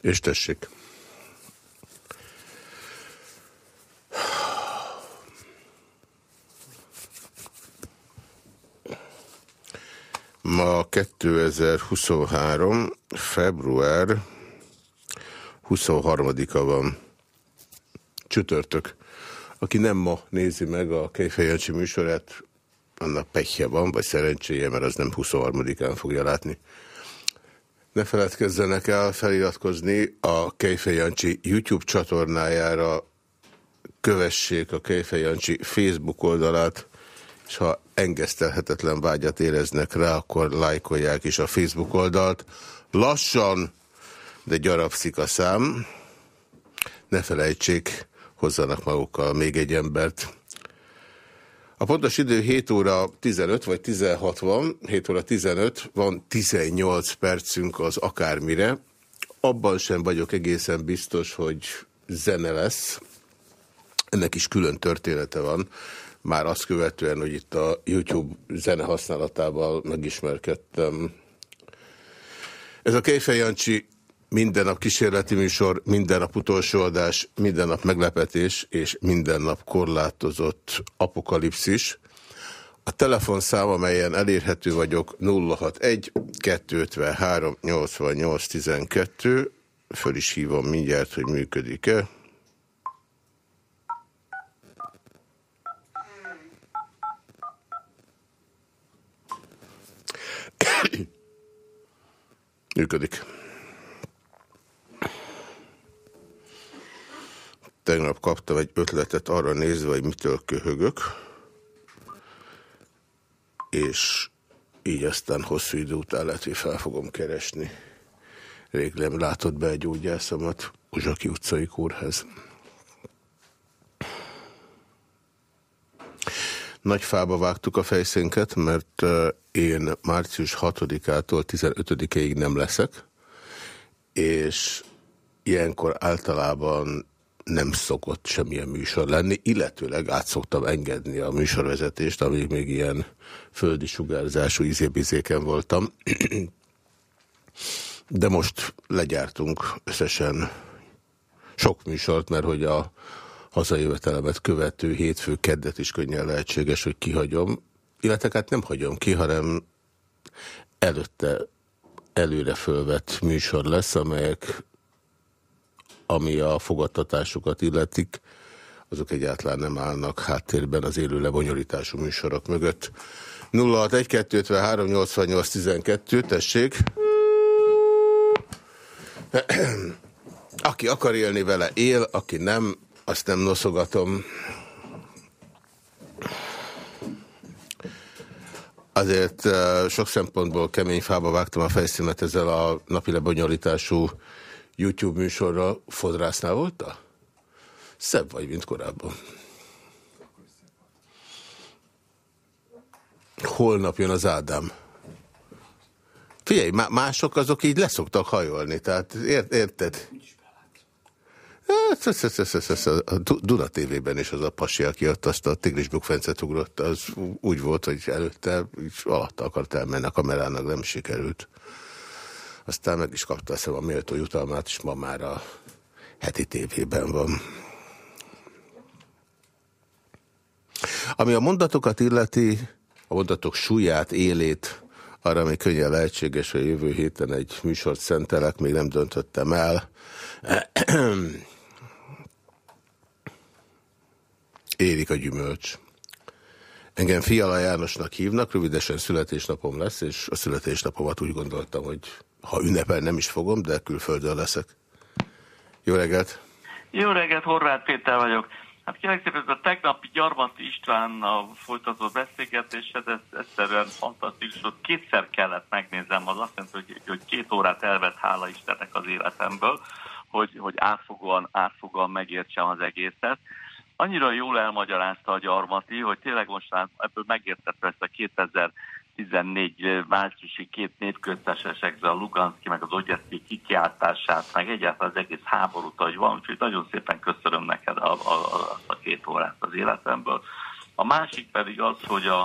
És tessék. Ma 2023. február 23-a van. Csütörtök. Aki nem ma nézi meg a Kejfejancsi műsorát, annak pehje van, vagy szerencséje, mert az nem 23-án fogja látni. Ne feledkezzenek el feliratkozni a Kejfej Jancsi YouTube csatornájára, kövessék a Kejfej Jancsi Facebook oldalát, és ha engesztelhetetlen vágyat éreznek rá, akkor lájkolják is a Facebook oldalt. Lassan, de gyarapszik a szám. Ne felejtsék, hozzanak magukkal még egy embert. A pontos idő 7 óra 15 vagy 16 van, 7 óra 15, van 18 percünk az akármire. Abban sem vagyok egészen biztos, hogy zene lesz. Ennek is külön története van. Már azt követően, hogy itt a YouTube zene használatával megismerkedtem. Ez a Kejfej Jancsi minden nap kísérleti műsor, minden nap utolsó adás, minden nap meglepetés és minden nap korlátozott apokalipszis. A telefonszám, amelyen elérhető vagyok 061 253 88 12. Föl is hívom mindjárt, hogy működik-e. Működik. Tegnap kaptam egy ötletet arra nézve, hogy mitől köhögök, és így aztán hosszú idő után lehet, hogy fel fogom keresni. Rég nem látott be egy gyógyászomat Uzsaki utcai kórház. Nagy fába vágtuk a fejszénket, mert én március 6-ától 15-ig nem leszek, és ilyenkor általában nem szokott semmilyen műsor lenni, illetőleg át szoktam engedni a műsorvezetést, amíg még ilyen földi sugárzású izébizéken voltam. De most legyártunk összesen sok műsort, mert hogy a hazajövetelemet követő hétfő keddet is könnyen lehetséges, hogy kihagyom. Illetve hát nem hagyom ki, hanem előtte előre fölvett műsor lesz, amelyek ami a fogadtatásukat illetik, azok egyáltalán nem állnak háttérben az élő lebonyolítású műsorok mögött. 061-253-88-12, tessék! Aki akar élni vele, él, aki nem, azt nem noszogatom. Azért uh, sok szempontból kemény fába vágtam a fejszínet ezzel a napi lebonyolítású YouTube műsorra fodrásznál voltál? Szebb vagy, mint korábban. Holnap jön az Ádám. Figyelj, mások azok így leszoktak hajolni, tehát ért, érted? Duna TV-ben is az a pasi, aki ott azt a tigris bukfencet ugrott, az úgy volt, hogy előtte alatta akart elmenni a kamerának, nem sikerült aztán meg is kapta a méltó jutalmát, és ma már a heti tévében van. Ami a mondatokat illeti, a mondatok súlyát, élét, arra ami könnyen lehetséges, hogy jövő héten egy műsort szentelek, még nem döntöttem el. Érik a gyümölcs. Engem Fiala Jánosnak hívnak, rövidesen születésnapom lesz, és a születésnapomat úgy gondoltam, hogy ha ünnepel nem is fogom, de külföldön leszek. Jó reggelt! Jó reggelt, Horváth Péter vagyok. Hát kérlek szépen, ez a tegnapi Gyarmati Istvánnal folytatott beszélgetésed, ez egyszerűen fantasztikus, hogy kétszer kellett megnézem, az azt hogy, hogy két órát elvett, hála Istennek az életemből, hogy, hogy átfogóan, átfogóan megértsem az egészet. Annyira jól elmagyarázta a Gyarmati, hogy tényleg most már ebből megértette ezt a 2000 14 márciusi két népköztesesekre, a Luganszki meg az Ogyeszki kikiáltását, meg egyáltalán az egész háborút, hogy van, úgyhogy nagyon szépen köszönöm neked a, a, a, a két órát az életemből. A másik pedig az, hogy a,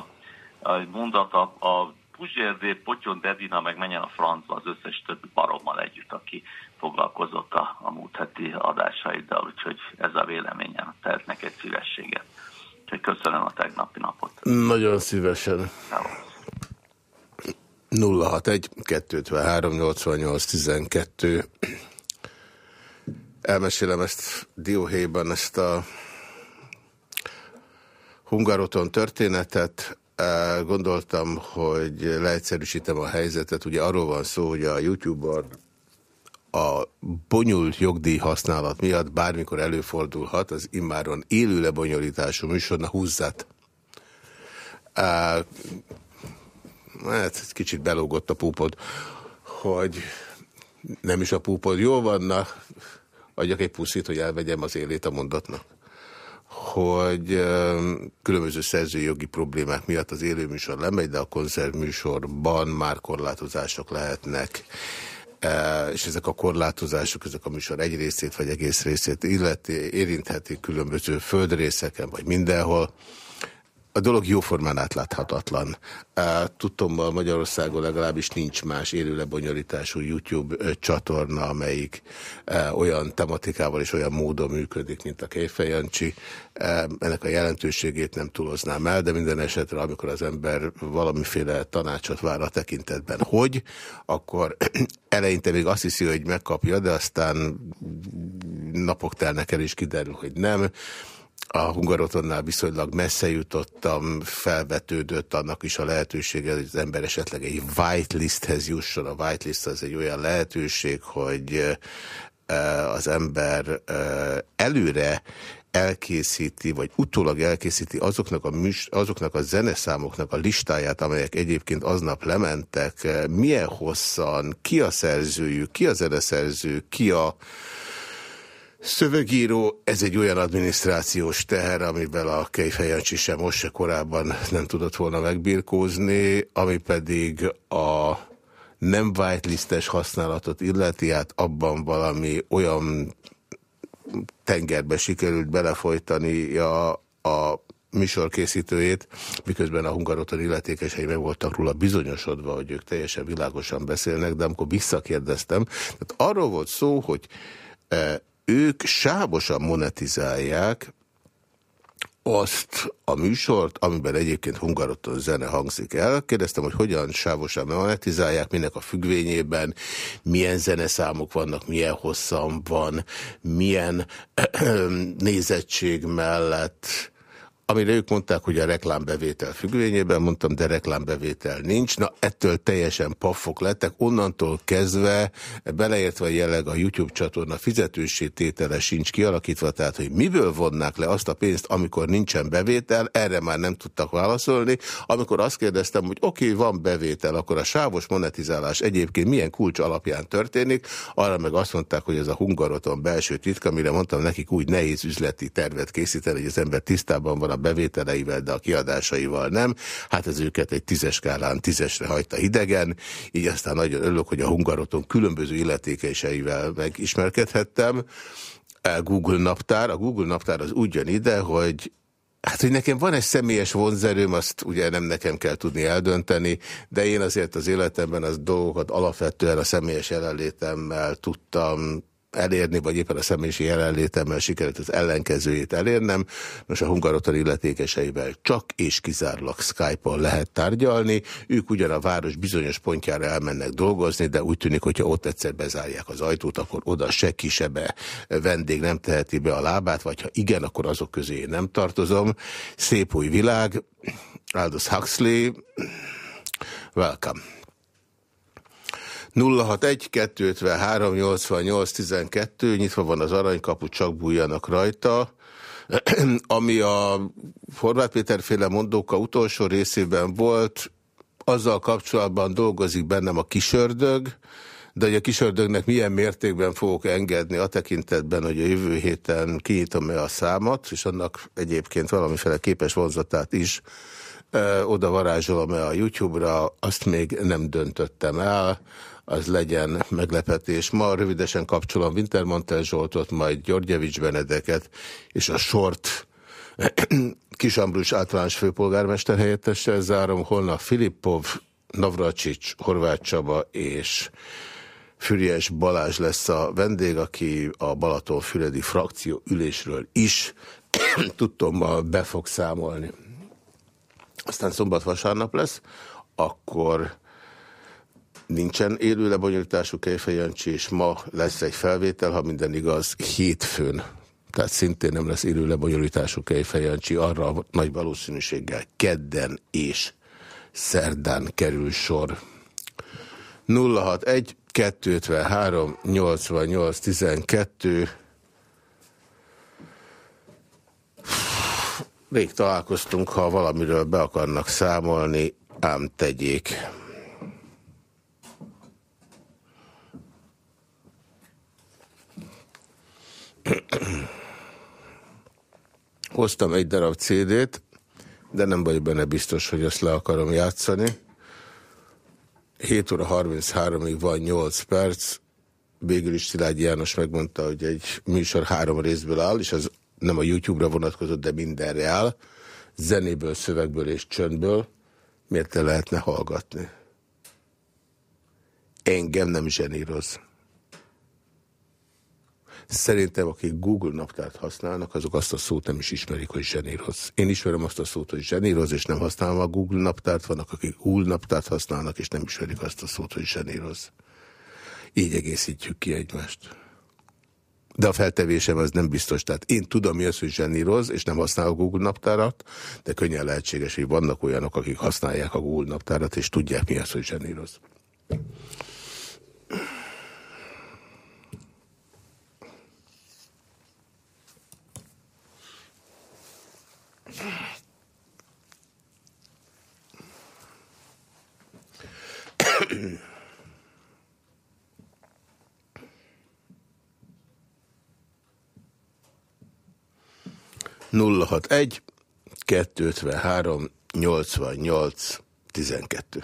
a mondat a, a Puzsérdé, Potyon Dedina, meg menjen a francba az összes többi barommal együtt, aki foglalkozott a, a múlt heti adásaiddal, úgyhogy ez a véleményem, tehetnek egy szívességet. Úgyhogy köszönöm a tegnapi napot. Nagyon szívesen. 061 253 88 12 Elmesélem ezt dióhéjban, ezt a Hungaroton történetet. Gondoltam, hogy leegyszerűsítem a helyzetet. Ugye arról van szó, hogy a YouTube-on a bonyolult jogdíj használat miatt bármikor előfordulhat az immáron élő lebonyolítású műsorna húzzat. Hát kicsit belógott a púpod, hogy nem is a púpod. Jól vanna, adjak egy puszit, hogy elvegyem az élét a mondatnak hogy különböző szerzőjogi problémák miatt az élőműsor lemegy, de a koncertműsorban már korlátozások lehetnek és ezek a korlátozások, ezek a műsor egy részét vagy egész részét illeti, érinthetik különböző földrészeken, vagy mindenhol a dolog jóformán átláthatatlan. Tudtommal Magyarországon legalábbis nincs más élő lebonyolítású YouTube csatorna, amelyik olyan tematikával és olyan módon működik, mint a Kéfejancsi. Ennek a jelentőségét nem túloznám el, de minden esetre, amikor az ember valamiféle tanácsot vár a tekintetben, hogy, akkor eleinte még azt hiszi, hogy megkapja, de aztán napok telnek el, és kiderül, hogy nem a Hungarotonnál viszonylag messze jutottam, felvetődött annak is a lehetősége, hogy az ember esetleg egy whitelisthez jusson. A whitelist az egy olyan lehetőség, hogy az ember előre elkészíti, vagy utólag elkészíti azoknak a, műs, azoknak a zeneszámoknak a listáját, amelyek egyébként aznap lementek, milyen hosszan, ki a szerzőjük, ki a zeneszerző, ki a Szövegíró, ez egy olyan adminisztrációs teher, amivel a Kejfejancsi sem most se korábban nem tudott volna megbirkózni, ami pedig a nem whitelistes használatot illeti, hát abban valami olyan tengerbe sikerült belefolytani a, a műsorkészítőjét, miközben a hungaroton illetékesei meg voltak róla bizonyosodva, hogy ők teljesen világosan beszélnek, de amikor visszakérdeztem, tehát arról volt szó, hogy eh, ők sávosan monetizálják azt a műsort, amiben egyébként hungaroton zene hangzik el. Kérdeztem, hogy hogyan sávosan monetizálják, minek a függvényében, milyen zeneszámok vannak, milyen hosszan van, milyen nézettség mellett amire ők mondták, hogy a reklámbevétel függvényében, mondtam, de reklámbevétel nincs. Na, ettől teljesen paffok lettek. Onnantól kezdve, beleértve jelleg a YouTube csatorna fizetősítétele sincs kialakítva, tehát, hogy miből vonnák le azt a pénzt, amikor nincsen bevétel, erre már nem tudtak válaszolni. Amikor azt kérdeztem, hogy oké, okay, van bevétel, akkor a sávos monetizálás egyébként milyen kulcs alapján történik, arra meg azt mondták, hogy ez a hungaroton belső titka, amire mondtam nekik úgy nehéz üzleti tervet készíteni, hogy az ember tisztában van a bevételeivel, de a kiadásaival nem. Hát ez őket egy tízes skálán tízesre hagyta hidegen, így aztán nagyon örülök, hogy a Hungaroton különböző illetékeseivel megismerkedhettem. Google naptár, a Google naptár az úgy jön hogy Hát, hogy nekem van egy személyes vonzerőm, azt ugye nem nekem kell tudni eldönteni, de én azért az életemben az dolgokat alapvetően a személyes jelenlétemmel tudtam elérni, vagy éppen a személyiségi jelenlétemmel sikerült az ellenkezőjét elérnem. Most a hungaroton illetékeseivel csak és kizárólag Skype-on lehet tárgyalni. Ők ugyan a város bizonyos pontjára elmennek dolgozni, de úgy tűnik, hogyha ott egyszer bezárják az ajtót, akkor oda se kisebe vendég nem teheti be a lábát, vagy ha igen, akkor azok közé nem tartozom. Szép új világ. Aldous Huxley. Welcome. 061-253-88-12, nyitva van az aranykapu, csak bújjanak rajta. Ami a Horváth Péter féle mondóka utolsó részében volt, azzal kapcsolatban dolgozik bennem a kisördög, de hogy a kisördögnek milyen mértékben fogok engedni a tekintetben, hogy a jövő héten kinyitom-e a számat, és annak egyébként valamiféle képes vonzatát is ö, oda varázsolom-e a YouTube-ra, azt még nem döntöttem el az legyen meglepetés. Ma rövidesen kapcsolom Wintermantel Zsoltot, majd Györgyevics Benedeket, és a sort Kisambrus általános főpolgármester helyettessel zárom, holnap Filippov Navracsics, Horváth Csaba és Füriás Balázs lesz a vendég, aki a Balaton-Füredi frakció ülésről is tudtommal be fog számolni. Aztán szombat-vasárnap lesz, akkor nincsen élő lebonyolítású Kejfejancsi, és ma lesz egy felvétel, ha minden igaz, hétfőn. Tehát szintén nem lesz élő lebonyolítású Kejfejancsi, arra a nagy valószínűséggel kedden és szerdán kerül sor. 061 253 88 12 Rég találkoztunk, ha valamiről be akarnak számolni, ám tegyék. Hoztam egy darab CD-t, de nem vagy benne biztos, hogy ezt le akarom játszani. 7 óra 33-ig van 8 perc. Végül is Szilágyi János megmondta, hogy egy műsor három részből áll, és az nem a YouTube-ra vonatkozott, de mindenre áll. Zenéből, szövegből és csöndből. Miért te lehetne hallgatni? Engem nem zseníroz. Szerintem, akik Google naptárt használnak, azok azt a szót nem is ismerik, hogy zseníroz. Én ismerem azt a szót, hogy zseníroz, és nem használom a Google naptárt, vannak, akik Google naptárt használnak, és nem ismerik azt a szót, hogy zseníroz. Így egészítjük ki egymást. De a feltevésem az nem biztos. Tehát én tudom, mi az, hogy zseníroz, és nem használok Google naptárat, de könnyen lehetséges, hogy vannak olyanok, akik használják a Google naptárat, és tudják, mi az, hogy zseníroz. 061 253 88 12.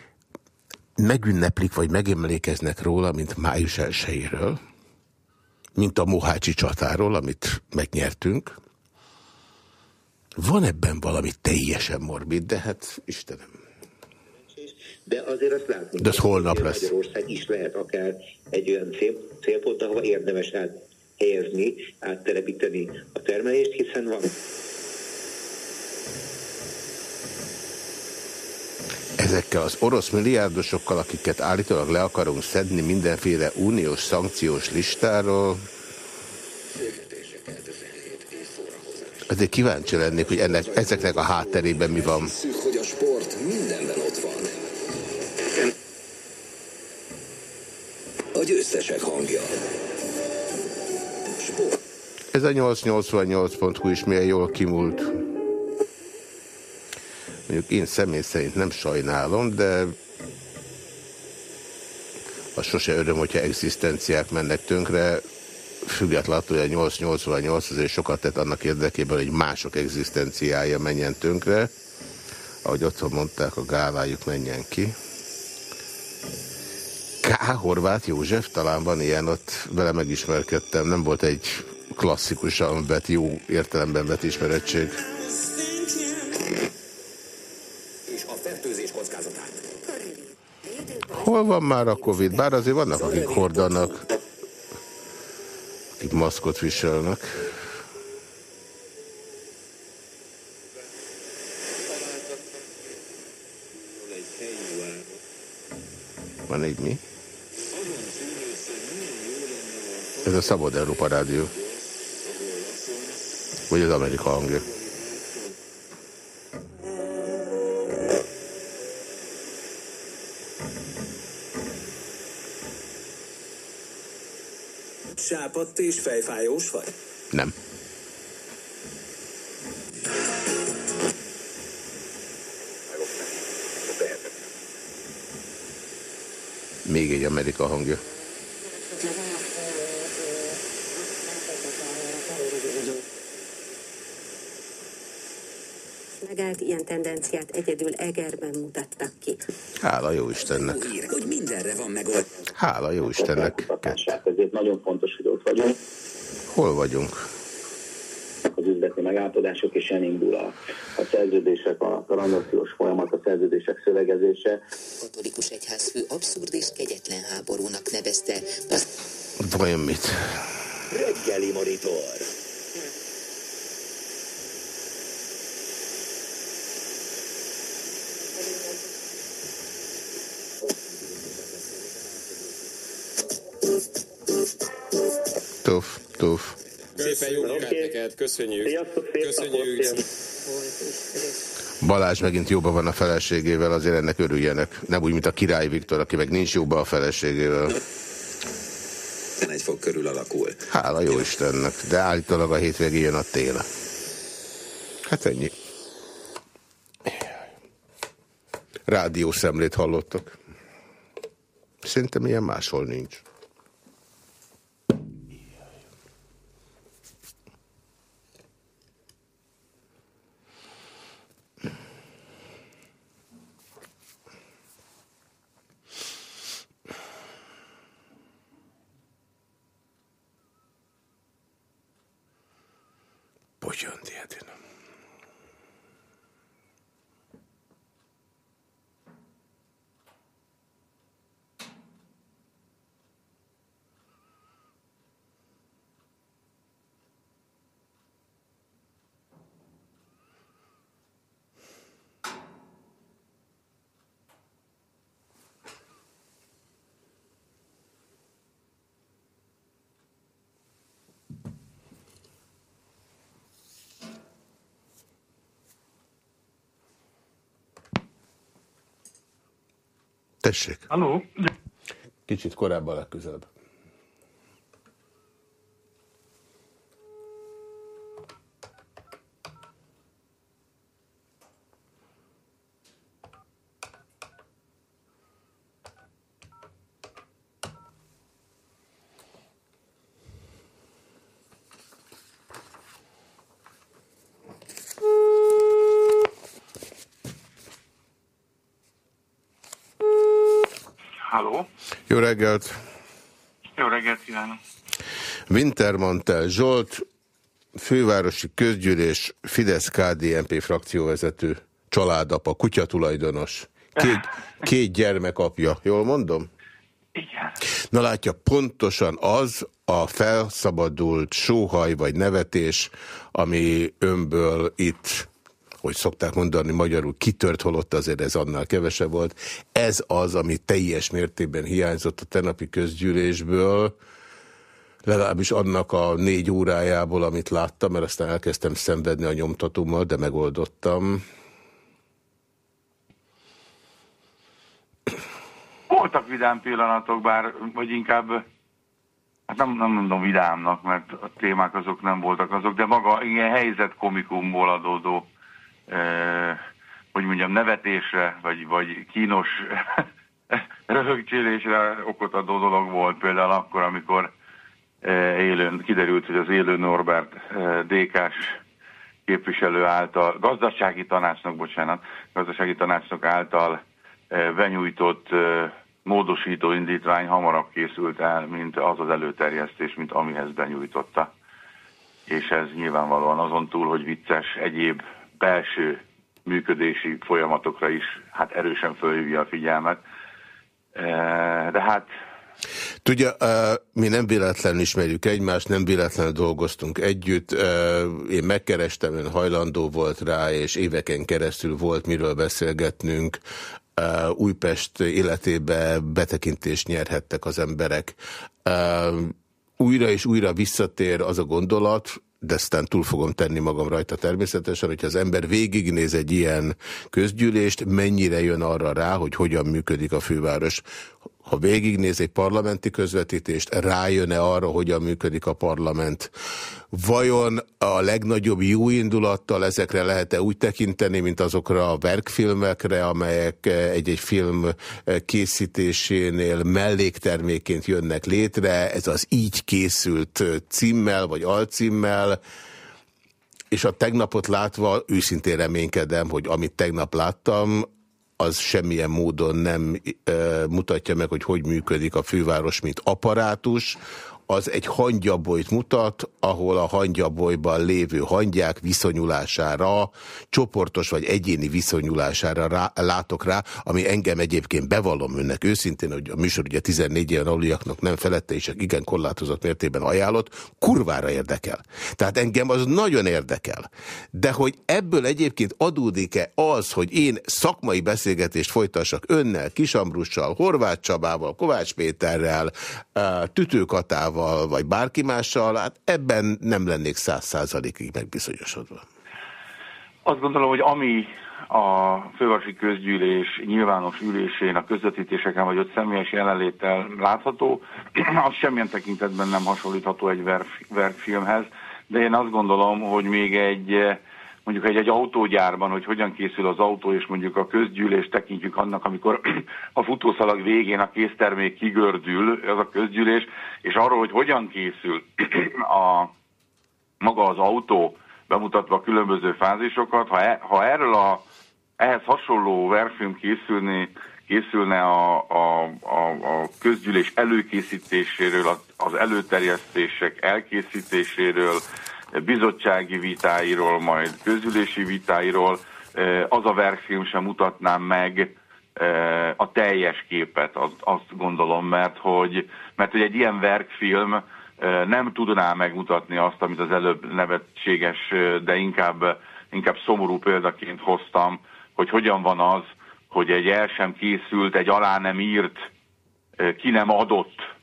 Megünneplik, vagy megemlékeznek róla, mint május elsőjéről, mint a Mohácsi csatáról, amit megnyertünk. Van ebben valami teljesen morbid, de hát Istenem de azért azt látni, de ez holnap lesz. Magyarország is lehet akár egy olyan cél, célpont, ahova érdemes helyezni, áttelepíteni a termelést, hiszen van ezekkel az orosz milliárdosokkal, akiket állítólag le akarunk szedni mindenféle uniós szankciós listáról, azért kíváncsi lennék, hogy ennek, ezeknek a hátterében mi van. Hogy a sport mindenben ott van. A győztesek hangja. Sport. Ez a 888.hu is milyen jól kimúlt. Mondjuk én személy szerint nem sajnálom, de az sose öröm, hogyha egzisztenciák mennek tönkre, függetlenül, hogy a 888 azért sokat tett annak érdekében, hogy mások egzisztenciája menjen tönkre. Ahogy otthon mondták, a gávájuk menjen ki. K. Horváth József, talán van ilyen, ott vele megismerkedtem, nem volt egy klasszikusan vett, jó értelemben vett ismerettség. Hol van már a Covid? Bár azért vannak, akik hordanak, akik maszkot viselnek. Van egy mi? Ez a Szabad Európa Rádió. Vagy az Amerika hangja. Sápadt és fejfájós vagy? Nem. Még egy Amerika hangja. Megállt ilyen tendenciát egyedül Egerben mutattak ki. Hála jó Istennek. Hogy mindenre van megold. Hála jó Istennek. Ezért nagyon fontos, hogy ott vagyunk. Hol vagyunk? Az üzleti megállapodások, és elindul a, a szerződések, a tranzakciós folyamat, a szerződések szövegezése. katolikus egyházfő abszurd és kegyetlen háborúnak nevezte az Vajon mit? Reggeli monitor. Jó munkát neked, köszönjük. Sziasztok, Köszönjük. Balázs megint jóban van a feleségével, azért ennek örüljenek. Nem úgy, mint a király Viktor, aki meg nincs jóban a feleségével. egy fok körül alakul. Hála jó Istennek, de állítólag a hétvégén jön a tél. Hát ennyi. Rádiószemlét hallottak. Szerintem ilyen máshol nincs. Bocsánat, ilyetén. Tessék. Haló? Kicsit korábban legközelebb. Halló? Jó reggelt! Jó reggelt kívánok! Wintermantel Zsolt, fővárosi közgyűlés Fidesz-KDNP frakcióvezető, családapa, kutyatulajdonos, két, két gyermek apja. Jól mondom? Igen. Na látja, pontosan az a felszabadult sóhaj vagy nevetés, ami önből itt, hogy szokták mondani magyarul, kitört, holott azért ez annál kevesebb volt. Ez az, ami teljes mértékben hiányzott a tenapi közgyűlésből, legalábbis annak a négy órájából, amit láttam, mert aztán elkezdtem szenvedni a nyomtatómmal, de megoldottam. Voltak vidám pillanatok, bár, vagy inkább, hát nem, nem mondom vidámnak, mert a témák azok nem voltak azok, de maga ilyen helyzet komikumból adódó, hogy mondjam, nevetésre, vagy, vagy kínos röhögcsélésre okot adó dolog volt. Például akkor, amikor élőn, kiderült, hogy az élő Norbert DK-s képviselő által, gazdasági tanácsnok, bocsánat, gazdasági tanácsnok által benyújtott módosító indítvány hamarabb készült el, mint az az előterjesztés, mint amihez benyújtotta. És ez nyilvánvalóan azon túl, hogy vicces, egyéb belső működési folyamatokra is hát erősen fölhívja a figyelmet. De hát Tudja, mi nem véletlenül ismerjük egymást, nem véletlenül dolgoztunk együtt. Én megkerestem, ön hajlandó volt rá, és éveken keresztül volt miről beszélgetnünk. Újpest életébe betekintést nyerhettek az emberek. Újra és újra visszatér az a gondolat, de aztán túl fogom tenni magam rajta természetesen, hogyha az ember végignéz egy ilyen közgyűlést, mennyire jön arra rá, hogy hogyan működik a főváros ha végignéz egy parlamenti közvetítést, rájön-e arra, hogyan működik a parlament? Vajon a legnagyobb jó indulattal ezekre lehet-e úgy tekinteni, mint azokra a verkfilmekre, amelyek egy-egy film készítésénél mellékterméként jönnek létre, ez az így készült címmel vagy alcímmel, és a tegnapot látva őszintén reménykedem, hogy amit tegnap láttam, az semmilyen módon nem mutatja meg, hogy hogy működik a főváros, mint apparátus, az egy hangyabolyt mutat, ahol a hangyabolyban lévő hangyák viszonyulására, csoportos vagy egyéni viszonyulására rá, látok rá, ami engem egyébként bevallom önnek őszintén, hogy a műsor ugye 14 éven aluliaknak nem felette, és igen korlátozott mértében ajánlott, kurvára érdekel. Tehát engem az nagyon érdekel. De hogy ebből egyébként adódik-e az, hogy én szakmai beszélgetést folytassak önnel, Kisambrussal, Horváth Csabával, Kovács Péterrel, Tütőkatával, Zoltával, vagy bárki mással, hát ebben nem lennék száz százalékig megbizonyosodva. Azt gondolom, hogy ami a fővárosi közgyűlés nyilvános ülésén a közvetítéseken vagy ott személyes jelenléttel látható, az semmilyen tekintetben nem hasonlítható egy verkfilmhez, de én azt gondolom, hogy még egy mondjuk egy, egy autógyárban, hogy hogyan készül az autó, és mondjuk a közgyűlés tekintjük annak, amikor a futószalag végén a késztermék kigördül, ez a közgyűlés, és arról, hogy hogyan készül a maga az autó, bemutatva a különböző fázisokat, ha, e, ha erről a, ehhez hasonló verfilm készülni, készülne a, a, a, a közgyűlés előkészítéséről, az előterjesztések elkészítéséről, bizottsági vitáiról, majd közülési vitáiról, az a verkfilm sem mutatnám meg a teljes képet, azt gondolom, mert hogy, mert hogy egy ilyen verkfilm nem tudná megmutatni azt, amit az előbb nevetséges, de inkább, inkább szomorú példaként hoztam, hogy hogyan van az, hogy egy el sem készült, egy alá nem írt, ki nem adott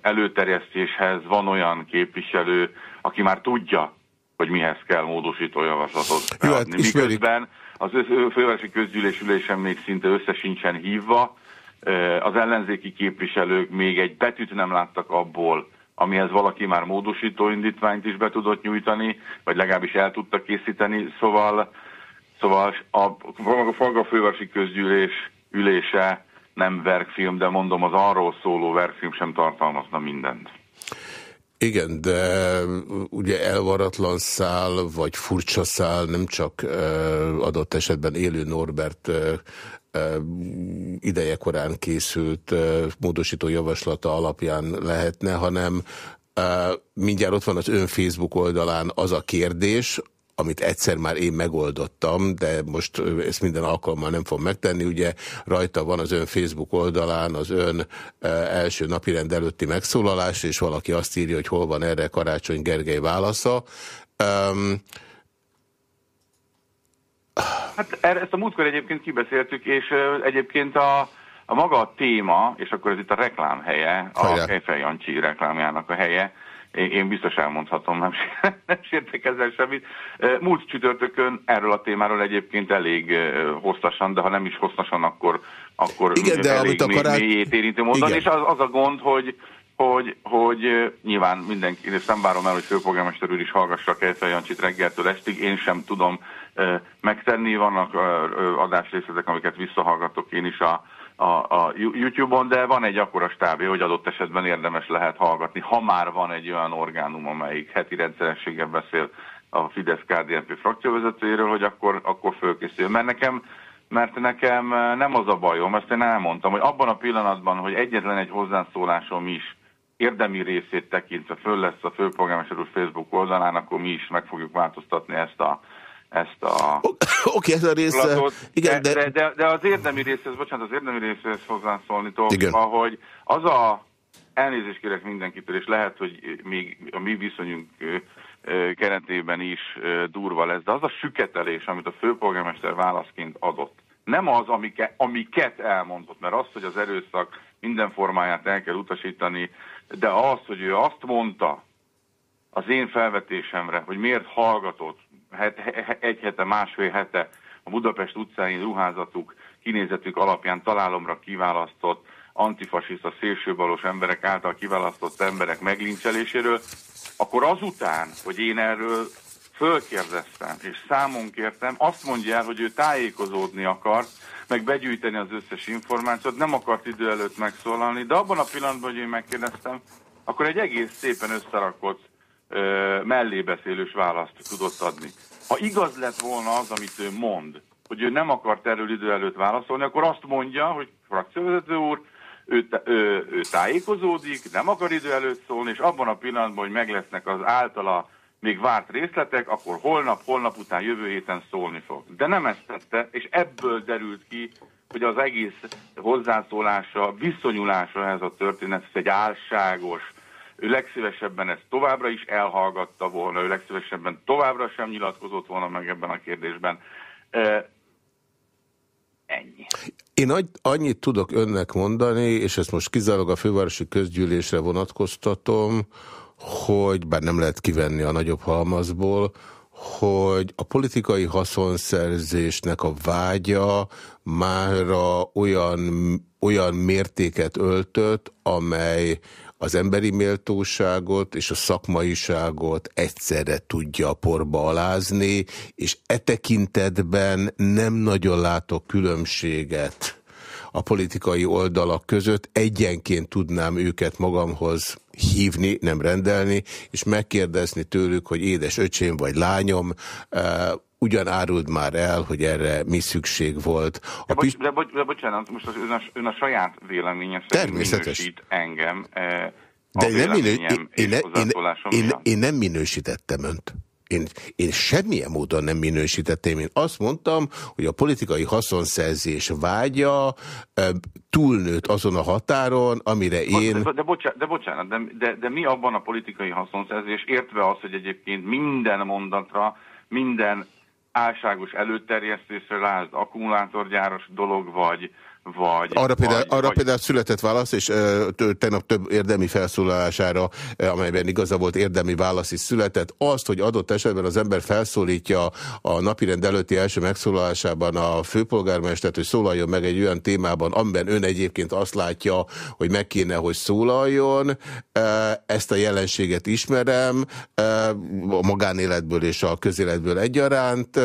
előterjesztéshez van olyan képviselő, aki már tudja, hogy mihez kell módosító javaslatot Jó, hát Miközben az fővárosi közgyűlés ülésem még szinte összesincsen hívva, az ellenzéki képviselők még egy betűt nem láttak abból, amihez valaki már módosító indítványt is be tudott nyújtani, vagy legalábbis el tudta készíteni, szóval, szóval a, a fővárosi közgyűlés ülése nem verkfilm, de mondom, az arról szóló verkfilm sem tartalmazna mindent. Igen, de ugye elvaratlan szál, vagy furcsa szál nem csak adott esetben élő Norbert idejekorán készült módosító javaslata alapján lehetne, hanem mindjárt ott van az ön Facebook oldalán az a kérdés, amit egyszer már én megoldottam, de most ezt minden alkalommal nem fogom megtenni. Ugye rajta van az ön Facebook oldalán az ön első napirend előtti megszólalás, és valaki azt írja, hogy hol van erre Karácsony Gergely válasza. Um, Hát ezt a múltkor egyébként kibeszéltük, és egyébként a, a maga a téma, és akkor ez itt a reklám helye, a Kejfej Jancsi reklámjának a helye, én biztos elmondhatom, nem, nem sértek ezzel semmit. Múlt csütörtökön erről a témáról egyébként elég hosszasan, de ha nem is hosszasan, akkor, akkor Igen, de elég amit a mélyét érintő módon. És az, az a gond, hogy, hogy, hogy nyilván mindenki, és nem várom el, hogy főpolgármester úr is hallgassa a Kejfej Jancsit reggeltől estig, én sem tudom megtenni, vannak adásrészletek, amiket visszahallgatok én is a, a, a YouTube-on, de van egy akkora stábja, hogy adott esetben érdemes lehet hallgatni, ha már van egy olyan orgánum, amelyik heti rendszerességgel beszél a fidesz KDNP frakcióvezetőjéről, hogy akkor, akkor fölkészül. Mert nekem, mert nekem nem az a bajom, ezt én elmondtam, hogy abban a pillanatban, hogy egyetlen egy hozzászólásom is érdemi részét tekintve föl lesz a főpolgármester úr Facebook oldalán, akkor mi is meg fogjuk változtatni ezt a ezt a... Oké, okay, ez a rész... Igen, de, de, de, de az érdemi részhez, bocsánat, az érdemi részhez hozzászólni tovább, hogy az a elnézést kérek mindenkitől, és lehet, hogy még a mi viszonyunk keretében is durva lesz, de az a süketelés, amit a főpolgármester válaszként adott, nem az, amike, amiket elmondott, mert az, hogy az erőszak minden formáját el kell utasítani, de az, hogy ő azt mondta az én felvetésemre, hogy miért hallgatott egy hete, másfél hete a Budapest utcáin ruházatuk, kinézetük alapján találomra kiválasztott antifasiszta szélsőbalos emberek által kiválasztott emberek meglincseléséről, akkor azután, hogy én erről fölkérdeztem, és számon kértem, azt mondja el, hogy ő tájékozódni akar, meg begyűjteni az összes információt, nem akart idő előtt megszólalni, de abban a pillanatban, hogy én megkérdeztem, akkor egy egész szépen összerakott mellébeszélős választ tudott adni. Ha igaz lett volna az, amit ő mond, hogy ő nem akart erről idő előtt válaszolni, akkor azt mondja, hogy frakcióvezető úr, ő, ő, ő tájékozódik, nem akar idő előtt szólni, és abban a pillanatban, hogy meg lesznek az általa még várt részletek, akkor holnap, holnap után, jövő héten szólni fog. De nem ezt tette, és ebből derült ki, hogy az egész hozzászólása, viszonyulása ez a történet, ez egy álságos, ő legszívesebben ezt továbbra is elhallgatta volna, ő legszívesebben továbbra sem nyilatkozott volna meg ebben a kérdésben. Ennyi. Én annyit tudok önnek mondani, és ezt most kizárólag a fővárosi közgyűlésre vonatkoztatom, hogy bár nem lehet kivenni a nagyobb halmazból, hogy a politikai haszonszerzésnek a vágya mára olyan, olyan mértéket öltött, amely az emberi méltóságot és a szakmaiságot egyszerre tudja porba alázni, és e tekintetben nem nagyon látok különbséget a politikai oldalak között. Egyenként tudnám őket magamhoz hívni, nem rendelni, és megkérdezni tőlük, hogy édes öcsém vagy lányom, ugyan áruld már el, hogy erre mi szükség volt. A de, bocs, de, bocs, de bocsánat, most az ön a, ön a saját véleménye szerint minősít engem. Eh, de nem minő, én, én, én, én, én nem minősítettem önt. Én, én semmilyen módon nem minősítettem. Én azt mondtam, hogy a politikai haszonszerzés vágya e, túlnőtt azon a határon, amire én... De, de, bocsánat, de, bocsánat de, de, de mi abban a politikai haszonszerzés, értve az, hogy egyébként minden mondatra, minden álságos előterjesztésre lásd, akkumulátorgyáros dolog, vagy, vagy... Arra például, vagy, arra vagy... például született válasz, és tegnap több érdemi felszólalására, amelyben igaza volt érdemi válasz is született. Azt, hogy adott esetben az ember felszólítja a napirend előtti első megszólalásában a főpolgármestert, hogy szólaljon meg egy olyan témában, amiben ön egyébként azt látja, hogy meg kéne, hogy szólaljon. Ezt a jelenséget ismerem, a magánéletből és a közéletből egyaránt.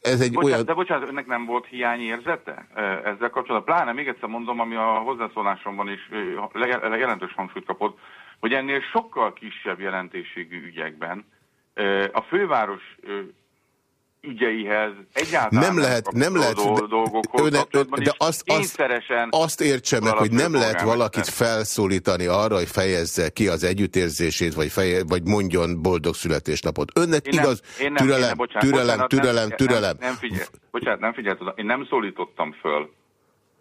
Ez egy bocsánat, olyan... De bocsánat, önnek nem volt hiányérzete? Ezzel ezzel kapcsolatban. Pláne még egyszer mondom, ami a hozzászólásomban is jelentős hangsúlyt kapott, hogy ennél sokkal kisebb jelentőségű ügyekben a főváros ügyeihez egyáltalán nem lehet, nem lehet, dolgokhoz de, de azt, azt, azt értse meg, hogy nem lehet valakit felszólítani arra, hogy fejezze ki az együttérzését, vagy, feje, vagy mondjon boldog születésnapot. Önnek én igaz, nem, nem, türelem, én bocsánat, türelem, bocsánat, türelem, nem, türelem. Nem, nem figyel, bocsánat, nem figyelt oda, én nem szólítottam föl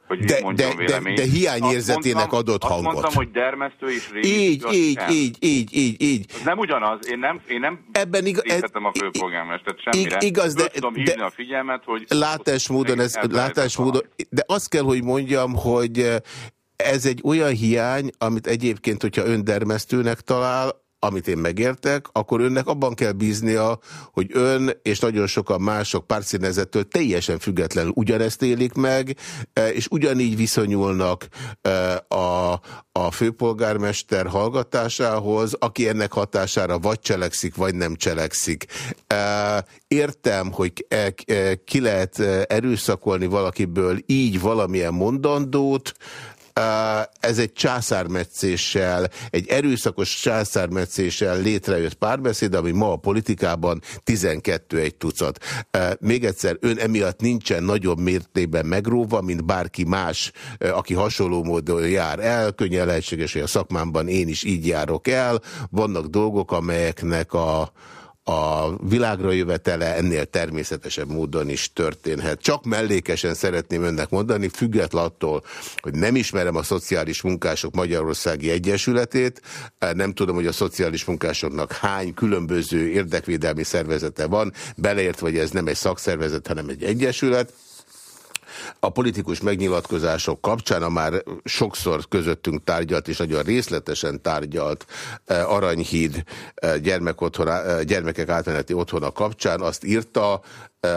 hogy de, de, de, de hiányérzetének adott azt hangot. Azt mondtam, hogy dermesztő és régi. Így, így, így, így, így, így. Ez nem ugyanaz, én nem, én nem Ebben igaz, ez, a főpolgármestert semmire. Igaz, de, tudom de, hívni a figyelmet, hogy... Látásmódon, ez, látásmódon, de azt kell, hogy mondjam, hogy eh, ez egy olyan hiány, amit egyébként, hogyha öndermesztőnek talál, amit én megértek, akkor önnek abban kell bíznia, hogy ön és nagyon sokan mások pártszínezettől teljesen függetlenül ugyanezt élik meg, e, és ugyanígy viszonyulnak e, a, a főpolgármester hallgatásához, aki ennek hatására vagy cselekszik, vagy nem cselekszik. E, értem, hogy ki lehet erőszakolni valakiből így valamilyen mondandót, ez egy császármetszéssel, egy erőszakos császármetszéssel létrejött párbeszéd, ami ma a politikában 12 egy tucat. Még egyszer, ön emiatt nincsen nagyobb mértékben megróva, mint bárki más, aki hasonló módon jár el. Könnyen lehetséges, hogy a szakmámban én is így járok el. Vannak dolgok, amelyeknek a a világra jövetele ennél természetesebb módon is történhet. Csak mellékesen szeretném önnek mondani, független attól, hogy nem ismerem a Szociális Munkások Magyarországi Egyesületét, nem tudom, hogy a szociális munkásoknak hány különböző érdekvédelmi szervezete van, beleért, vagy ez nem egy szakszervezet, hanem egy egyesület, a politikus megnyilatkozások kapcsán a már sokszor közöttünk tárgyalt és nagyon részletesen tárgyalt eh, Aranyhíd eh, eh, gyermekek átmeneti otthona kapcsán azt írta,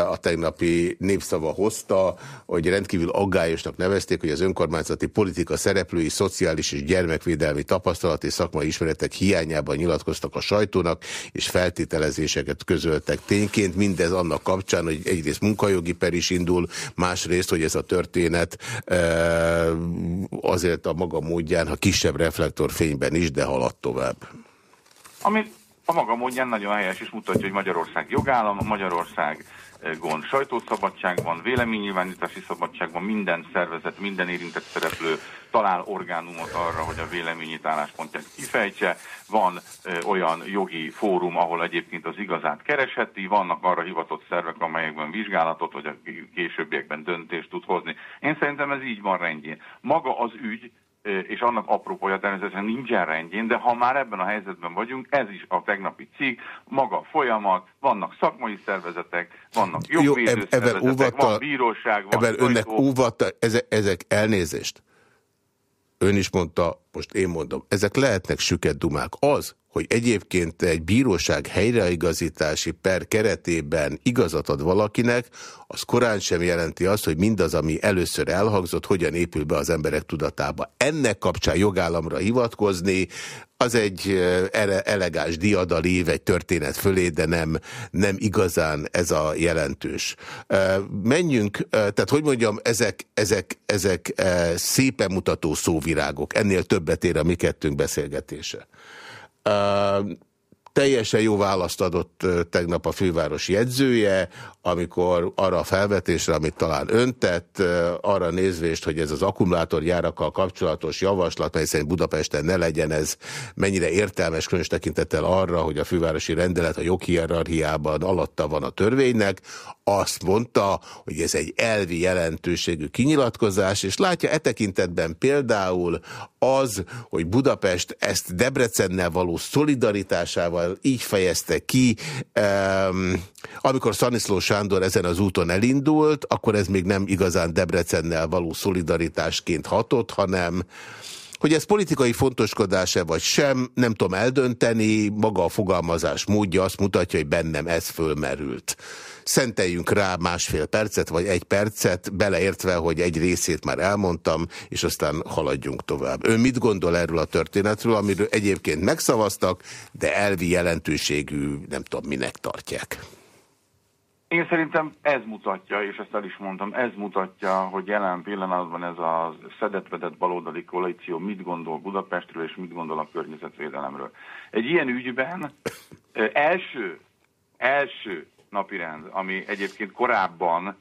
a tegnapi népszava hozta, hogy rendkívül aggályosnak nevezték, hogy az önkormányzati politika szereplői szociális és gyermekvédelmi tapasztalat és szakmai ismeretek hiányában nyilatkoztak a sajtónak, és feltételezéseket közöltek tényként. Mindez annak kapcsán, hogy egyrészt munkajogi per is indul, másrészt, hogy ez a történet azért a maga módján, ha kisebb reflektorfényben is, de halad tovább. Ami a maga módján nagyon helyes, és mutatja, hogy Magyarország jogállam, Magyarország gond. Sajtószabadság van, véleménynyilvánítási szabadság van, minden szervezet, minden érintett szereplő talál orgánumot arra, hogy a véleményét, álláspontját kifejtse. Van ö, olyan jogi fórum, ahol egyébként az igazát keresheti, vannak arra hivatott szervek, amelyekben vizsgálatot, vagy a későbbiekben döntést tud hozni. Én szerintem ez így van rendjén. Maga az ügy és annak apropója természetesen nincsen rendjén, de ha már ebben a helyzetben vagyunk, ez is a tegnapi cikk, maga a folyamat, vannak szakmai szervezetek, vannak jogvédő Jó, szervezetek, óvata, van bíróság, van Ebben önnek óvata, ezek, ezek elnézést. Ön is mondta, most én mondom, ezek lehetnek süket dumák. Az, hogy egyébként egy bíróság helyreigazítási per keretében igazat ad valakinek, az korán sem jelenti azt, hogy mindaz, ami először elhangzott, hogyan épül be az emberek tudatába. Ennek kapcsán jogállamra hivatkozni, az egy elegáns diadalív, egy történet fölé, de nem, nem igazán ez a jelentős. Menjünk, tehát hogy mondjam, ezek, ezek, ezek szépen mutató szóvirágok. Ennél többet ér a mi kettőnk beszélgetése. Teljesen jó választ adott tegnap a főváros jegyzője, amikor arra a felvetésre, amit talán öntett, arra nézvést, hogy ez az akkumulátorjárakkal kapcsolatos javaslat, mely szerint Budapesten ne legyen ez mennyire értelmes, különös tekintettel arra, hogy a fővárosi rendelet a joghierarchiában alatta van a törvénynek, azt mondta, hogy ez egy elvi jelentőségű kinyilatkozás, és látja e tekintetben például az, hogy Budapest ezt Debrecennel való szolidaritásával így fejezte ki, um, amikor Szaniszló Sándor ezen az úton elindult, akkor ez még nem igazán Debrecennel való szolidaritásként hatott, hanem hogy ez politikai fontoskodása vagy sem, nem tudom eldönteni, maga a fogalmazás módja azt mutatja, hogy bennem ez fölmerült. Szenteljünk rá másfél percet, vagy egy percet, beleértve, hogy egy részét már elmondtam, és aztán haladjunk tovább. Ön mit gondol erről a történetről, amiről egyébként megszavaztak, de elvi jelentőségű, nem tudom, minek tartják? Én szerintem ez mutatja, és ezt el is mondtam, ez mutatja, hogy jelen pillanatban ez a szedetvedett baloldali koalíció mit gondol Budapestről, és mit gondol a környezetvédelemről. Egy ilyen ügyben első, első napirend, ami egyébként korábban,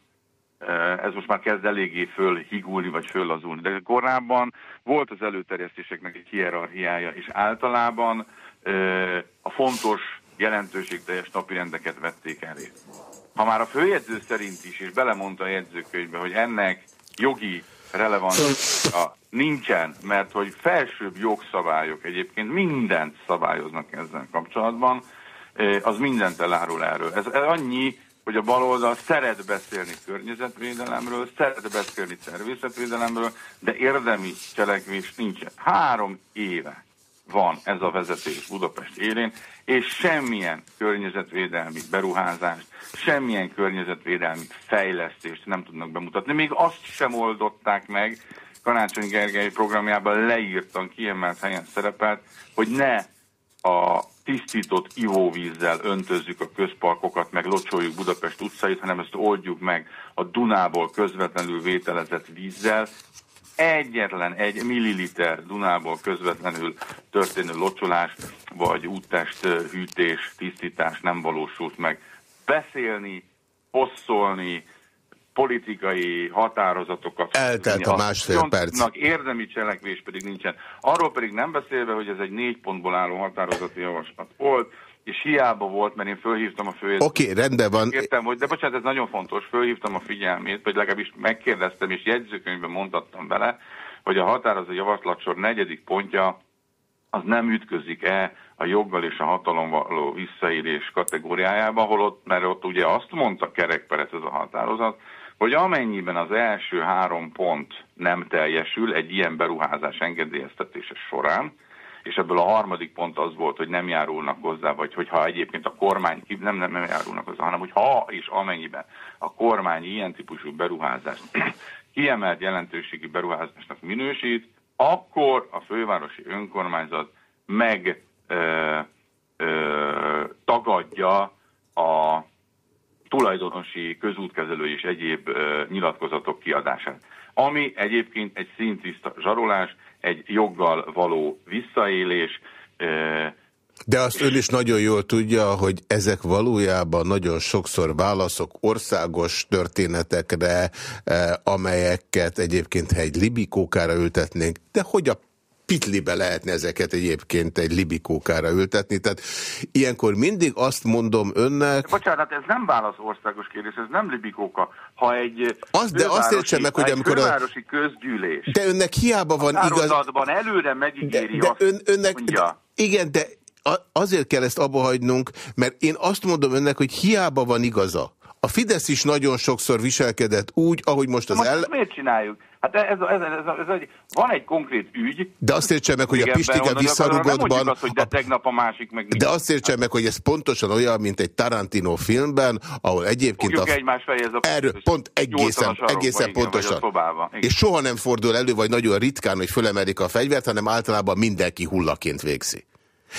ez most már kezd eléggé fölhigulni, vagy föllazulni, de korábban volt az előterjesztéseknek egy hierarchiája, és általában a fontos jelentőségteljes napirendeket vették elé. Ha már a főjegyző szerint is, és belemondta a jegyzőkönyvbe, hogy ennek jogi relevancia nincsen, mert hogy felsőbb jogszabályok egyébként mindent szabályoznak ezzel kapcsolatban, az mindent elárul erről. Ez, annyi, hogy a baloldal szeret beszélni környezetvédelemről, szeret beszélni természetvédelemről, de érdemi cselekvés nincsen. Három éve van ez a vezetés Budapest élén, és semmilyen környezetvédelmi beruházást, semmilyen környezetvédelmi fejlesztést nem tudnak bemutatni. Még azt sem oldották meg, Karácsony Gergely programjában leírtan, kiemelt helyen szerepelt, hogy ne a tisztított ivóvízzel öntözzük a közparkokat, meg locsoljuk Budapest utcait, hanem ezt oldjuk meg a Dunából közvetlenül vételezett vízzel. Egyetlen egy milliliter Dunából közvetlenül történő locsolás, vagy úttest hűtés, tisztítás nem valósult meg. Beszélni, hosszolni, politikai határozatokat. Eltelt a másfél perc. Érdemi cselekvés pedig nincsen. Arról pedig nem beszélve, hogy ez egy négy pontból álló határozati javaslat volt, és hiába volt, mert én fölhívtam a főjét. Oké, okay, rendben van. Értem, hogy, de bocsánat, ez nagyon fontos, fölhívtam a figyelmét, vagy legalábbis megkérdeztem, és jegyzőkönyvben mondtattam bele, hogy a határozó javaslatsor negyedik pontja az nem ütközik-e a joggal és a hatalom való visszaélés kategóriájába, holott, mert ott ugye azt mondta kerekperet ez a határozat, hogy amennyiben az első három pont nem teljesül egy ilyen beruházás engedélyeztetése során, és ebből a harmadik pont az volt, hogy nem járulnak hozzá, vagy hogyha egyébként a kormány nem, nem, nem járulnak hozzá, hanem hogy ha és amennyiben a kormány ilyen típusú beruházást kiemelt jelentőségi beruházásnak minősít, akkor a fővárosi önkormányzat meg ö, ö, tagadja a tulajdonosi, közútkezelő és egyéb nyilatkozatok kiadását. Ami egyébként egy szintiszta zsarolás, egy joggal való visszaélés, de azt ön is nagyon jól tudja, hogy ezek valójában nagyon sokszor válaszok országos történetekre, amelyeket egyébként egy libikókára ültetnénk, de hogy a pitlibe lehetne ezeket egyébként egy libikókára ültetni. Tehát ilyenkor mindig azt mondom önnek... Bocsánat, ez nem válasz országos kérdés, ez nem libikóka. Ha egy az, de azt értsen meg, hogy amikor a... közgyűlés... De önnek hiába van igaz... előre megígéri de, de ön, önnek, mondja. Igen, de azért kell ezt abba hagynunk, mert én azt mondom önnek, hogy hiába van igaza. A Fidesz is nagyon sokszor viselkedett úgy, ahogy most az el... miért csináljuk? Hát ez, ez, ez, ez, ez egy, van egy konkrét ügy. De azt értse meg, hogy a Pistike visszarugottban... Azt, hogy de tegnap a másik meg... De azt értse meg, hogy ez pontosan olyan, mint egy Tarantino filmben, ahol egyébként... Fogjuk a... egymás fejhez a... Erről, pont egészen, sarokba, egészen igen, pontosan. Igen. És soha nem fordul elő, vagy nagyon ritkán, hogy fölemelik a fegyvert, hanem általában mindenki hullaként végzi.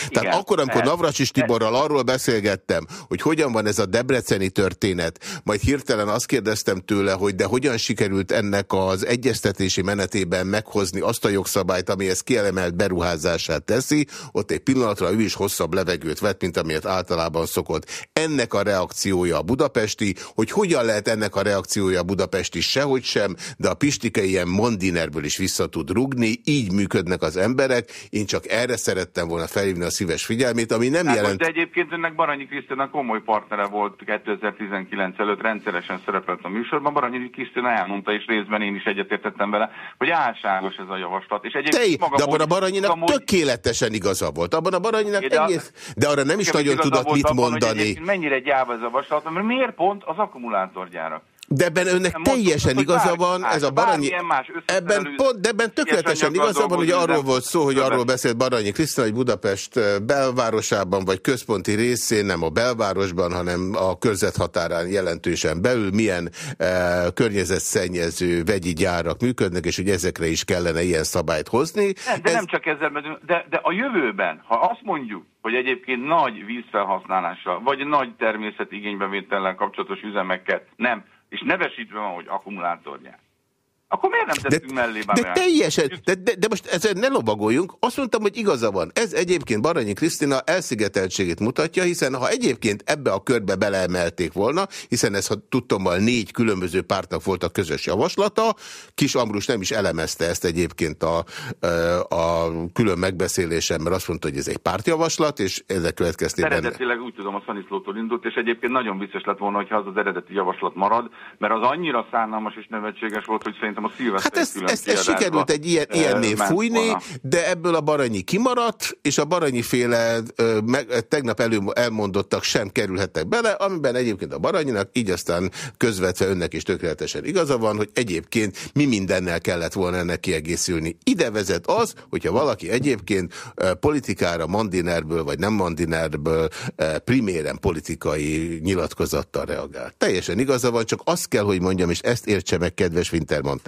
Tehát Igen, akkor, amikor Navracsis Tiborral arról beszélgettem, hogy hogyan van ez a debreceni történet, majd hirtelen azt kérdeztem tőle, hogy de hogyan sikerült ennek az egyeztetési menetében meghozni azt a jogszabályt, ami ezt kielemelt beruházását teszi, ott egy pillanatra ő is hosszabb levegőt vett, mint amilyet általában szokott. Ennek a reakciója a budapesti, hogy hogyan lehet ennek a reakciója a budapesti sehogy sem, de a Pistike ilyen mondinerből is vissza tud rugni, így működnek az emberek. Én csak erre szerettem volna felhívni felhívni a szíves figyelmét, ami nem hát jelent... De egyébként önnek Baranyi Krisztina komoly partnere volt 2019 előtt, rendszeresen szerepelt a műsorban. Baranyi Krisztina elmondta, és részben én is egyetértettem vele, hogy álságos ez a javaslat. És egyébként Te, maga de abban a Baranyinak maga tökéletesen igaza volt. Abban a Baranyinak de egész... De arra nem is nagyon tudott mit abban, mondani. Mennyire gyáva ez a javaslat, mert miért pont az akkumulátorgyárak? De ebben önnek nem teljesen mondtad, igaza van, ez a Baranyi... Ebben, pont, de ebben tökéletesen igaza van, hogy arról volt szó, hogy arról beszélt Baranyi Krisztina, hogy Budapest belvárosában vagy központi részén, nem a belvárosban, hanem a körzethatárán jelentősen belül milyen eh, környezetszennyező vegyi gyárak működnek, és hogy ezekre is kellene ilyen szabályt hozni. Nem, de Ez... nem csak ezzel, de, de a jövőben, ha azt mondjuk, hogy egyébként nagy vízfelhasználással, vagy nagy természetigénybevétellel kapcsolatos üzemeket nem, és nevesítve van, hogy akkumulátorgyár. Akkor miért nem tettünk de, mellé De teljesen, de, de, de most ezzel ne lobagoljunk. Azt mondtam, hogy igaza van. Ez egyébként Baranyi Krisztina elszigeteltségét mutatja, hiszen ha egyébként ebbe a körbe beleemelték volna, hiszen ez, ha tudtommal négy különböző pártnak volt a közös javaslata, Kis Ambrus nem is elemezte ezt egyébként a, a külön megbeszélésen, mert azt mondta, hogy ez egy pártjavaslat, és ezek következtében... Eredetileg úgy tudom, a Szaniszlótól indult, és egyébként nagyon biztos lett volna, hogyha az az eredeti javaslat marad, mert az annyira szánalmas és nevetséges volt, hogy szerintem szerintem a Hát ezt, ezt, ezt sikerült egy ilyen, ilyennél fújni, volna. de ebből a Baranyi kimaradt, és a Baranyi féle meg, tegnap elő elmondottak sem kerülhettek bele, amiben egyébként a Baranyinak, így aztán közvetve önnek is tökéletesen igaza van, hogy egyébként mi mindennel kellett volna ennek kiegészülni. Ide vezet az, hogyha valaki egyébként politikára mandinerből, vagy nem mandinerből priméren politikai nyilatkozattal reagál. Teljesen igaza van, csak azt kell, hogy mondjam, és ezt értse meg, kedves Wintermantel,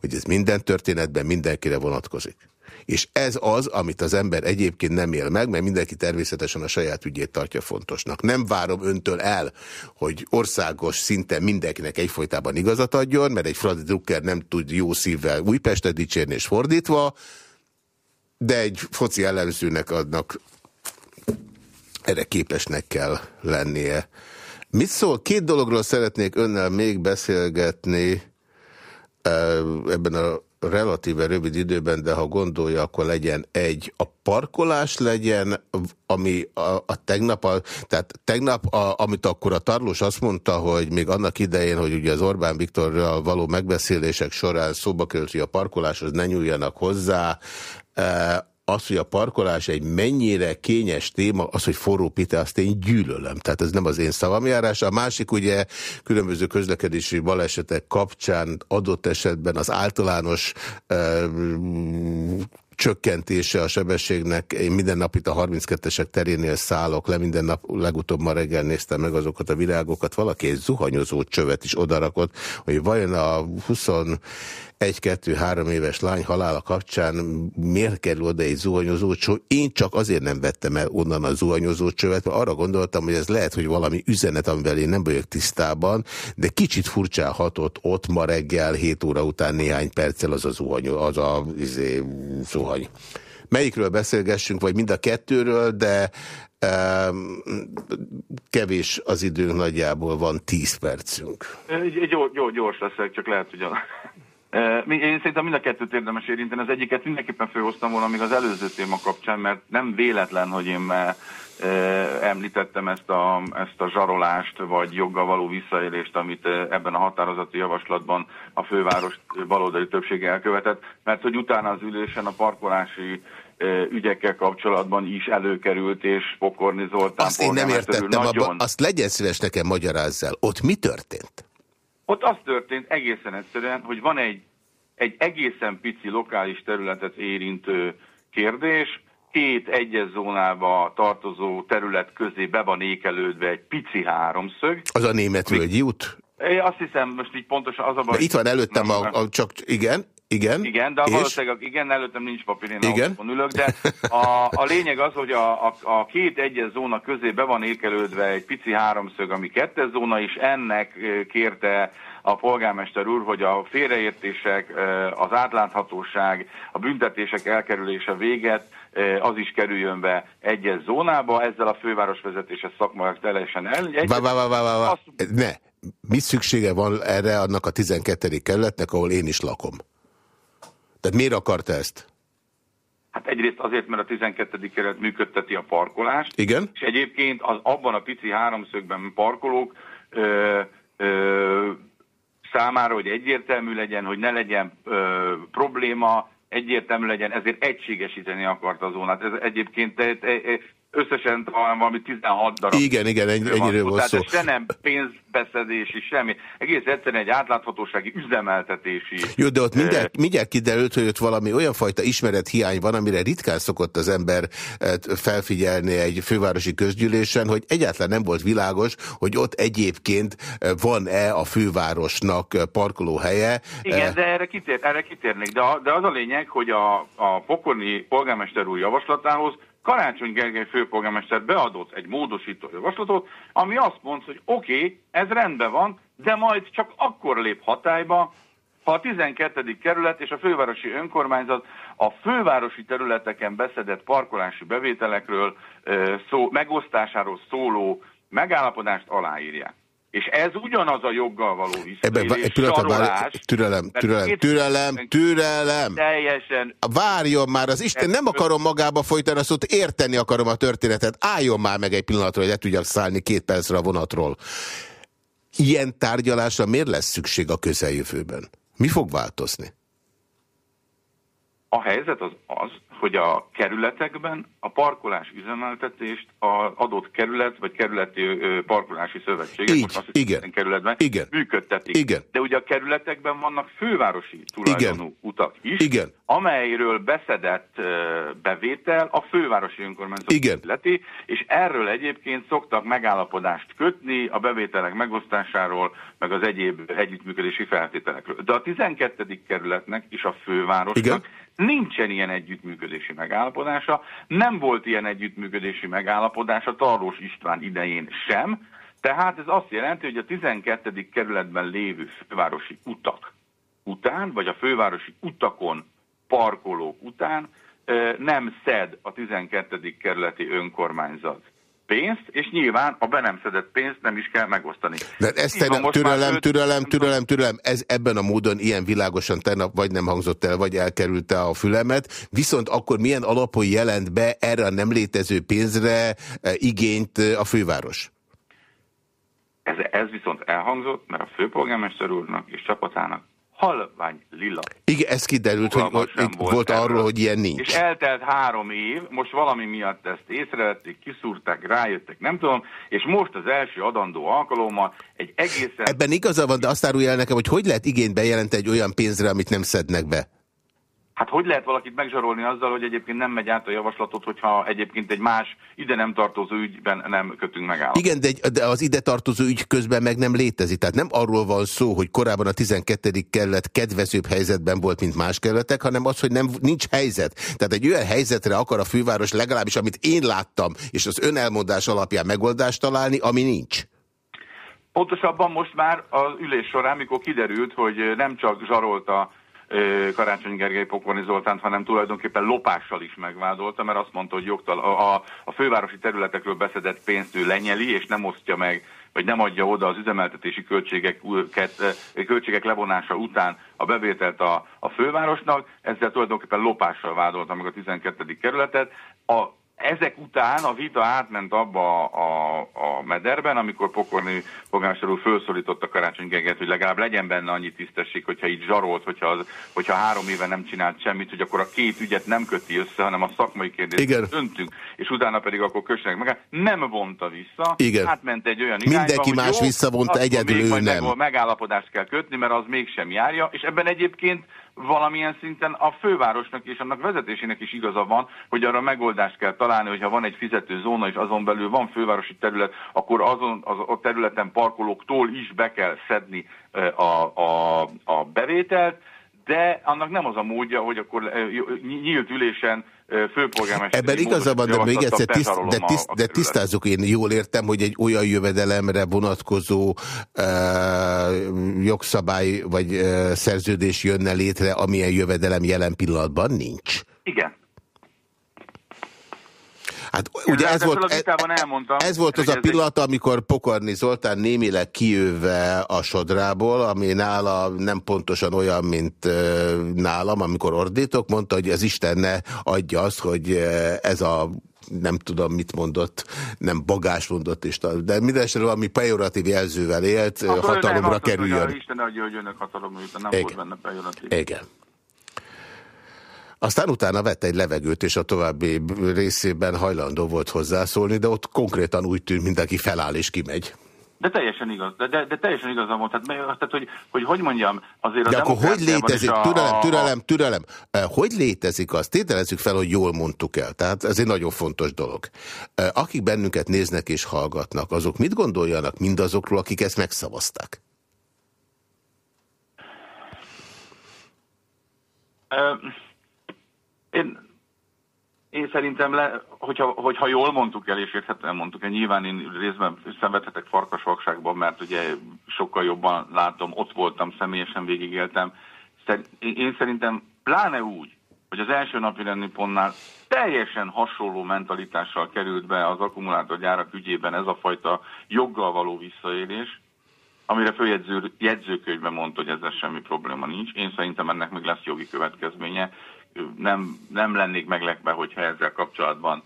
hogy ez minden történetben mindenkire vonatkozik. És ez az, amit az ember egyébként nem él meg, mert mindenki természetesen a saját ügyét tartja fontosnak. Nem várom öntől el, hogy országos szinten mindenkinek egyfolytában igazat adjon, mert egy Fradi Drucker nem tud jó szívvel Újpestet dicsérni és fordítva, de egy foci ellenzőnek adnak erre képesnek kell lennie. Mit szól? Két dologról szeretnék önnel még beszélgetni ebben a relatíve rövid időben, de ha gondolja, akkor legyen egy. A parkolás legyen, ami a, a tegnap, a, tehát tegnap, a, amit akkor a Tarlós azt mondta, hogy még annak idején, hogy ugye az Orbán Viktorral való megbeszélések során szóba került, hogy a parkoláshoz ne nyúljanak hozzá, az, hogy a parkolás egy mennyire kényes téma, az, hogy forró pite, azt én gyűlölöm. Tehát ez nem az én szavamjárás. A másik ugye különböző közlekedési balesetek kapcsán adott esetben az általános csökkentése a sebességnek. Én minden nap itt a 32-esek terénél szállok le, minden nap, legutóbb ma reggel néztem meg azokat a világokat. Valaki egy zuhanyozó csövet is odarakott, hogy vajon a 20 egy-kettő-három éves lány halála kapcsán miért kerül oda egy zuhanyozó cső? Én csak azért nem vettem el onnan a zuhanyozó csövet, mert arra gondoltam, hogy ez lehet, hogy valami üzenet, amivel én nem vagyok tisztában, de kicsit furcsán hatott ott ma reggel 7 óra után néhány perccel az a zuhanyó, az a izé, zuhany. Melyikről beszélgessünk, vagy mind a kettőről, de kevés az időnk, nagyjából van 10 percünk. Gyors, gyors leszek, csak lehet, hogy a én szerintem mind a kettőt érdemes érinteni. Az egyiket mindenképpen felhoztam volna még az előző téma kapcsán, mert nem véletlen, hogy én említettem ezt a, ezt a zsarolást, vagy joggal való visszaélést, amit ebben a határozati javaslatban a főváros baloldali többsége elkövetett, mert hogy utána az ülésen a parkolási ügyekkel kapcsolatban is előkerült, és Pokorni Zoltán Azt én nem értettem, nagyon... abba, azt legyen szíves nekem magyarázzel. Ott mi történt? Ott az történt egészen egyszerűen, hogy van egy, egy egészen pici lokális területet érintő kérdés, két egyes zónába tartozó terület közé be van ékelődve egy pici háromszög. Az a német völgyi út? Én azt hiszem, most így pontosan az a baj... De itt van előttem a, a, csak, igen, igen. Igen, de a valószínűleg, igen, előttem nincs papír, én igen. ülök, de a, a lényeg az, hogy a, a, a két egyes zóna közé be van ékelődve egy pici háromszög, ami kettes zóna, és ennek kérte a polgármester úr, hogy a félreértések, az átláthatóság, a büntetések elkerülése véget, az is kerüljön be egyes zónába, ezzel a főváros vezetése szakmailag teljesen el. Vá, vá, vá, vá, vá. Azt... Ne, mi szüksége van erre annak a 12. kerületnek, ahol én is lakom? Tehát miért akarta ezt? Hát egyrészt azért, mert a 12. kerület működteti a parkolást. Igen. És egyébként az abban a pici háromszögben parkolók ö, ö, számára, hogy egyértelmű legyen, hogy ne legyen ö, probléma, egyértelmű legyen, ezért egységesíteni akarta a zónát. Ez egyébként összesen talán valami 16 darab. Igen, igen, ennyire volt szó. Se nem pénzbeszedési, semmi. Egész egyszerűen egy átláthatósági üzemeltetési... Jó, de ott mindjárt, mindjárt kiderült, hogy ott valami olyan fajta ismerethiány van, amire ritkán szokott az ember felfigyelni egy fővárosi közgyűlésen, hogy egyáltalán nem volt világos, hogy ott egyébként van-e a fővárosnak parkolóhelye. Igen, de erre, kitér, erre kitérnék. De, de az a lényeg, hogy a, a pokorni polgármester úr javaslatához Karácsony Gergely főpolgármester beadott egy módosító javaslatot, ami azt mondta, hogy oké, okay, ez rendben van, de majd csak akkor lép hatályba, ha a 12. kerület és a fővárosi önkormányzat a fővárosi területeken beszedett parkolási bevételekről szó, megosztásáról szóló megállapodást aláírják. És ez ugyanaz a joggal való visszaélés, egy sarolás. Türelem, türelem, türelem, türelem. Teljesen. Várjon már, az Isten, nem akarom magába folytani a szót, érteni akarom a történetet. Álljon már meg egy pillanatra, hogy le tudjak szállni két percre a vonatról. Ilyen tárgyalásra miért lesz szükség a közeljövőben? Mi fog változni? A helyzet az az, hogy a kerületekben a parkolás üzemeltetést az adott kerület vagy kerületi parkolási szövetségek, Így, most igen, kerületben igen, működtetik. Igen. De ugye a kerületekben vannak fővárosi tulajdonú igen. utak is, igen. amelyről beszedett bevétel a fővárosi önkormányzat illeti, és erről egyébként szoktak megállapodást kötni a bevételek megosztásáról, meg az egyéb együttműködési feltételekről. De a 12. kerületnek és a fővárosnak igen Nincsen ilyen együttműködési megállapodása, nem volt ilyen együttműködési megállapodása Tarlós István idején sem, tehát ez azt jelenti, hogy a 12. kerületben lévő fővárosi utak után, vagy a fővárosi utakon parkolók után nem szed a 12. kerületi önkormányzat pénzt, és nyilván a be nem szedett pénzt nem is kell megosztani. De ezt tegnap, türelem, türelem, türelem, türelem, ez ebben a módon ilyen világosan tegnap vagy nem hangzott el, vagy elkerülte a fülemet, viszont akkor milyen alapon jelent be erre a nem létező pénzre igényt a főváros? Ez, ez viszont elhangzott, mert a főpolgármester úrnak és csapatának halvány lila. Igen, ez kiderült, hogy, volt, volt arról, hogy ilyen nincs. És eltelt három év, most valami miatt ezt észrevették, kiszúrták, rájöttek, nem tudom, és most az első adandó alkalommal egy egészen... Ebben igaza van, de azt árulja el nekem, hogy hogy lehet igényt bejelenteni egy olyan pénzre, amit nem szednek be? Hát hogy lehet valakit megzsarolni azzal, hogy egyébként nem megy át a javaslatot, hogyha egyébként egy más ide nem tartozó ügyben nem kötünk meg Igen, de, egy, de az ide tartozó ügy közben meg nem létezik. Tehát nem arról van szó, hogy korábban a 12. kerület kedvezőbb helyzetben volt, mint más kerületek, hanem az, hogy nem, nincs helyzet. Tehát egy olyan helyzetre akar a főváros legalábbis, amit én láttam, és az ön elmondás alapján megoldást találni, ami nincs. Pontosabban most már az ülés során, mikor kiderült, hogy nem csak zsarolta Karácsony Gergely Pokorni Zoltánt, hanem tulajdonképpen lopással is megvádolta, mert azt mondta, hogy jogtal, a, a, a fővárosi területekről beszedett pénzt ő lenyeli, és nem osztja meg, vagy nem adja oda az üzemeltetési költségek, költségek levonása után a bevételt a, a fővárosnak, ezzel tulajdonképpen lopással vádolta meg a 12. kerületet. A ezek után a vita átment abba a, a mederben, amikor Pokorni polgármester úr felszólította Karácsony Gergelyt, hogy legalább legyen benne annyi tisztesség, hogyha így zsarolt, hogyha, az, hogyha három éve nem csinált semmit, hogy akkor a két ügyet nem köti össze, hanem a szakmai kérdést döntünk, és utána pedig akkor kössenek meg. Nem vonta vissza, Igen. átment egy olyan irányba, Mindenki más jó, visszavonta, egyedül ő nem. Megállapodást kell kötni, mert az mégsem járja, és ebben egyébként valamilyen szinten a fővárosnak és annak vezetésének is igaza van, hogy arra megoldást kell találni, hogyha van egy fizető zóna, és azon belül van fővárosi terület, akkor azon az, a területen parkolóktól is be kell szedni a, a, a bevételt, de annak nem az a módja, hogy akkor nyílt ülésen főpolgármester... Ebben igaza van, de még egyszer tiszt, de, tiszt, de tisztázzuk, én jól értem, hogy egy olyan jövedelemre vonatkozó uh, jogszabály vagy uh, szerződés jönne létre, amilyen jövedelem jelen pillanatban nincs. Igen. Hát ugye ez volt, e- ez volt az a pillanat, amikor Pokorni Zoltán némileg kijöve a sodrából, ami nála nem pontosan olyan, mint nálam, amikor ordítok, mondta, hogy az Isten ne adja azt, hogy ez a nem tudom, mit mondott, nem bagás mondott is, de mindenesetre valami pejoratív jelzővel élt, Akkor hatalomra kerüljön. Isten adja, hogy önök hatalomra nem Igen. volt benne pejoratív. Igen. Aztán utána vett egy levegőt, és a további részében hajlandó volt hozzászólni, de ott konkrétan úgy tűnt, mint aki feláll és kimegy. De teljesen igaz, de, de, de teljesen igazam volt. Tehát, tehát hogy, hogy hogy mondjam, azért a De akkor hogy létezik, a, türelem, türelem, türelem, eh, hogy létezik az? Tételezzük fel, hogy jól mondtuk el. Tehát ez egy nagyon fontos dolog. Eh, akik bennünket néznek és hallgatnak, azok mit gondoljanak mindazokról, akik ezt megszavazták? Uh, én, én szerintem, le, hogyha, hogyha jól mondtuk el, és érthetően mondtuk el, nyilván én részben szenvedhetek farkasvakságban, mert ugye sokkal jobban látom, ott voltam, személyesen végigéltem. Én szerintem pláne úgy, hogy az első napi pontnál teljesen hasonló mentalitással került be az akkumulátorgyárak ügyében ez a fajta joggal való visszaélés, amire főjegyző jegyzőkönyvben mondta, hogy ezzel semmi probléma nincs. Én szerintem ennek meg lesz jogi következménye nem, nem lennék meglepve, hogyha ezzel kapcsolatban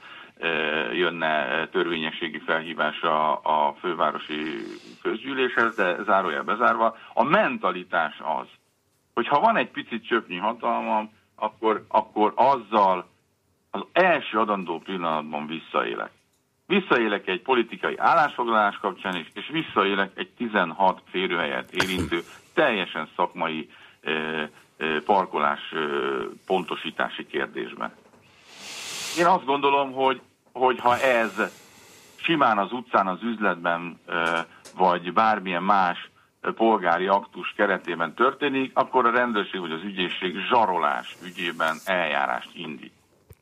jönne törvényességi felhívása a fővárosi közgyűléshez, de zárójel bezárva. A mentalitás az, hogy ha van egy picit csöpnyi hatalmam, akkor, akkor azzal az első adandó pillanatban visszaélek. Visszaélek egy politikai állásfoglalás kapcsán is, és visszaélek egy 16 férőhelyet érintő, teljesen szakmai parkolás pontosítási kérdésben. Én azt gondolom, hogy, hogy ha ez simán az utcán, az üzletben, vagy bármilyen más polgári aktus keretében történik, akkor a rendőrség vagy az ügyészség zsarolás ügyében eljárást indít.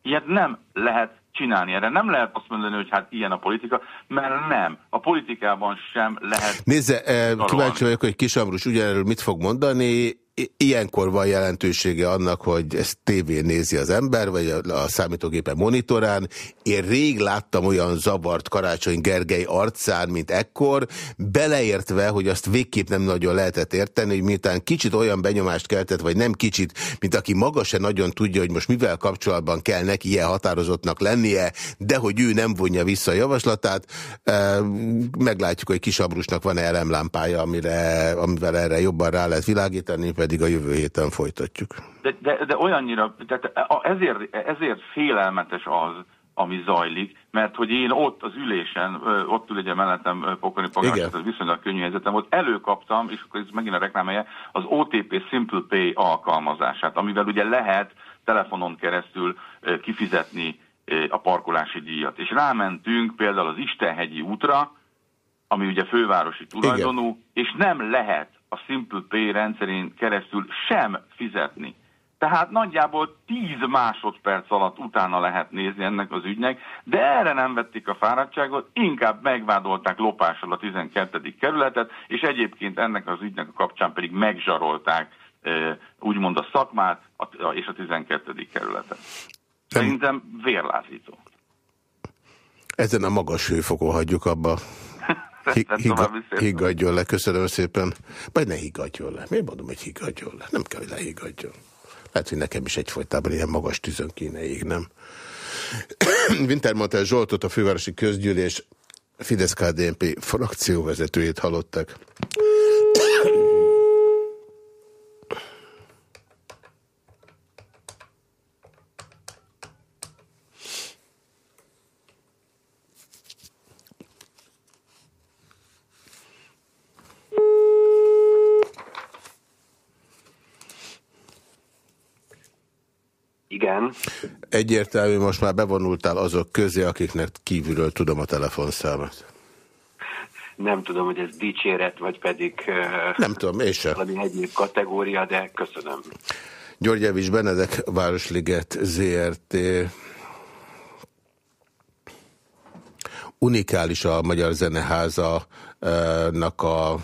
Ilyet nem lehet csinálni. Erre nem lehet azt mondani, hogy hát ilyen a politika, mert nem. A politikában sem lehet... Nézze, kíváncsi vagyok, hogy Kisamrus ugyanerről mit fog mondani ilyenkor van jelentősége annak, hogy ezt tévén nézi az ember, vagy a, számítógépen monitorán. Én rég láttam olyan zavart Karácsony Gergely arcán, mint ekkor, beleértve, hogy azt végképp nem nagyon lehetett érteni, hogy miután kicsit olyan benyomást keltett, vagy nem kicsit, mint aki maga se nagyon tudja, hogy most mivel kapcsolatban kell neki ilyen határozottnak lennie, de hogy ő nem vonja vissza a javaslatát, meglátjuk, hogy Kisabrusnak van-e elemlámpája, amire, amivel erre jobban rá lehet világítani, pedig a jövő héten folytatjuk. De, de, de olyannyira, tehát ezért, ezért félelmetes az, ami zajlik, mert hogy én ott az ülésen, ott ül ugye mellettem Pokoni Pagás, ez viszonylag könnyű helyzetem volt, előkaptam, és akkor ez megint a reklámhelye, az OTP Simple Pay alkalmazását, amivel ugye lehet telefonon keresztül kifizetni a parkolási díjat. És rámentünk például az Istenhegyi útra, ami ugye fővárosi tulajdonú, Igen. és nem lehet a Simple Pay rendszerén keresztül sem fizetni. Tehát nagyjából 10 másodperc alatt utána lehet nézni ennek az ügynek, de erre nem vették a fáradtságot, inkább megvádolták lopással a 12. kerületet, és egyébként ennek az ügynek a kapcsán pedig megzsarolták úgymond a szakmát és a 12. kerületet. Szerintem vérlázító. Ezen a magas hőfokon hagyjuk abba. Higgadjon le, köszönöm szépen. Vagy ne higgadjon le. Miért mondom, hogy higgadjon le? Nem kell, hogy lehiggadjon. Lehet, hogy nekem is egyfolytában ilyen magas tűzön kéne égnem. Wintermantel Zsoltot, a fővárosi közgyűlés Fidesz-KDNP frakcióvezetőjét hallottak. Igen. Egyértelmű, most már bevonultál azok közé, akiknek kívülről tudom a telefonszámot. Nem tudom, hogy ez dicséret, vagy pedig nem tudom, és sem. valami egyéb kategória, de köszönöm. György Evis Benedek, Városliget ZRT. Unikális a Magyar Zeneháza-nak a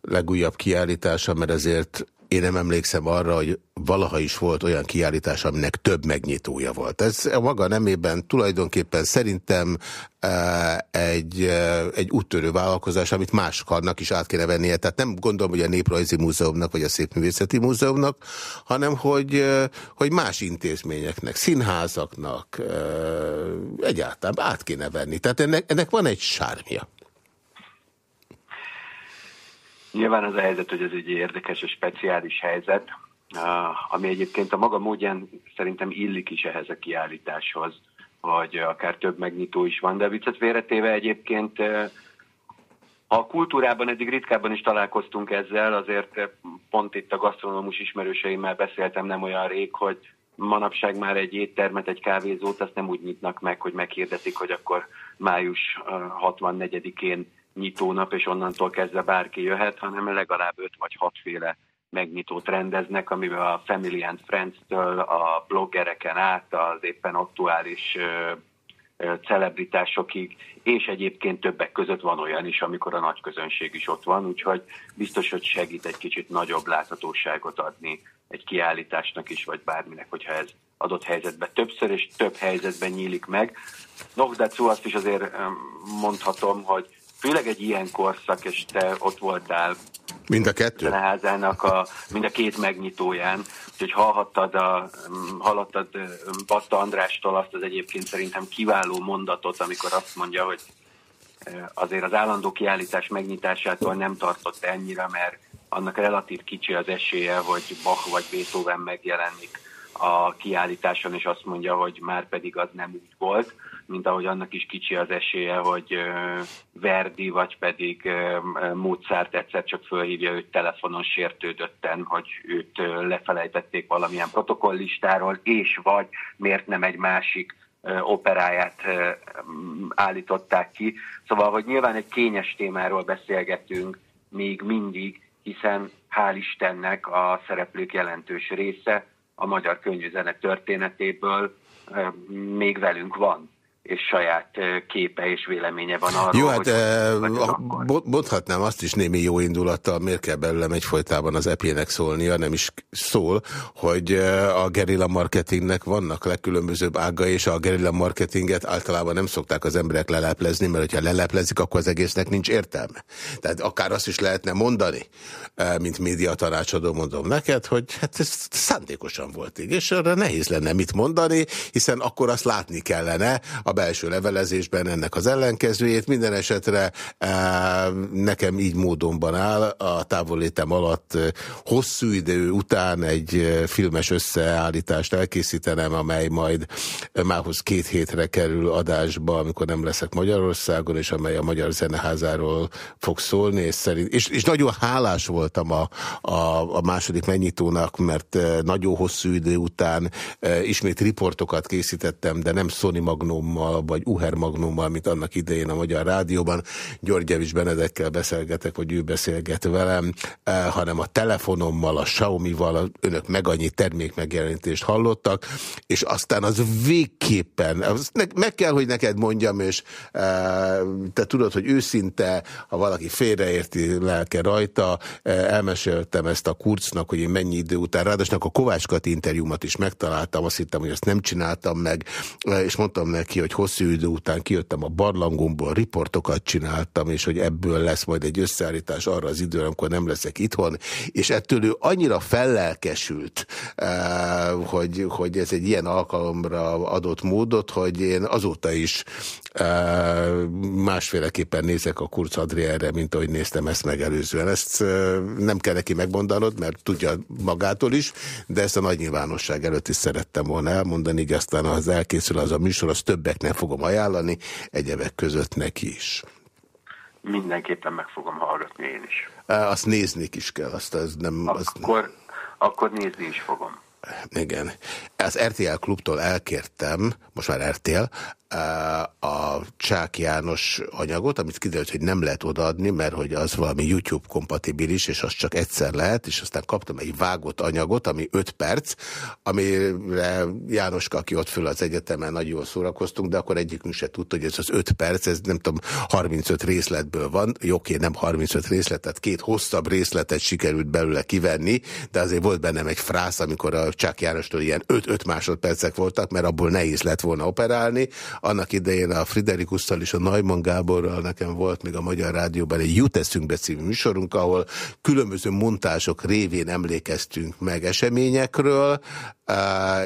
legújabb kiállítása, mert ezért én nem emlékszem arra, hogy valaha is volt olyan kiállítás, aminek több megnyitója volt. Ez a maga nemében tulajdonképpen szerintem e, egy, e, egy úttörő vállalkozás, amit másoknak is át kéne vennie. Tehát nem gondolom, hogy a Néprajzi Múzeumnak vagy a Szépművészeti Múzeumnak, hanem hogy, e, hogy más intézményeknek, színházaknak egyáltalán át kéne venni. Tehát ennek, ennek van egy sármia. Nyilván az a helyzet, hogy ez egy érdekes és speciális helyzet, ami egyébként a maga módján szerintem illik is ehhez a kiállításhoz, vagy akár több megnyitó is van, de a viccet félretéve egyébként a kultúrában eddig ritkábban is találkoztunk ezzel, azért pont itt a gasztronómus ismerőseimmel beszéltem nem olyan rég, hogy manapság már egy éttermet, egy kávézót, azt nem úgy nyitnak meg, hogy meghirdetik, hogy akkor május 64-én nyitónap, és onnantól kezdve bárki jöhet, hanem legalább öt vagy hatféle megnyitót rendeznek, amivel a Family and Friends-től a bloggereken át az éppen aktuális celebritásokig, és egyébként többek között van olyan is, amikor a nagy közönség is ott van, úgyhogy biztos, hogy segít egy kicsit nagyobb láthatóságot adni egy kiállításnak is, vagy bárminek, hogyha ez adott helyzetben többször és több helyzetben nyílik meg. No, de azt is azért mondhatom, hogy főleg egy ilyen korszak, és te ott voltál Mind a kettő? Zeneházának a, mind a két megnyitóján. Úgyhogy hallhattad, a, hallottad Batta Andrástól azt az egyébként szerintem kiváló mondatot, amikor azt mondja, hogy azért az állandó kiállítás megnyitásától nem tartott ennyire, mert annak relatív kicsi az esélye, hogy Bach vagy Beethoven megjelenik a kiállításon, és azt mondja, hogy már pedig az nem úgy volt mint ahogy annak is kicsi az esélye, hogy Verdi vagy pedig Mozart egyszer csak fölhívja őt telefonon sértődötten, hogy őt lefelejtették valamilyen protokollistáról, és vagy miért nem egy másik operáját állították ki. Szóval, hogy nyilván egy kényes témáról beszélgetünk még mindig, hiszen hál' Istennek a szereplők jelentős része a magyar könyvzene történetéből még velünk van és saját képe és véleménye van arról, Jó, hát hogy mondhatnám azt is némi jó indulattal, miért kell belőlem egyfolytában az epének szólnia, nem is szól, hogy a gerilla marketingnek vannak legkülönbözőbb ágai, és a gerilla marketinget általában nem szokták az emberek leleplezni, mert ha leleplezik, akkor az egésznek nincs értelme. Tehát akár azt is lehetne mondani, mint média tanácsadó mondom neked, hogy hát ez szándékosan volt így, és arra nehéz lenne mit mondani, hiszen akkor azt látni kellene a belső levelezésben ennek az ellenkezőjét. Minden esetre nekem így módonban áll a távolétem alatt hosszú idő után egy filmes összeállítást elkészítenem, amely majd mához két hétre kerül adásba, amikor nem leszek Magyarországon, és amely a Magyar Zeneházáról fog szólni, és, szerint, és, és nagyon hálás voltam a, a, a második megnyitónak, mert nagyon hosszú idő után ismét riportokat készítettem, de nem Sony Magnummal, vagy Uher Magnummal, mint annak idején a Magyar Rádióban. György Javis Benedekkel beszélgetek, vagy ő beszélget velem, hanem a telefonommal, a Xiaomi-val önök meg annyi termék megjelenítést hallottak, és aztán az végképpen, az meg kell, hogy neked mondjam, és te tudod, hogy őszinte, ha valaki félreérti lelke rajta, elmeséltem ezt a kurcnak, hogy én mennyi idő után, ráadásul a Kovács Kati interjúmat is megtaláltam, azt hittem, hogy ezt nem csináltam meg, és mondtam neki, hogy hosszú idő után kijöttem a barlangomból, riportokat csináltam, és hogy ebből lesz majd egy összeállítás arra az időre, amikor nem leszek itthon, és ettől ő annyira fellelkesült, hogy, hogy ez egy ilyen alkalomra adott módot, hogy én azóta is másféleképpen nézek a Kurz Adriára, mint ahogy néztem ezt megelőzően. Ezt nem kell neki megmondanod, mert tudja magától is, de ezt a nagy nyilvánosság előtt is szerettem volna elmondani, így aztán az elkészül az a műsor, az többeknek fogom ajánlani, egyebek között neki is. Mindenképpen meg fogom hallgatni én is. Azt nézni is kell, azt az nem... Az... Akkor, akkor nézni is fogom. Igen. Az RTL klubtól elkértem, most már RTL, a Csák János anyagot, amit kiderült, hogy nem lehet odaadni, mert hogy az valami YouTube kompatibilis, és az csak egyszer lehet, és aztán kaptam egy vágott anyagot, ami 5 perc, amire Jánoska, aki ott föl az egyetemen, nagyon jól szórakoztunk, de akkor egyikünk se tudta, hogy ez az 5 perc, ez nem tudom, 35 részletből van, oké, nem 35 részletet, két hosszabb részletet sikerült belőle kivenni, de azért volt bennem egy frász, amikor a Csák Jánostól ilyen 5-5 másodpercek voltak, mert abból nehéz lett volna operálni, annak idején a Friderikusszal és a Najman Gáborral nekem volt még a Magyar Rádióban egy Jut eszünkbe című műsorunk, ahol különböző montások révén emlékeztünk meg eseményekről,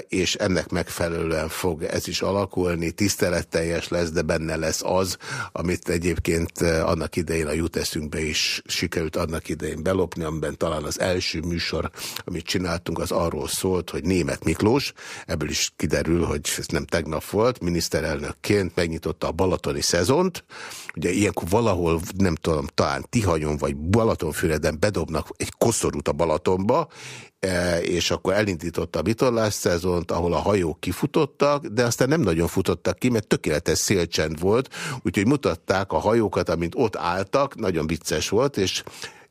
és ennek megfelelően fog ez is alakulni, tiszteletteljes lesz, de benne lesz az, amit egyébként annak idején a jut eszünkbe is sikerült annak idején belopni, amiben talán az első műsor, amit csináltunk, az arról szólt, hogy német Miklós, ebből is kiderül, hogy ez nem tegnap volt, miniszterelnökként megnyitotta a balatoni szezont, ugye ilyenkor valahol, nem tudom, talán Tihanyon vagy Balatonfüreden bedobnak egy koszorút a Balatonba, és akkor elindította a vitorlás szezont, ahol a hajók kifutottak, de aztán nem nagyon futottak ki, mert tökéletes szélcsend volt, úgyhogy mutatták a hajókat, amint ott álltak, nagyon vicces volt, és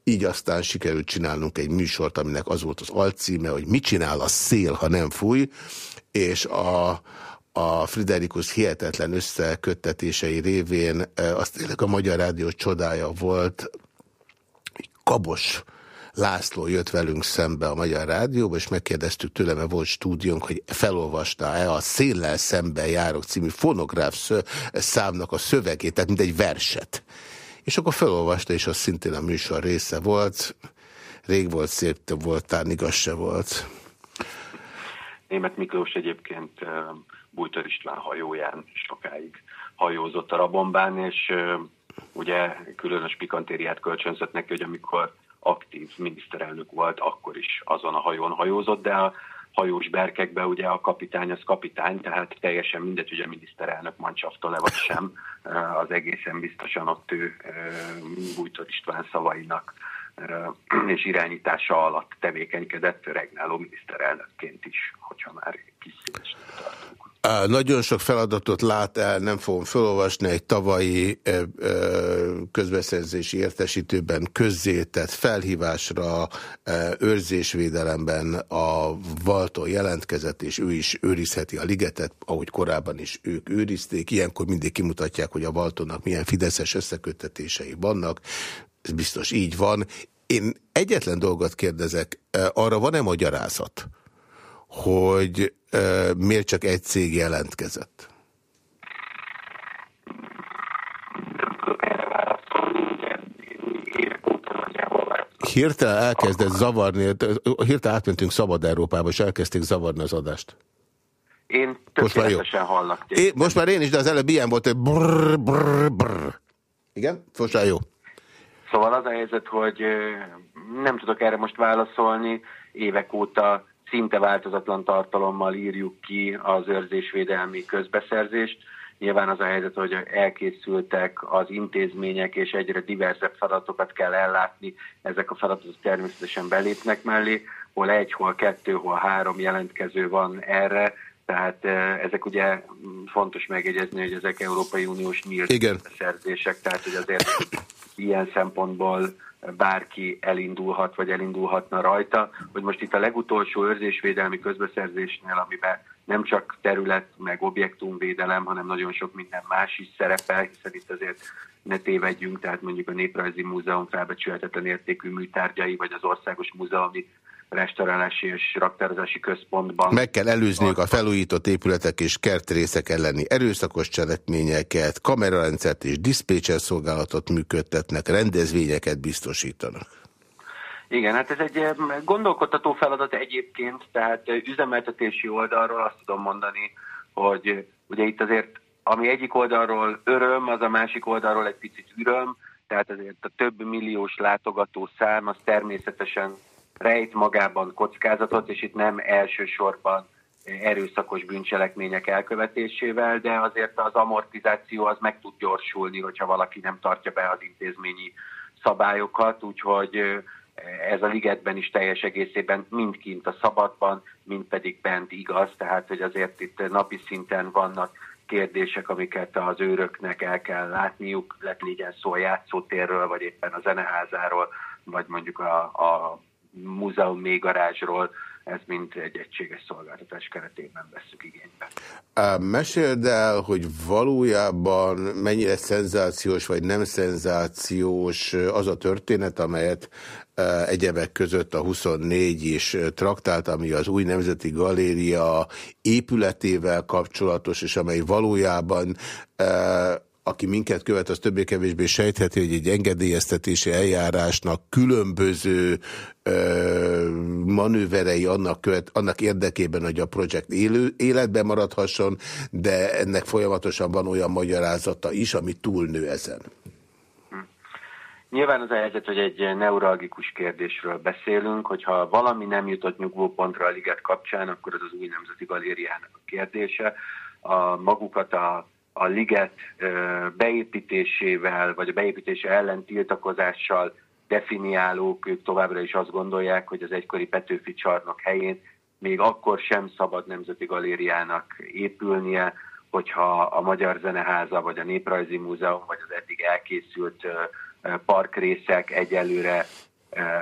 így aztán sikerült csinálnunk egy műsort, aminek az volt az alcíme, hogy mit csinál a szél, ha nem fúj, és a, a Friderikus hihetetlen összeköttetései révén e, az tényleg a Magyar Rádió csodája volt, kabos László jött velünk szembe a Magyar Rádióba, és megkérdeztük tőle, mert volt stúdiónk, hogy felolvasta-e a Széllel szemben járok című fonográf számnak a szövegét, tehát mint egy verset. És akkor felolvasta, és az szintén a műsor része volt. Rég volt, szép több voltál, igaz se volt. Német Miklós egyébként Bújtor István hajóján sokáig hajózott a Rabombán, és ugye különös pikantériát kölcsönzött neki, hogy amikor aktív miniszterelnök volt, akkor is azon a hajón hajózott, de a hajós berkekbe ugye a kapitány az kapitány, tehát teljesen mindegy, hogy a miniszterelnök mancsafta-e vagy sem, az egészen biztosan ott ő Bújtor István szavainak és irányítása alatt tevékenykedett regnáló miniszterelnökként is, hogyha már kis tartunk. Nagyon sok feladatot lát el, nem fogom felolvasni, egy tavalyi közbeszerzési értesítőben közzétett felhívásra őrzésvédelemben a Valtól jelentkezett, és ő is őrizheti a ligetet, ahogy korábban is ők őrizték. Ilyenkor mindig kimutatják, hogy a Valtónak milyen fideszes összeköttetései vannak. Ez biztos így van. Én egyetlen dolgot kérdezek, arra van-e magyarázat, hogy miért csak egy cég jelentkezett? Hirtelen elkezdett zavarni, hirtelen átmentünk Szabad Európába, és elkezdték zavarni az adást. Én tökéletesen hallak. Én, most már én is, de az előbb ilyen volt, hogy brrr, brrr, brrr. Igen? Most már jó. Szóval az a helyzet, hogy nem tudok erre most válaszolni. Évek óta szinte változatlan tartalommal írjuk ki az őrzésvédelmi közbeszerzést. Nyilván az a helyzet, hogy elkészültek az intézmények, és egyre diverzebb feladatokat kell ellátni. Ezek a feladatok természetesen belépnek mellé, hol egy, hol kettő, hol három jelentkező van erre, tehát ezek ugye fontos megjegyezni, hogy ezek Európai Uniós nyílt szerzések, tehát hogy azért ilyen szempontból bárki elindulhat, vagy elindulhatna rajta, hogy most itt a legutolsó őrzésvédelmi közbeszerzésnél, amiben nem csak terület, meg objektumvédelem, hanem nagyon sok minden más is szerepel, hiszen itt azért ne tévedjünk, tehát mondjuk a Néprajzi Múzeum felbecsülhetetlen értékű műtárgyai, vagy az Országos Múzeumi restaurálási és raktározási központban. Meg kell előzniük a felújított épületek és kertrészek elleni erőszakos cselekményeket, kamerarendszert és diszpécser szolgálatot működtetnek, rendezvényeket biztosítanak. Igen, hát ez egy gondolkodtató feladat egyébként, tehát eh, üzemeltetési oldalról azt tudom mondani, hogy ugye itt azért, ami egyik oldalról öröm, az a másik oldalról egy picit üröm, tehát azért a több milliós látogató szám az természetesen rejt magában kockázatot, és itt nem elsősorban erőszakos bűncselekmények elkövetésével, de azért az amortizáció az meg tud gyorsulni, hogyha valaki nem tartja be az intézményi szabályokat, úgyhogy ez a ligetben is teljes egészében mind kint a szabadban, mind pedig bent igaz, tehát hogy azért itt napi szinten vannak kérdések, amiket az őröknek el kell látniuk, legyen szó a játszótérről, vagy éppen a zeneházáról, vagy mondjuk a, a múzeum mélygarázsról, ez mint egy egységes szolgáltatás keretében veszük igénybe. Meséld el, hogy valójában mennyire szenzációs vagy nem szenzációs az a történet, amelyet egyebek között a 24 is traktált, ami az új Nemzeti Galéria épületével kapcsolatos, és amely valójában aki minket követ, az többé-kevésbé sejtheti, hogy egy engedélyeztetési eljárásnak különböző ö, manőverei annak, követ, annak érdekében, hogy a projekt élő, életben maradhasson, de ennek folyamatosan van olyan magyarázata is, ami túlnő ezen. Nyilván az a helyzet, hogy egy neuralgikus kérdésről beszélünk, hogyha valami nem jutott nyugvópontra a liget kapcsán, akkor az az új nemzeti galériának a kérdése. A magukat a a liget beépítésével, vagy a beépítése ellen tiltakozással definiálók, ők továbbra is azt gondolják, hogy az egykori Petőfi csarnok helyén még akkor sem szabad Nemzeti Galériának épülnie, hogyha a Magyar Zeneháza, vagy a Néprajzi Múzeum, vagy az eddig elkészült parkrészek egyelőre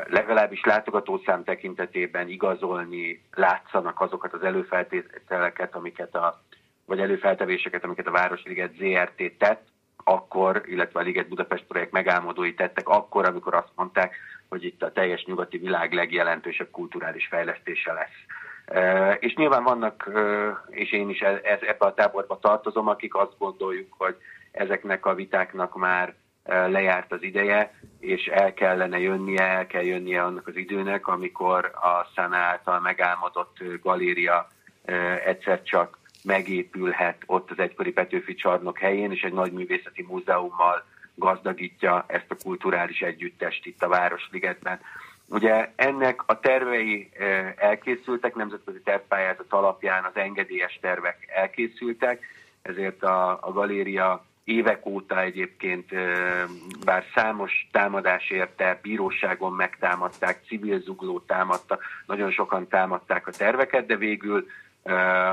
legalábbis látogatószám tekintetében igazolni látszanak azokat az előfeltételeket, amiket a vagy előfeltevéseket, amiket a Városliget ZRT tett, akkor, illetve a Liget Budapest projekt megálmodói tettek akkor, amikor azt mondták, hogy itt a teljes nyugati világ legjelentősebb kulturális fejlesztése lesz. És nyilván vannak, és én is e, ebbe a táborba tartozom, akik azt gondoljuk, hogy ezeknek a vitáknak már lejárt az ideje, és el kellene jönnie, el kell jönnie annak az időnek, amikor a Szana által megálmodott galéria egyszer csak megépülhet ott az egykori Petőfi csarnok helyén, és egy nagy művészeti múzeummal gazdagítja ezt a kulturális együttest itt a Városligetben. Ugye ennek a tervei eh, elkészültek, nemzetközi tervpályázat alapján az engedélyes tervek elkészültek, ezért a, a galéria évek óta egyébként, eh, bár számos támadás érte, bíróságon megtámadták, civil zugló támadta, nagyon sokan támadták a terveket, de végül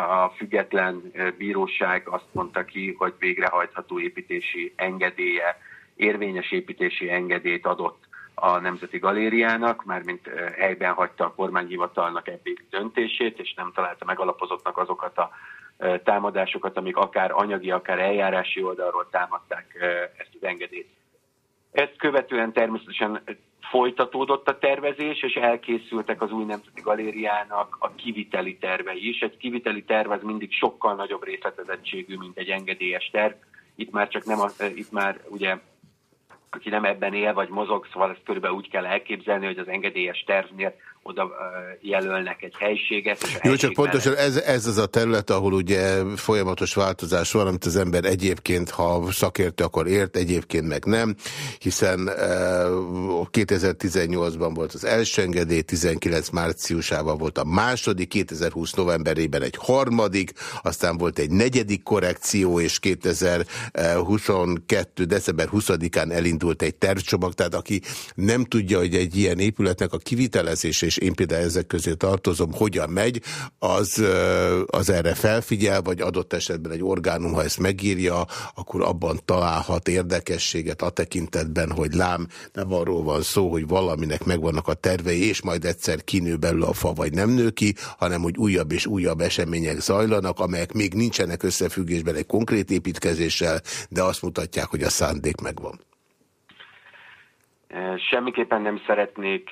a független bíróság azt mondta ki, hogy végrehajtható építési engedélye, érvényes építési engedélyt adott a Nemzeti Galériának, mármint helyben hagyta a kormányhivatalnak ebbéli döntését, és nem találta megalapozottnak azokat a támadásokat, amik akár anyagi, akár eljárási oldalról támadták ezt az engedélyt. Ezt követően természetesen folytatódott a tervezés, és elkészültek az új Nemzeti Galériának a kiviteli tervei is. Egy kiviteli terv az mindig sokkal nagyobb részletezettségű, mint egy engedélyes terv. Itt már csak nem, a, itt már ugye aki nem ebben él vagy mozog, szóval ezt körülbelül úgy kell elképzelni, hogy az engedélyes tervnél oda jelölnek egy helységet. És Jó, csak pontosan ez, ez az a terület, ahol ugye folyamatos változás van, amit az ember egyébként, ha szakértő, akkor ért, egyébként meg nem, hiszen 2018-ban volt az első engedély, 19 márciusában volt a második, 2020 novemberében egy harmadik, aztán volt egy negyedik korrekció, és 2022. december 20-án elindult egy tervcsomag, tehát aki nem tudja, hogy egy ilyen épületnek a kivitelezése és és én például ezek közé tartozom, hogyan megy, az, az erre felfigyel, vagy adott esetben egy orgánum, ha ezt megírja, akkor abban találhat érdekességet a tekintetben, hogy lám, nem arról van szó, hogy valaminek megvannak a tervei, és majd egyszer kinő belül a fa, vagy nem nő ki, hanem hogy újabb és újabb események zajlanak, amelyek még nincsenek összefüggésben egy konkrét építkezéssel, de azt mutatják, hogy a szándék megvan. Semmiképpen nem szeretnék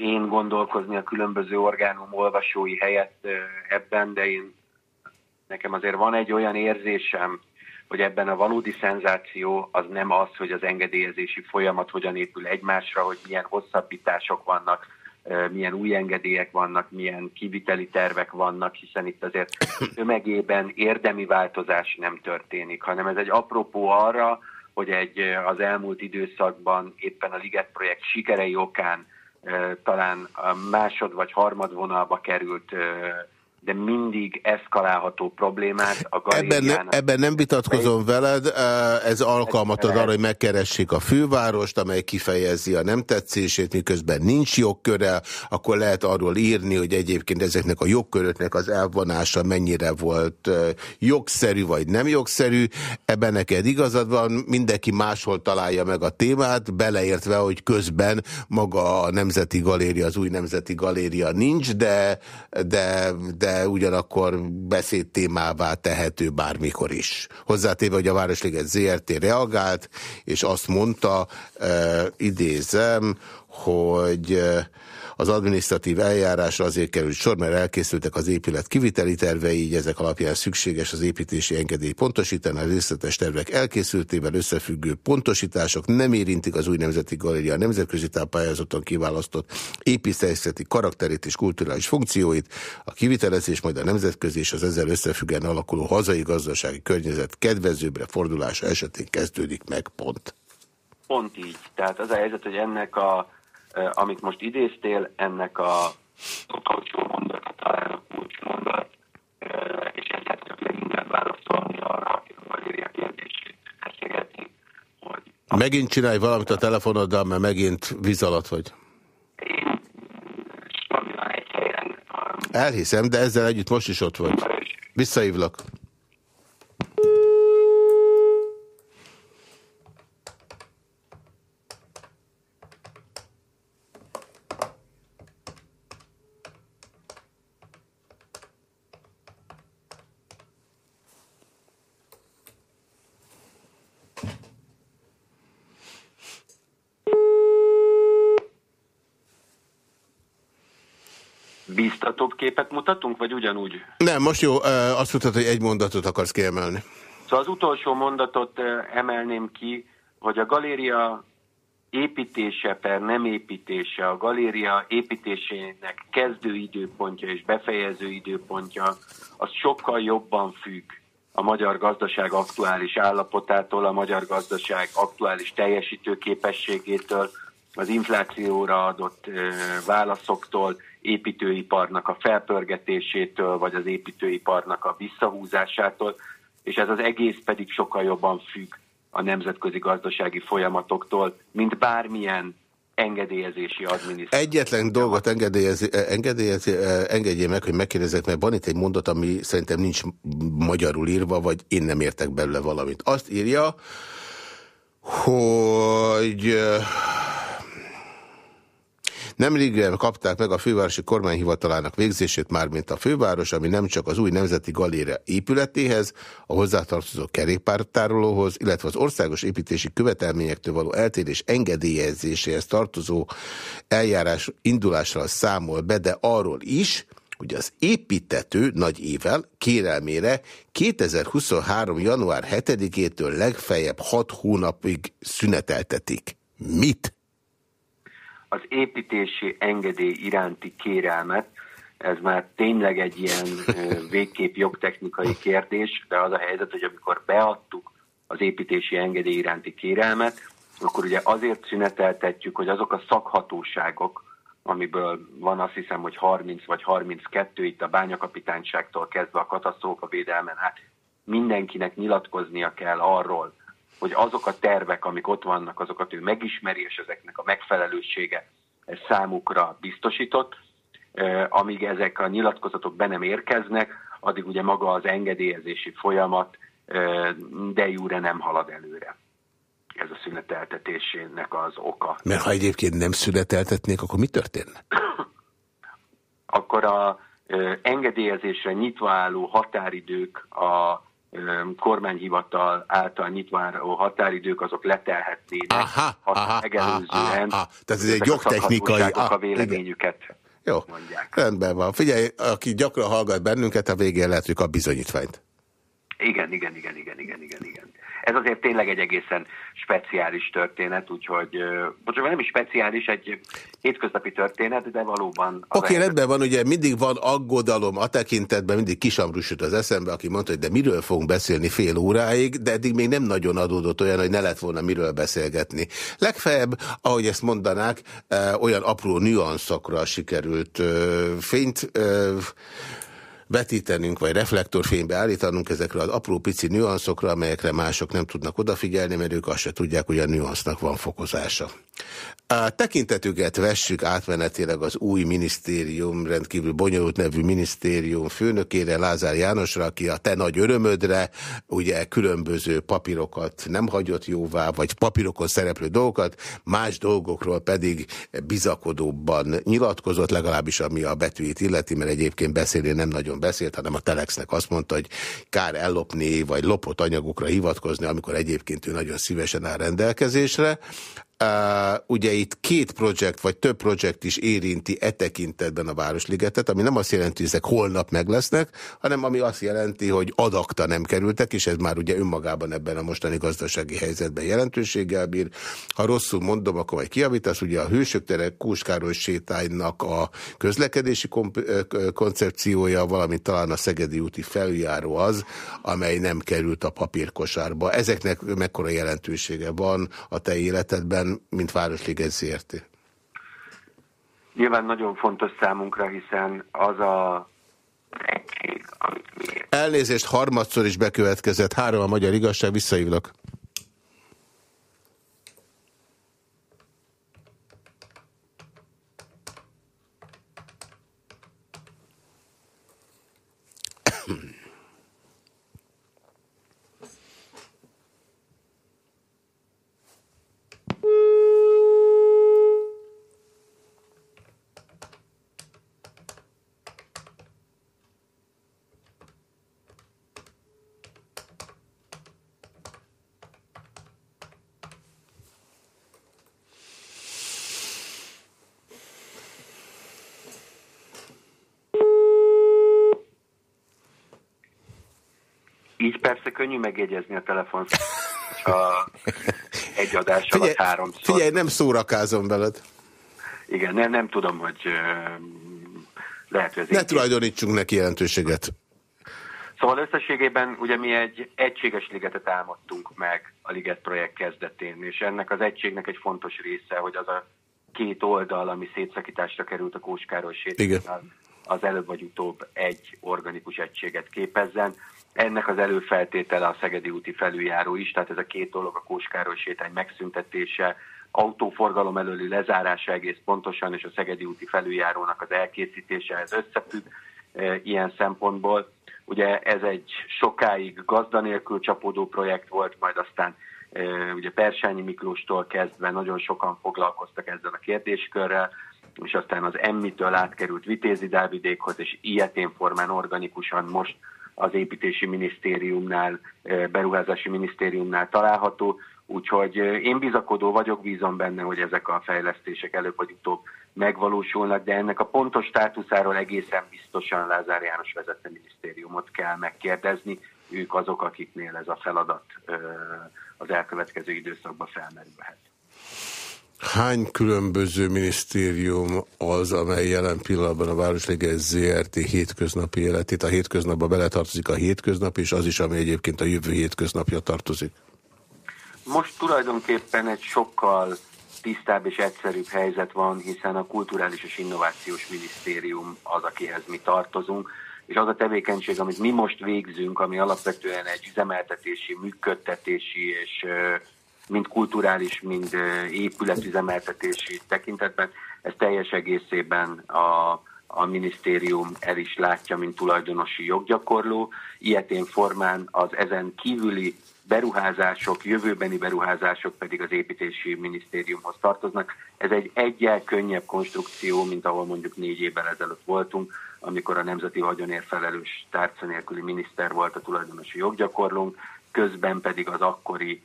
én gondolkozni a különböző orgánum olvasói helyett ebben, de én nekem azért van egy olyan érzésem, hogy ebben a valódi szenzáció az nem az, hogy az engedélyezési folyamat hogyan épül egymásra, hogy milyen hosszabbítások vannak, milyen új engedélyek vannak, milyen kiviteli tervek vannak, hiszen itt azért tömegében érdemi változás nem történik, hanem ez egy apropó arra, hogy egy az elmúlt időszakban éppen a Liget projekt sikerei okán talán a másod vagy harmad vonalba került de mindig eszkalálható problémát a ebben, ne, ebben nem vitatkozom veled, ez alkalmat ad arra, hogy megkeressék a fővárost, amely kifejezi a nem tetszését, miközben nincs jogköre, akkor lehet arról írni, hogy egyébként ezeknek a jogköröknek az elvonása mennyire volt jogszerű vagy nem jogszerű. Ebben neked igazad van, mindenki máshol találja meg a témát, beleértve, hogy közben maga a Nemzeti Galéria, az új Nemzeti Galéria nincs, de, de, de ugyanakkor beszédtémává tehető bármikor is. Hozzátéve, hogy a Városliget ZRT reagált, és azt mondta, idézem, hogy az adminisztratív eljárásra azért került sor, mert elkészültek az épület kiviteli tervei, így ezek alapján szükséges az építési engedély pontosítani. A részletes tervek elkészültével összefüggő pontosítások nem érintik az új Nemzeti Galéria a nemzetközi tápályázaton kiválasztott építészeti karakterét és kulturális funkcióit, a kivitelezés majd a nemzetközi és az ezzel összefüggően alakuló hazai gazdasági környezet kedvezőbbre fordulása esetén kezdődik meg, pont. Pont így. Tehát az a helyzet, hogy ennek a amit most idéztél, ennek a utolsó mondat, talán a kulcsmondat, és egyáltalán leginkább válaszolni arra, hogy a Valéria kérdését feszegeti, hogy... Megint csinálj valamit a telefonoddal, mert megint víz alatt vagy. Én stabilan egy helyen... Elhiszem, de ezzel együtt most is ott vagy. Visszaívlak. Biztatóbb képet mutatunk, vagy ugyanúgy? Nem, most jó, azt mutat, hogy egy mondatot akarsz kiemelni. Szóval az utolsó mondatot emelném ki, hogy a galéria építése per nem építése, a galéria építésének kezdő időpontja és befejező időpontja, az sokkal jobban függ a magyar gazdaság aktuális állapotától, a magyar gazdaság aktuális teljesítő képességétől, az inflációra adott válaszoktól, építőiparnak a felpörgetésétől, vagy az építőiparnak a visszahúzásától, és ez az egész pedig sokkal jobban függ a nemzetközi gazdasági folyamatoktól, mint bármilyen engedélyezési adminisztráció. Egyetlen dolgot engedélyezi, engedélyezi, engedjél meg, hogy megkérdezek, mert van itt egy mondat, ami szerintem nincs magyarul írva, vagy én nem értek belőle valamit. Azt írja, hogy Nemrég kapták meg a fővárosi kormányhivatalának végzését, mármint a főváros, ami nem csak az új Nemzeti Galéria épületéhez, a hozzátartozó kerékpártárolóhoz, illetve az országos építési követelményektől való eltérés engedélyezéséhez tartozó eljárás indulásra számol be, de arról is, hogy az építető nagy ével kérelmére 2023. január 7-től legfeljebb 6 hónapig szüneteltetik. Mit? Az építési engedély iránti kérelmet, ez már tényleg egy ilyen végkép jogtechnikai kérdés, de az a helyzet, hogy amikor beadtuk az építési engedély iránti kérelmet, akkor ugye azért szüneteltetjük, hogy azok a szakhatóságok, amiből van azt hiszem, hogy 30 vagy 32 itt a bányakapitányságtól kezdve a katasztrófa védelmen át, mindenkinek nyilatkoznia kell arról, hogy azok a tervek, amik ott vannak, azokat ő megismeri, és ezeknek a megfelelősége számukra biztosított. Amíg ezek a nyilatkozatok be nem érkeznek, addig ugye maga az engedélyezési folyamat de júre nem halad előre. Ez a szüneteltetésének az oka. Mert ha egyébként nem szüneteltetnék, akkor mi történne? akkor a engedélyezésre nyitva álló határidők a kormányhivatal által nyitváró határidők azok letelhetnének aha, aha, megelőzően. Aha, aha. Tehát ez egy jogtechnikai... A, a véleményüket igen. Jó, mondják. rendben van. Figyelj, aki gyakran hallgat bennünket, a végén lehet, hogy a bizonyítványt. Igen, igen, igen, igen, igen, igen, igen ez azért tényleg egy egészen speciális történet, úgyhogy most nem is speciális, egy hétköznapi történet, de valóban... Oké, okay, rendben van, ugye mindig van aggodalom a tekintetben, mindig kisamrusult az eszembe, aki mondta, hogy de miről fogunk beszélni fél óráig, de eddig még nem nagyon adódott olyan, hogy ne lett volna miről beszélgetni. Legfeljebb, ahogy ezt mondanák, olyan apró nüanszokra sikerült fényt vetítenünk, vagy reflektorfénybe állítanunk ezekre az apró pici nüanszokra, amelyekre mások nem tudnak odafigyelni, mert ők azt se tudják, hogy a nüansznak van fokozása. A tekintetüket vessük átmenetileg az új minisztérium, rendkívül bonyolult nevű minisztérium főnökére, Lázár Jánosra, aki a te nagy örömödre ugye különböző papírokat nem hagyott jóvá, vagy papírokon szereplő dolgokat, más dolgokról pedig bizakodóbban nyilatkozott, legalábbis ami a betűjét illeti, mert egyébként beszélni nem nagyon beszélt, hanem a Telexnek azt mondta, hogy kár ellopni, vagy lopott anyagokra hivatkozni, amikor egyébként ő nagyon szívesen áll rendelkezésre. Uh, ugye itt két projekt, vagy több projekt is érinti e tekintetben a Városligetet, ami nem azt jelenti, hogy ezek holnap meg lesznek, hanem ami azt jelenti, hogy adakta nem kerültek, és ez már ugye önmagában ebben a mostani gazdasági helyzetben jelentőséggel bír. Ha rosszul mondom, akkor majd kiavítasz, ugye a Hősök tere Kúskároly sétánynak a közlekedési koncepciója, valamint talán a Szegedi úti feljáró az, amely nem került a papírkosárba. Ezeknek mekkora jelentősége van a te életedben, Nyilván, mint Városliget ZRT. Nyilván nagyon fontos számunkra, hiszen az a Elnézést harmadszor is bekövetkezett. Három a magyar igazság, visszaívlak. Persze könnyű megjegyezni a telefon a egy adás figyelj, alatt háromszor. Figyelj, nem szórakázom veled. Igen, nem, nem tudom, hogy lehet, hogy Ne tulajdonítsunk neki jelentőséget. Szóval összességében ugye mi egy egységes ligetet álmodtunk meg a liget projekt kezdetén, és ennek az egységnek egy fontos része, hogy az a két oldal, ami szétszakításra került a Kóskáról sétánál, az előbb vagy utóbb egy organikus egységet képezzen. Ennek az előfeltétele a Szegedi úti felüljáró is, tehát ez a két dolog, a Kóskároly sétány megszüntetése, autóforgalom előli lezárása egész pontosan, és a Szegedi úti felüljárónak az elkészítése ez összefügg ilyen szempontból. Ugye ez egy sokáig gazda nélkül csapódó projekt volt, majd aztán ugye Persányi Miklóstól kezdve nagyon sokan foglalkoztak ezzel a kérdéskörrel, és aztán az Emmitől átkerült Vitézi Dávidékhoz, és ilyetén formán organikusan most az építési minisztériumnál, beruházási minisztériumnál található. Úgyhogy én bizakodó vagyok, bízom benne, hogy ezek a fejlesztések előbb vagy utóbb megvalósulnak, de ennek a pontos státuszáról egészen biztosan Lázár János vezette minisztériumot kell megkérdezni. Ők azok, akiknél ez a feladat az elkövetkező időszakban felmerülhet. Hány különböző minisztérium az, amely jelen pillanatban a Városliges ZRT hétköznapi életét, a hétköznapba beletartozik a hétköznap, és az is, ami egyébként a jövő hétköznapja tartozik? Most tulajdonképpen egy sokkal tisztább és egyszerűbb helyzet van, hiszen a Kulturális és Innovációs Minisztérium az, akihez mi tartozunk, és az a tevékenység, amit mi most végzünk, ami alapvetően egy üzemeltetési, működtetési és mind kulturális, mind épületüzemeltetési tekintetben, ez teljes egészében a, a minisztérium el is látja, mint tulajdonosi joggyakorló. Ilyetén formán az ezen kívüli beruházások, jövőbeni beruházások pedig az építési minisztériumhoz tartoznak. Ez egy egyel könnyebb konstrukció, mint ahol mondjuk négy évvel ezelőtt voltunk, amikor a Nemzeti Vagyonért felelős tárca nélküli miniszter volt a tulajdonosi joggyakorlónk, közben pedig az akkori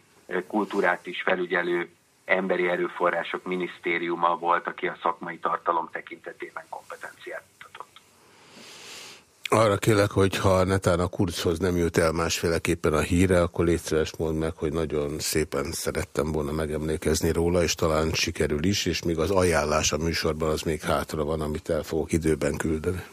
kultúrát is felügyelő emberi erőforrások minisztériuma volt, aki a szakmai tartalom tekintetében kompetenciát arra kérlek, hogy ha netán a kurzhoz nem jött el másféleképpen a híre, akkor létszeres mondd meg, hogy nagyon szépen szerettem volna megemlékezni róla, és talán sikerül is, és még az ajánlás a műsorban az még hátra van, amit el fogok időben küldeni.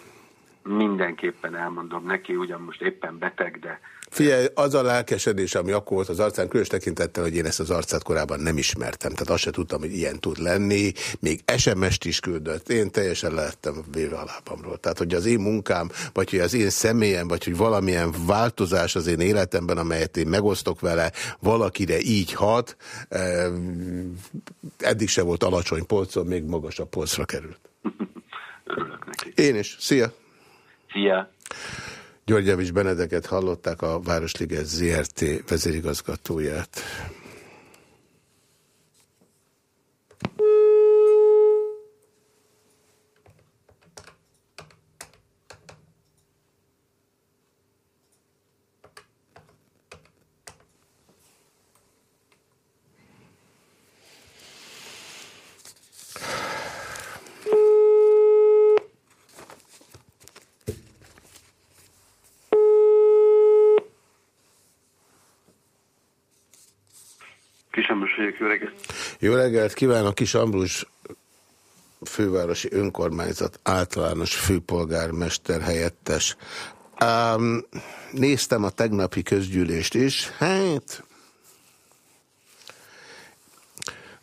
Mindenképpen elmondom neki, ugyan most éppen beteg, de Figyelj, az a lelkesedés, ami akkor volt az arcán, különös tekintettel, hogy én ezt az arcát korábban nem ismertem. Tehát azt se tudtam, hogy ilyen tud lenni. Még SMS-t is küldött. Én teljesen lehettem véve a lábamról. Tehát, hogy az én munkám, vagy hogy az én személyem, vagy hogy valamilyen változás az én életemben, amelyet én megosztok vele, valakire így hat, eh, eddig se volt alacsony polcon, még magasabb polcra került. Én is. Szia! Szia! György Javis Benedeket hallották a Városliget ZRT vezérigazgatóját. jó reggelt. Jó reggelt kívánok, Kis Ambrus fővárosi önkormányzat általános főpolgármester helyettes. Um, néztem a tegnapi közgyűlést is, hát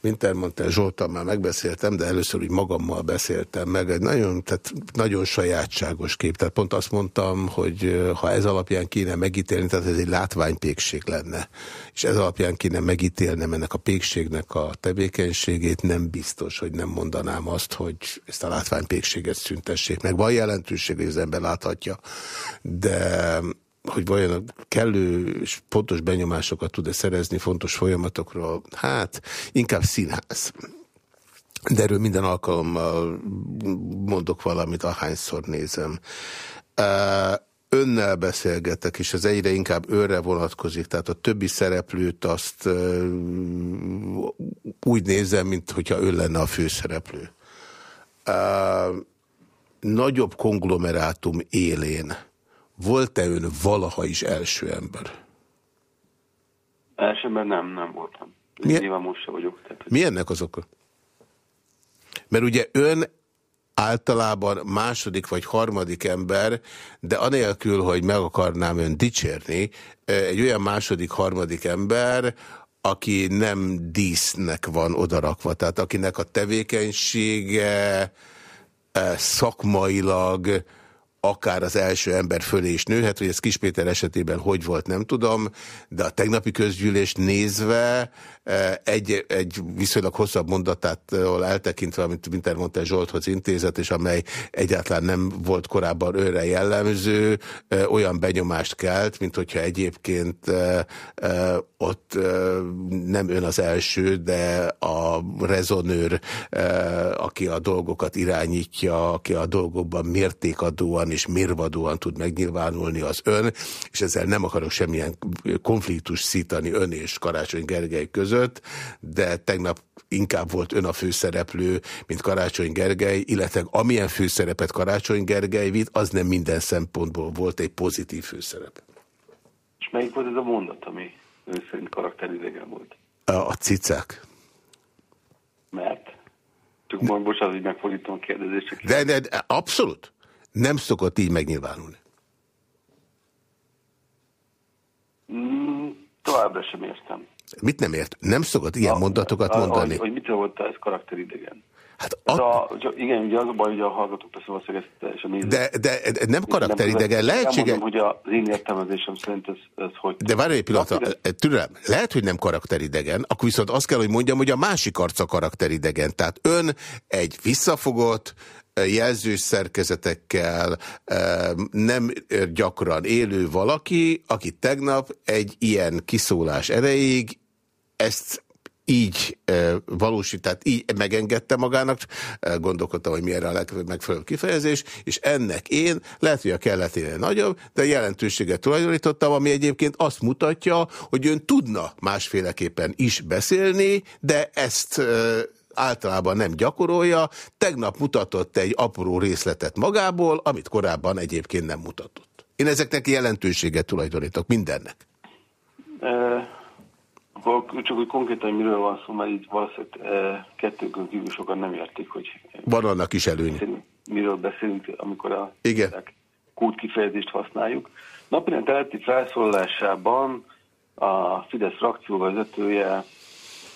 Wintermantel Zsoltal már megbeszéltem, de először úgy magammal beszéltem meg. Egy nagyon, tehát nagyon sajátságos kép. Tehát pont azt mondtam, hogy ha ez alapján kéne megítélni, tehát ez egy látványpékség lenne. És ez alapján kéne megítélnem ennek a pékségnek a tevékenységét, nem biztos, hogy nem mondanám azt, hogy ezt a látványpékséget szüntessék meg. Van jelentőség, hogy az ember láthatja, de hogy vajon a kellő és pontos benyomásokat tud-e szerezni fontos folyamatokról, hát inkább színház. De erről minden alkalommal mondok valamit, ahányszor nézem. Önnel beszélgetek, és ez egyre inkább őre vonatkozik, tehát a többi szereplőt azt úgy nézem, mint hogyha ön lenne a főszereplő. Nagyobb konglomerátum élén volt-e ön valaha is első ember? Első ember nem, nem voltam. Milyen, Nyilván most se vagyok. Tehát... Mi ennek az oka? Mert ugye ön általában második vagy harmadik ember, de anélkül, hogy meg akarnám ön dicsérni, egy olyan második, harmadik ember, aki nem dísznek van odarakva, tehát akinek a tevékenysége szakmailag akár az első ember fölé is nőhet, hogy ez Kis Péter esetében hogy volt, nem tudom, de a tegnapi közgyűlést nézve egy, egy viszonylag hosszabb mondatától eltekintve, amit Winter mondta Zsolthoz intézet, és amely egyáltalán nem volt korábban őre jellemző, olyan benyomást kelt, mint hogyha egyébként ott nem ön az első, de a rezonőr, aki a dolgokat irányítja, aki a dolgokban mértékadóan és mérvadóan tud megnyilvánulni az ön, és ezzel nem akarok semmilyen konfliktus szítani ön és Karácsony Gergely között, de tegnap inkább volt ön a főszereplő, mint Karácsony Gergely, illetve amilyen főszerepet Karácsony Gergely vitt, az nem minden szempontból volt egy pozitív főszerep. És melyik volt ez a mondat, ami ő szerint karakteridegen volt? A cicák. Mert? Csak majd bocsánat, hogy megfordítom a kérdezést. De, de, de abszolút. Nem szokott így megnyilvánulni. Mm, továbbra sem értem. Mit nem ért? Nem szokott ilyen a, mondatokat a, mondani? Hogy, hogy mit volt ez karakteridegen? Hát ez a, igen, ugye az a baj, hogy a hallgatók persze valószínűleg ezt és a nézők. De, de, de nem karakteridegen, lehetséges... hogy az én értelmezésem szerint ez, ez hogy... De várj egy pillanat, türelem, lehet, hogy nem karakteridegen, akkor viszont azt kell, hogy mondjam, hogy a másik arca karakteridegen. Tehát ön egy visszafogott, jelzős szerkezetekkel nem gyakran élő valaki, aki tegnap egy ilyen kiszólás erejéig ezt így e, valósít, tehát így megengedte magának, e, gondolkodtam, hogy milyen a legmegfelelőbb kifejezés, és ennek én, lehet, hogy a kelleténél nagyobb, de jelentőséget tulajdonítottam, ami egyébként azt mutatja, hogy ön tudna másféleképpen is beszélni, de ezt általában nem gyakorolja, tegnap mutatott egy apró részletet magából, amit korábban egyébként nem mutatott. Én ezeknek jelentőséget tulajdonítok, mindennek. Csak hogy konkrétan miről van szó, mert itt valószínűleg e, kettőnkön kívül sokan nem értik, hogy... Van annak is előny. Miről beszélünk, amikor a Igen. kút kifejezést használjuk. Napirend teletti felszólalásában a Fidesz frakció vezetője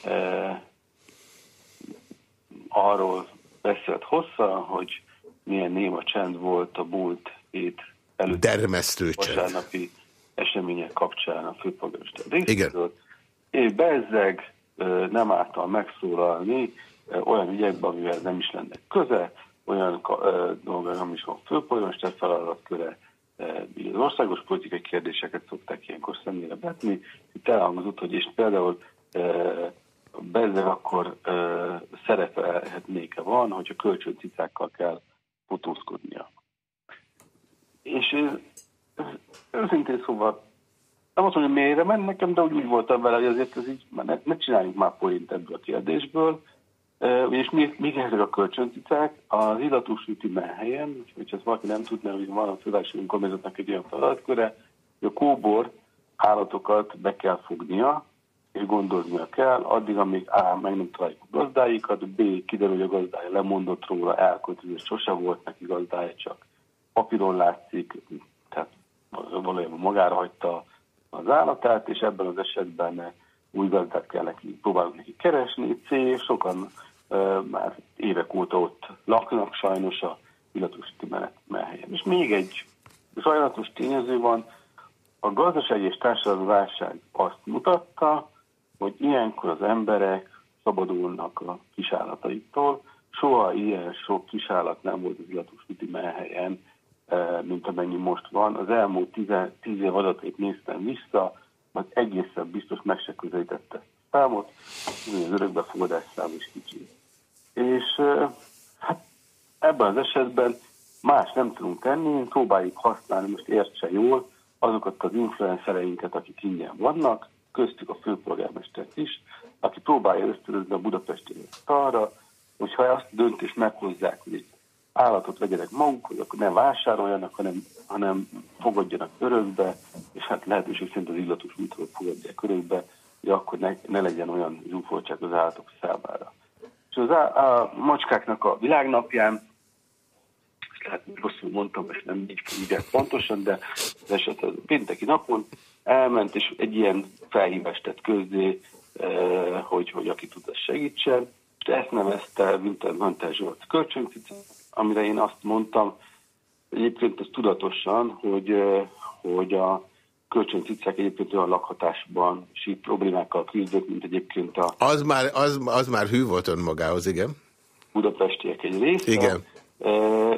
e, arról beszélt hosszan, hogy milyen néma csend volt a múlt hét előtt. Dermesztő. Vasárnapi események kapcsán a főpolgármester Igen és bezzeg nem által megszólalni olyan ügyekben, amivel nem is lenne köze, olyan dolgok, nem is van főpolgármester feladatköre, az országos politikai kérdéseket szokták ilyenkor személyre vetni. Itt elhangzott, hogy és például bezzeg akkor szerepelhetnéke van, hogyha kölcsöncicákkal kell fotózkodnia. És őszintén szóval nem azt mondom, hogy mélyre ment nekem, de úgy, úgy voltam vele, hogy azért ez így, ne, ne csináljunk már poént ebből a kérdésből. Uh, és még, még ezek a kölcsöncicák, az illatos üti menhelyen, hogy ezt valaki nem tudná, hogy van a fővárosi önkormányzatnak egy olyan feladatköre, hogy a kóbor állatokat be kell fognia, gondoznia kell, addig, amíg A. meg nem találjuk a gazdáikat, B. kiderül, hogy a gazdája lemondott róla, elköltöző sose volt neki gazdája, csak papíron látszik, tehát valójában magára hagyta az állatát, és ebben az esetben új gazdát kell neki, próbálunk neki keresni. C, sokan uh, már évek óta ott laknak sajnos a illatosíti melhelyen. És még egy sajnálatos tényező van, a gazdasági és társadalmi válság azt mutatta, hogy ilyenkor az emberek szabadulnak a kisállataitól. Soha ilyen sok kisállat nem volt az illatosíti melhelyen, mint amennyi most van. Az elmúlt tíz, tíz év adatait néztem vissza, majd egészen biztos meg se közelítette számot, az örökbefogadás szám is kicsi. És hát ebben az esetben más nem tudunk tenni, próbáljuk használni, most értse jól, azokat az influencereinket, akik ingyen vannak, köztük a főpolgármestert is, aki próbálja ösztönözni a budapesti arra, hogyha azt döntést meghozzák, hogy állatot vegyenek maguk, hogy akkor ne vásároljanak, hanem, hanem fogadjanak örökbe, és hát lehetőség szerint az illatos útról fogadják örökbe, hogy akkor ne, ne legyen olyan zsúfoltság az állatok számára. És az a, a macskáknak a világnapján, ezt lehet, hogy rosszul mondtam, és nem így ide pontosan, de az eset az pénteki napon elment, és egy ilyen felhívást tett közzé, eh, hogy, hogy aki tud, az segítsen. És ezt nevezte Winter Mantel Zsolt kölcsöncicát, amire én azt mondtam, egyébként ez tudatosan, hogy, hogy a kölcsöncicák egyébként olyan lakhatásban sí problémákkal küzdött, mint egyébként a Az már, az, az már hű volt önmagához, igen. budapestiek egy része. Igen.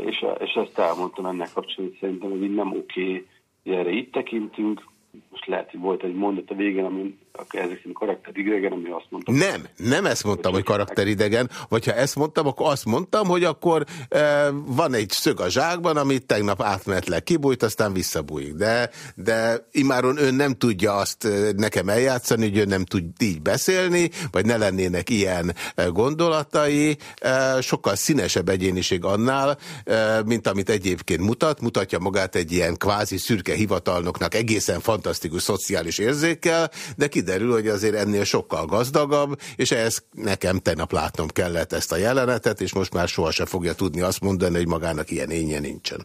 És, és ezt elmondtam ennek kapcsolatban, szerintem hogy nem oké, hogy erre itt tekintünk. Most lehet, hogy volt egy mondat a végén, ami ezek szerint karakteridegen, ami azt mondta, Nem, nem ezt mondtam, hogy karakteridegen, vagy ha ezt mondtam, akkor azt mondtam, hogy akkor e, van egy szög a zsákban, amit tegnap átmenetleg kibújt, aztán visszabújik. De, de imáron ön nem tudja azt e, nekem eljátszani, hogy ön nem tud így beszélni, vagy ne lennének ilyen e, gondolatai. E, sokkal színesebb egyéniség annál, e, mint amit egyébként mutat. Mutatja magát egy ilyen kvázi szürke hivatalnoknak egészen fantasztikus szociális érzékkel, de kiderül, hogy azért ennél sokkal gazdagabb, és ehhez nekem tegnap látnom kellett ezt a jelenetet, és most már sohasem fogja tudni azt mondani, hogy magának ilyen énje nincsen.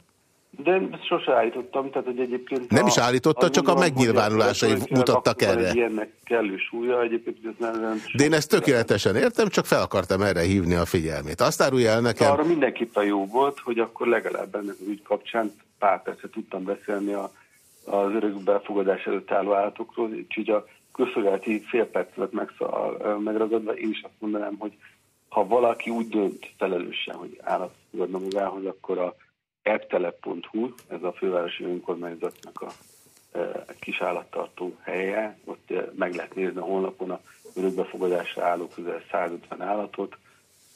De ezt sose állítottam, tehát hogy egyébként... Nem is állította, azt csak a megnyilvánulásai a mutattak erre. Ilyennek kellő súlya, egyébként ez nem, nem De én ezt tökéletesen értem, csak fel akartam erre hívni a figyelmét. Azt árulja el nekem... Arra mindenképpen jó volt, hogy akkor legalább ennek az ügy kapcsán pár percet tudtam beszélni a, az örök befogadás előtt álló állatokról, úgyhogy a közszolgálati fél percet megszal, megragadva én is azt mondanám, hogy ha valaki úgy dönt felelősen, hogy állat fogadna magához, akkor a eptelep.hu, ez a fővárosi önkormányzatnak a kis állattartó helye, ott meg lehet nézni a honlapon a örökbefogadásra álló közel 150 állatot,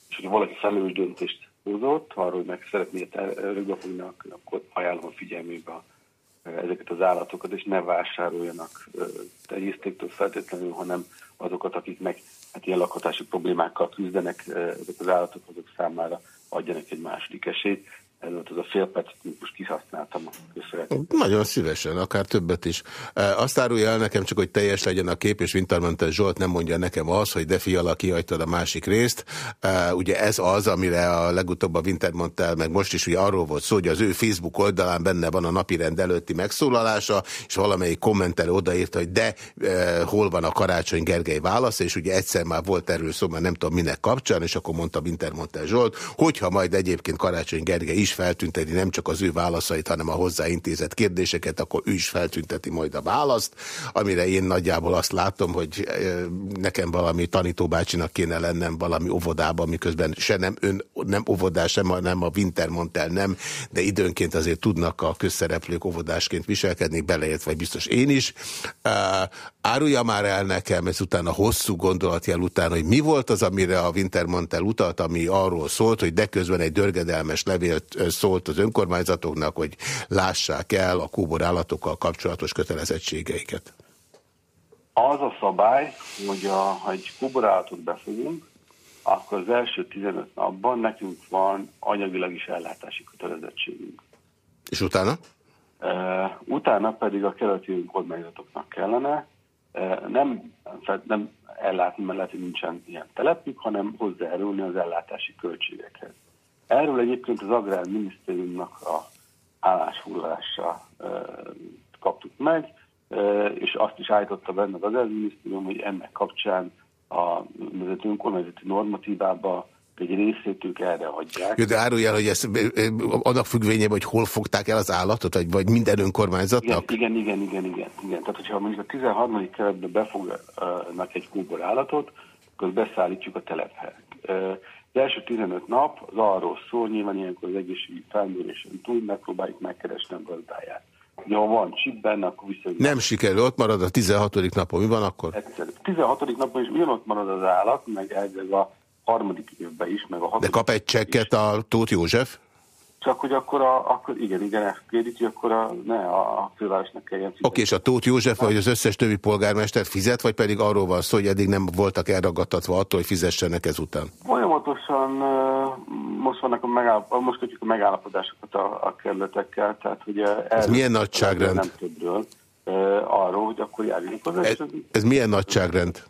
és hogyha valaki felelős döntést hozott arról, meg szeretné örökbefogni, akkor ajánlom a figyelmébe a ezeket az állatokat, és ne vásároljanak tenyésztéktől feltétlenül, hanem azokat, akik meg hát ilyen lakhatási problémákkal küzdenek, ezek az állatok, azok számára adjanak egy második esélyt. Volt az a fél perc, amit most kihasználtam. Nagyon szívesen, akár többet is. Azt árulja el nekem csak, hogy teljes legyen a kép, és Wintermantel Zsolt nem mondja nekem az, hogy de fiala kihagytad a másik részt. Ugye ez az, amire a legutóbb a Wintermantel, meg most is ugye arról volt szó, hogy az ő Facebook oldalán benne van a napirend előtti megszólalása, és valamelyik kommentelő odaírta, hogy de hol van a Karácsony Gergely válasz, és ugye egyszer már volt erről szó, már nem tudom minek kapcsán, és akkor mondta Wintermantel Zsolt, hogyha majd egyébként Karácsony Gergely is feltünteti nem csak az ő válaszait, hanem a hozzáintézett kérdéseket, akkor ő is feltünteti majd a választ, amire én nagyjából azt látom, hogy nekem valami tanítóbácsinak kéne lennem valami óvodában, miközben se nem ön, nem óvodás, sem nem a Wintermantel nem, de időnként azért tudnak a közszereplők óvodásként viselkedni, beleért vagy biztos én is. Árulja már el nekem ezután a hosszú gondolatjel után, hogy mi volt az, amire a Wintermantel utalt, ami arról szólt, hogy de közben egy dörgedelmes levélt ö, szólt az önkormányzatoknak, hogy lássák el a kóbor állatokkal kapcsolatos kötelezettségeiket. Az a szabály, hogy a, ha egy kuborállatot befogunk, akkor az első 15 napban nekünk van anyagilag is ellátási kötelezettségünk. És utána? Uh, utána pedig a keleti önkormányzatoknak kellene nem, nem ellátni, mert lehet, hogy nincsen ilyen telepük, hanem hozzájárulni az ellátási költségekhez. Erről egyébként az Agrárminisztériumnak a állásfoglalása kaptuk meg, és azt is állította benne az Agrárminisztérium, hogy ennek kapcsán a önkormányzati normatívába egy részét ők erre hagyják. Jó, de árulja el, hogy ez ö, ö, annak függvényében, hogy hol fogták el az állatot, vagy, vagy minden önkormányzatnak? igen, igen, igen, igen, igen. Tehát, hogyha mondjuk a 13. keretbe befognak egy kóbor állatot, akkor beszállítjuk a telephez. Az első 15 nap az arról szól, nyilván ilyenkor az egészségügyi felmérésen túl megpróbáljuk megkeresni a gazdáját. Ugye, ha van chip benne, akkor vissza... Nem sikerül, ott marad a 16. napon. Mi van akkor? Egyszerű. 16. napon is ugyanott marad az állat, meg ez a harmadik évben is, meg a De hatodik kap egy csekket a Tóth József? Csak hogy akkor, a, akkor igen, igen, ezt kérik, hogy akkor a, ne a, a fővárosnak kelljen Oké, és a Tóth József vagy az összes többi polgármester fizet, vagy pedig arról van szó, hogy eddig nem voltak elragadtatva attól, hogy fizessenek ezután? Folyamatosan most vannak a megállap, most kötjük a megállapodásokat a, a kerületekkel, tehát hogy Ez milyen nagyságrend? Nem többről, arról, hogy akkor járjunk ez, ez milyen nagyságrend?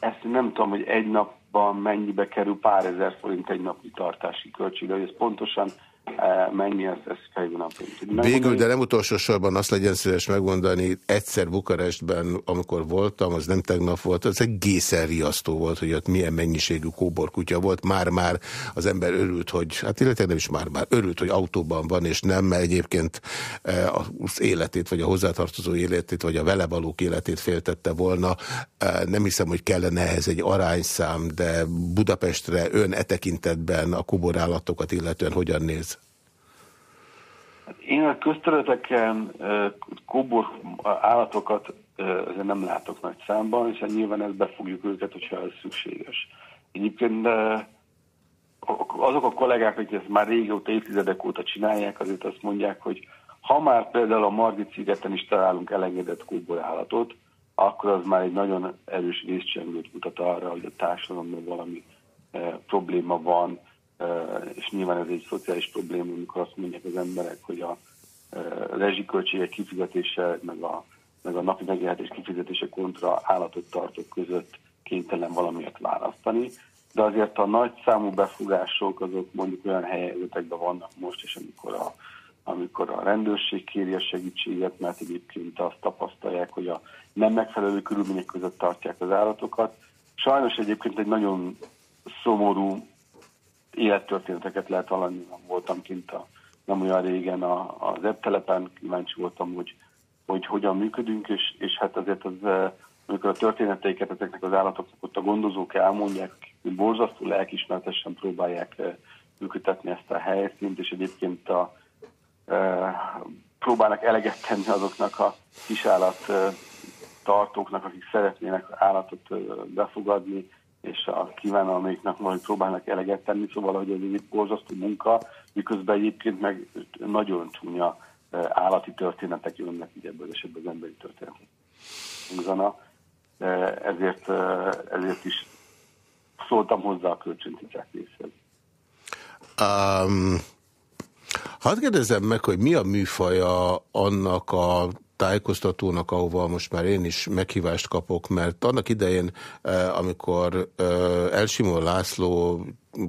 Ezt nem tudom, hogy egy napban mennyibe kerül pár ezer forint egy napi tartási költség, hogy ez pontosan mennyi, ezt fejben nem Végül, de nem utolsó sorban azt legyen szíves megmondani, egyszer Bukarestben, amikor voltam, az nem tegnap volt, az egészen riasztó volt, hogy ott milyen mennyiségű kóborkutya volt. Már-már az ember örült, hogy, hát illetve nem is már-már, örült, hogy autóban van, és nem, mert egyébként az életét, vagy a hozzátartozó életét, vagy a vele valók életét féltette volna. Nem hiszem, hogy kellene ehhez egy arányszám, de Budapestre ön e tekintetben a kuborállatokat illetően hogyan néz? Én a közterületeken kóbor állatokat azért nem látok nagy számban, és nyilván ezt befogjuk őket, hogyha ez szükséges. Egyébként azok a kollégák, akik ezt már régóta, évtizedek óta csinálják, azért azt mondják, hogy ha már például a Margit szigeten is találunk elengedett állatot, akkor az már egy nagyon erős részcsengőt mutat arra, hogy a társadalomban valami probléma van, és nyilván ez egy szociális probléma, amikor azt mondják az emberek, hogy a rezsiköltségek kifizetése, meg a, meg a napi megélhetés kifizetése kontra állatot tartók között kénytelen valamiért választani. De azért a nagy számú befogások azok mondjuk olyan helyzetekben vannak most, és amikor a amikor a rendőrség kéri a segítséget, mert egyébként azt tapasztalják, hogy a nem megfelelő körülmények között tartják az állatokat. Sajnos egyébként egy nagyon szomorú élettörténeteket lehet hallani. Voltam kint a, nem olyan régen a, az ebtelepen, kíváncsi voltam, hogy, hogy hogyan működünk, és, és hát azért az, eh, amikor a történeteiket ezeknek az állatoknak ott a gondozók elmondják, hogy borzasztó lelkismeretesen próbálják eh, működtetni ezt a helyszínt, és egyébként a, próbálnak eleget tenni azoknak a kisállat tartóknak, akik szeretnének állatot befogadni, és a kívánalmaiknak majd próbálnak eleget tenni, szóval hogy ez egy borzasztó munka, miközben egyébként meg nagyon csúnya állati történetek jönnek, így ebből esetben az emberi történetek hangzana. Ezért, ezért is szóltam hozzá a kölcsönticák részhez. Um, Hadd kérdezem meg, hogy mi a műfaja annak a tájékoztatónak, ahova most már én is meghívást kapok, mert annak idején, eh, amikor eh, Elsimó László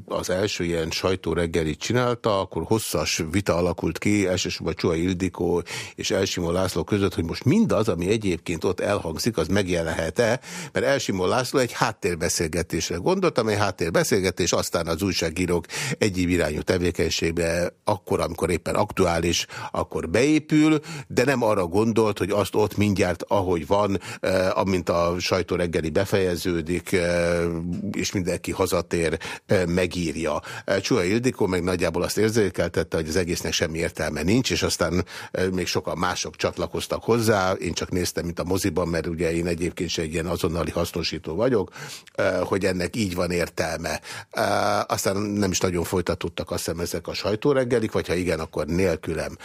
az első ilyen sajtóreggelit csinálta, akkor hosszas vita alakult ki, elsősorban Csua Ildikó és Elsimó László között, hogy most mindaz, ami egyébként ott elhangzik, az megjelenhet-e, mert Elsimó László egy háttérbeszélgetésre gondolt, amely háttérbeszélgetés aztán az újságírók egyéb irányú tevékenységbe akkor, amikor éppen aktuális, akkor beépül, de nem arra gondolt, hogy azt ott mindjárt, ahogy van, eh, amint a sajtóreggeli befejeződik, eh, és mindenki hazatér, eh, megírja. Csua Ildikó meg nagyjából azt érzékeltette, hogy az egésznek semmi értelme nincs, és aztán eh, még sokan mások csatlakoztak hozzá. Én csak néztem, mint a moziban, mert ugye én egyébként se egy ilyen azonnali hasznosító vagyok, eh, hogy ennek így van értelme. Eh, aztán nem is nagyon folytatottak azt hiszem ezek a sajtóreggelik, vagy ha igen, akkor nélkülem.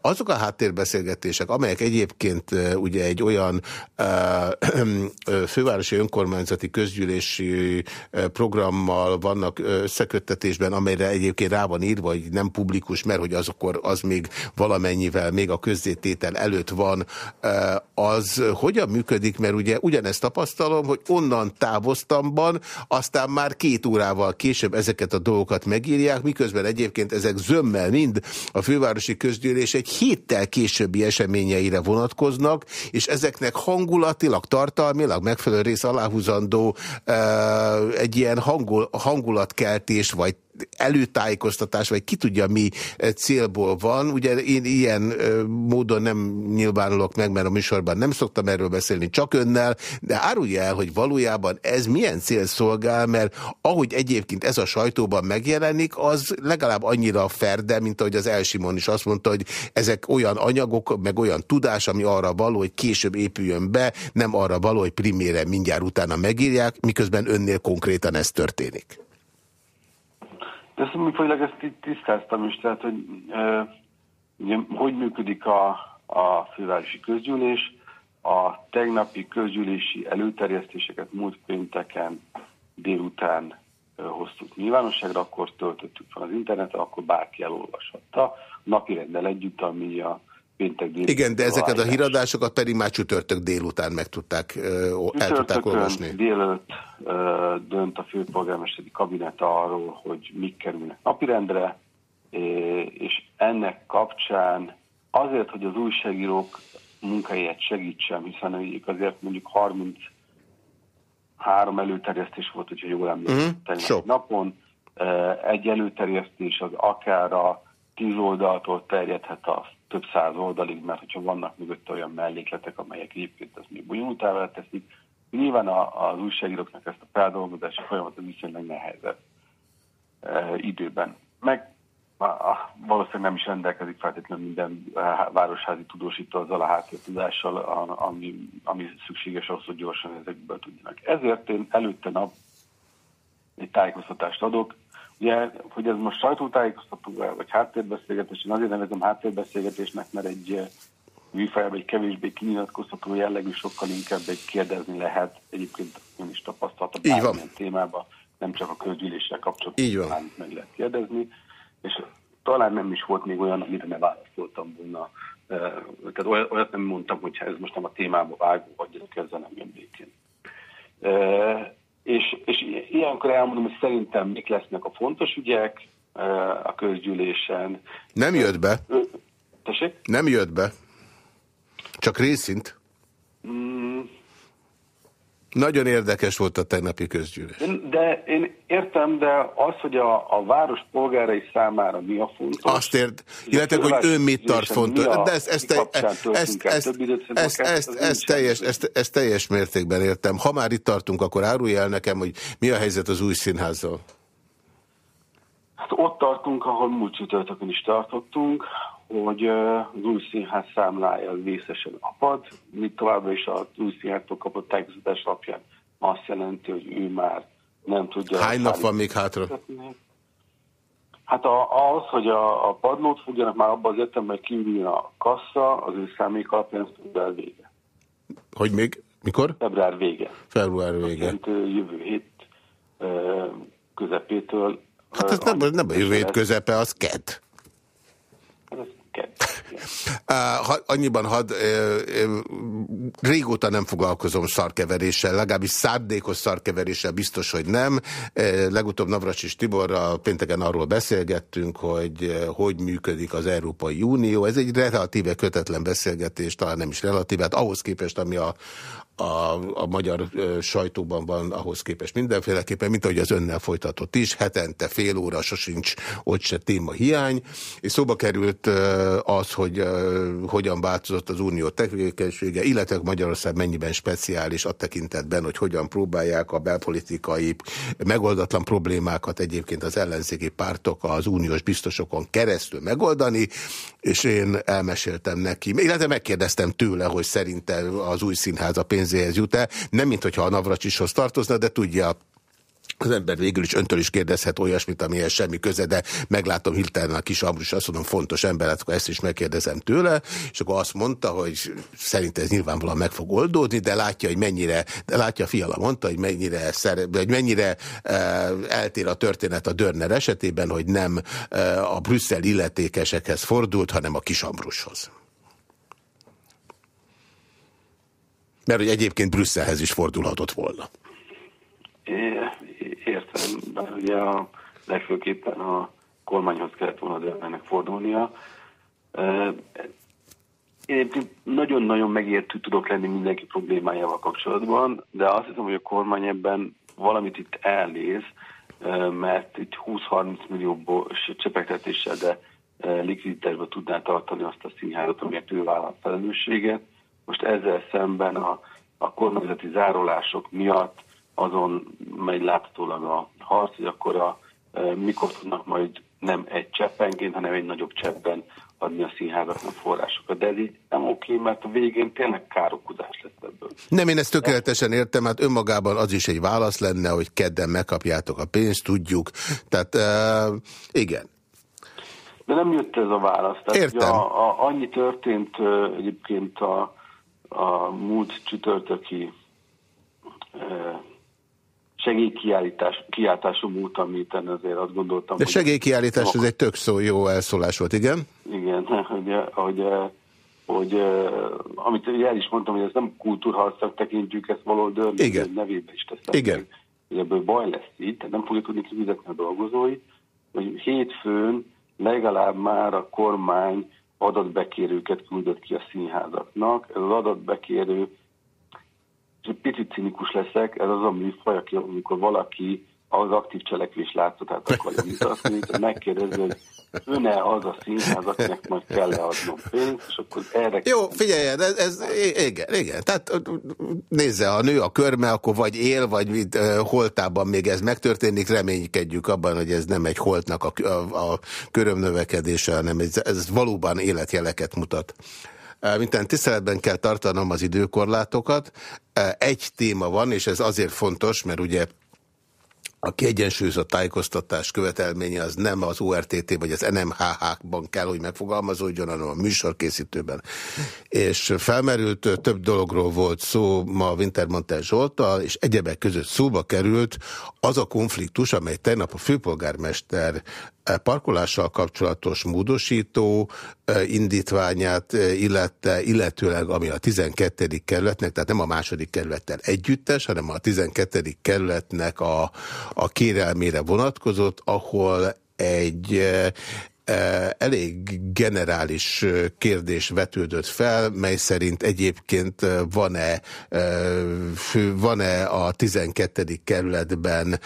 Azok a háttérbeszélgetések, amelyek egyébként ugye egy olyan fővárosi önkormányzati közgyűlési programmal vannak vannak összeköttetésben, amelyre egyébként rá van írva, hogy nem publikus, mert hogy az akkor az még valamennyivel még a közzététel előtt van, az hogyan működik, mert ugye ugyanezt tapasztalom, hogy onnan távoztamban, aztán már két órával később ezeket a dolgokat megírják, miközben egyébként ezek zömmel mind a fővárosi közgyűlés egy héttel későbbi eseményeire vonatkoznak, és ezeknek hangulatilag, tartalmilag megfelelő rész aláhúzandó egy ilyen hangul, hangulat hangulatkeltés, vagy előtájékoztatás, vagy ki tudja mi eh, célból van. Ugye én ilyen eh, módon nem nyilvánulok meg, mert a műsorban nem szoktam erről beszélni, csak önnel, de árulja el, hogy valójában ez milyen cél szolgál, mert ahogy egyébként ez a sajtóban megjelenik, az legalább annyira ferde, mint ahogy az Elsimon is azt mondta, hogy ezek olyan anyagok, meg olyan tudás, ami arra való, hogy később épüljön be, nem arra való, hogy primére mindjárt utána megírják, miközben önnél konkrétan ez történik. De ezt műfajilag ezt itt tisztáztam is, tehát hogy ugye, hogy működik a, a fővárosi közgyűlés, a tegnapi közgyűlési előterjesztéseket múlt pénteken délután hoztuk nyilvánosságra, akkor töltöttük fel az internetre, akkor bárki elolvashatta, napirenddel együtt, ami a péntek délután. Igen, de ezeket a híradásokat pedig már csütörtök délután meg tudták, el tudták olvasni. délőtt dönt a főpolgármesteri kabinet arról, hogy mik kerülnek napirendre, és ennek kapcsán azért, hogy az újságírók munkáját segítsem, hiszen ők azért mondjuk 33 előterjesztés volt, hogyha jól emlékszem, uh-huh. napon. Egy előterjesztés az akár a 10 oldaltól terjedhet a több száz oldalig, mert hogyha vannak mögött olyan mellékletek, amelyek egyébként ezt még bonyolultává teszik, nyilván a, az újságíróknak ezt a feldolgozási folyamatot viszonylag nehezebb e, időben. Meg valószínűleg nem is rendelkezik feltétlenül minden városházi tudósító azzal a háttértudással, ami, ami szükséges ahhoz, hogy gyorsan ezekből tudjanak. Ezért én előtte nap egy tájékoztatást adok. Ugye, hogy ez most sajtótájékoztató vagy háttérbeszélgetés, én azért nevezem háttérbeszélgetésnek, mert egy műfajában egy kevésbé kinyilatkoztató jellegű, sokkal inkább egy kérdezni lehet. Egyébként én is tapasztaltam bármilyen témában, nem csak a közgyűléssel kapcsolatban meg lehet kérdezni és talán nem is volt még olyan, amire ne válaszoltam volna. Tehát olyat nem mondtam, hogy ez most nem a témába vágó, vagy ezzel nem békén. És, és ilyenkor elmondom, hogy szerintem mik lesznek a fontos ügyek a közgyűlésen. Nem jött be. Tessék? Nem jött be. Csak részint. Mm, nagyon érdekes volt a tegnapi közgyűlés. De én értem, de az, hogy a, a város polgárai számára mi a fontos... Azt ért, illetve, hogy ő mit tart fontos. De ezt, ezt, ezt, ezt, ezt, ezt, ezt, teljes, ezt, ezt teljes mértékben értem. Ha már itt tartunk, akkor árulj el nekem, hogy mi a helyzet az új színházzal. Hát ott tartunk, ahol múlt csütörtökön is tartottunk, hogy az új színház számlája vészesen apad, mi továbbra is az új színháztól kapott tájékoztatás alapján azt jelenti, hogy ő már nem tudja... Hány nap van még hátra? Hát a, az, hogy a, a padlót fogjanak már abban az értelemben, hogy kívüljön a kassa, az ő számék alapján február vége. Hogy még? Mikor? Február vége. Február vége. Hát, jövő hét közepétől. Hát ez nem, nem a jövő hét közepe, az kedd. Ez Uh, annyiban had, régóta nem foglalkozom szarkeveréssel, legalábbis szándékos szarkeveréssel biztos, hogy nem. Legutóbb Navracsis Tiborral pénteken arról beszélgettünk, hogy hogy működik az Európai Unió. Ez egy relatíve kötetlen beszélgetés, talán nem is relatív, hát ahhoz képest, ami a, a, a magyar sajtóban van ahhoz képest mindenféleképpen, mint ahogy az önnel folytatott is, hetente fél óra sosincs ott se téma hiány, és szóba került az, hogy hogyan változott az unió tevékenysége, illetve Magyarország mennyiben speciális a tekintetben, hogy hogyan próbálják a belpolitikai megoldatlan problémákat egyébként az ellenzéki pártok az uniós biztosokon keresztül megoldani, és én elmeséltem neki, illetve megkérdeztem tőle, hogy szerinte az új színház a pénzéhez jut-e, nem mint hogyha a Navracsishoz tartozna, de tudja, az ember végül is öntől is kérdezhet olyasmit, amihez semmi köze, de meglátom hirtelen a kis Ambrus, azt mondom, fontos ember, hát akkor ezt is megkérdezem tőle, és akkor azt mondta, hogy szerint ez nyilvánvalóan meg fog oldódni, de látja, hogy mennyire, de látja, a fiala mondta, hogy mennyire, szere, hogy mennyire e, eltér a történet a Dörner esetében, hogy nem e, a Brüsszel illetékesekhez fordult, hanem a kis Ambrushoz. Mert hogy egyébként Brüsszelhez is fordulhatott volna. Értem, de ugye a legfőképpen a kormányhoz kellett volna ennek fordulnia. Én nagyon-nagyon megértő tudok lenni mindenki problémájával kapcsolatban, de azt hiszem, hogy a kormány ebben valamit itt elnéz, mert itt 20-30 millió csepegtetéssel, de likviditásba tudná tartani azt a színházat, amiért ő vállalt felelősséget. Most ezzel szemben a, a kormányzati zárolások miatt azon megy láthatólag a harc, hogy akkor a, e, mikor tudnak majd nem egy cseppenként, hanem egy nagyobb cseppben adni a színházaknak forrásokat. De ez így nem oké, mert a végén tényleg károkozás lesz ebből. Nem, én ezt tökéletesen értem, hát önmagában az is egy válasz lenne, hogy kedden megkapjátok a pénzt, tudjuk. Tehát uh, igen. De nem jött ez a válasz. Tehát, Értem. A, a, annyi történt uh, egyébként a, a múlt csütörtöki segélykiállítás, kiáltású múlt, amit azért azt gondoltam. De segélykiállítás, ez egy tök szó, jó elszólás volt, igen? Igen, hogy, hogy, hogy amit el is mondtam, hogy ezt nem kultúrharcnak tekintjük, ezt valahol dörni, nevébe is teszem. Igen. Hogy ebből baj lesz itt, nem fogja tudni kifizetni a dolgozóit, hogy hétfőn legalább már a kormány adatbekérőket küldött ki a színházaknak. Ez az adatbekérő, egy picit cinikus leszek, ez az a műfaj, amikor valaki az aktív cselekvés látszatát akarja mutatni, megkérdezi, hogy ön-e az a színház, akinek majd kell adnom pénzt, és akkor erre... Jó, figyelj, ez, ez igen, igen. Tehát nézze, a nő a körme, akkor vagy él, vagy mit, holtában még ez megtörténik, reménykedjük abban, hogy ez nem egy holtnak a, a, a körömnövekedése, hanem ez, ez valóban életjeleket mutat. Minden tiszteletben kell tartanom az időkorlátokat. Egy téma van, és ez azért fontos, mert ugye a kiegyensúlyozott tájékoztatás követelménye az nem az ORTT vagy az NMHH-ban kell, hogy megfogalmazódjon, hanem a műsorkészítőben. És felmerült, több dologról volt szó ma Wintermantel Zsoltal, és egyebek között szóba került az a konfliktus, amely tegnap a főpolgármester parkolással kapcsolatos módosító e, indítványát e, illette, illetőleg ami a 12. kerületnek, tehát nem a második kerülettel együttes, hanem a 12. kerületnek a, a kérelmére vonatkozott, ahol egy elég generális kérdés vetődött fel, mely szerint egyébként van-e van-e a 12. kerületben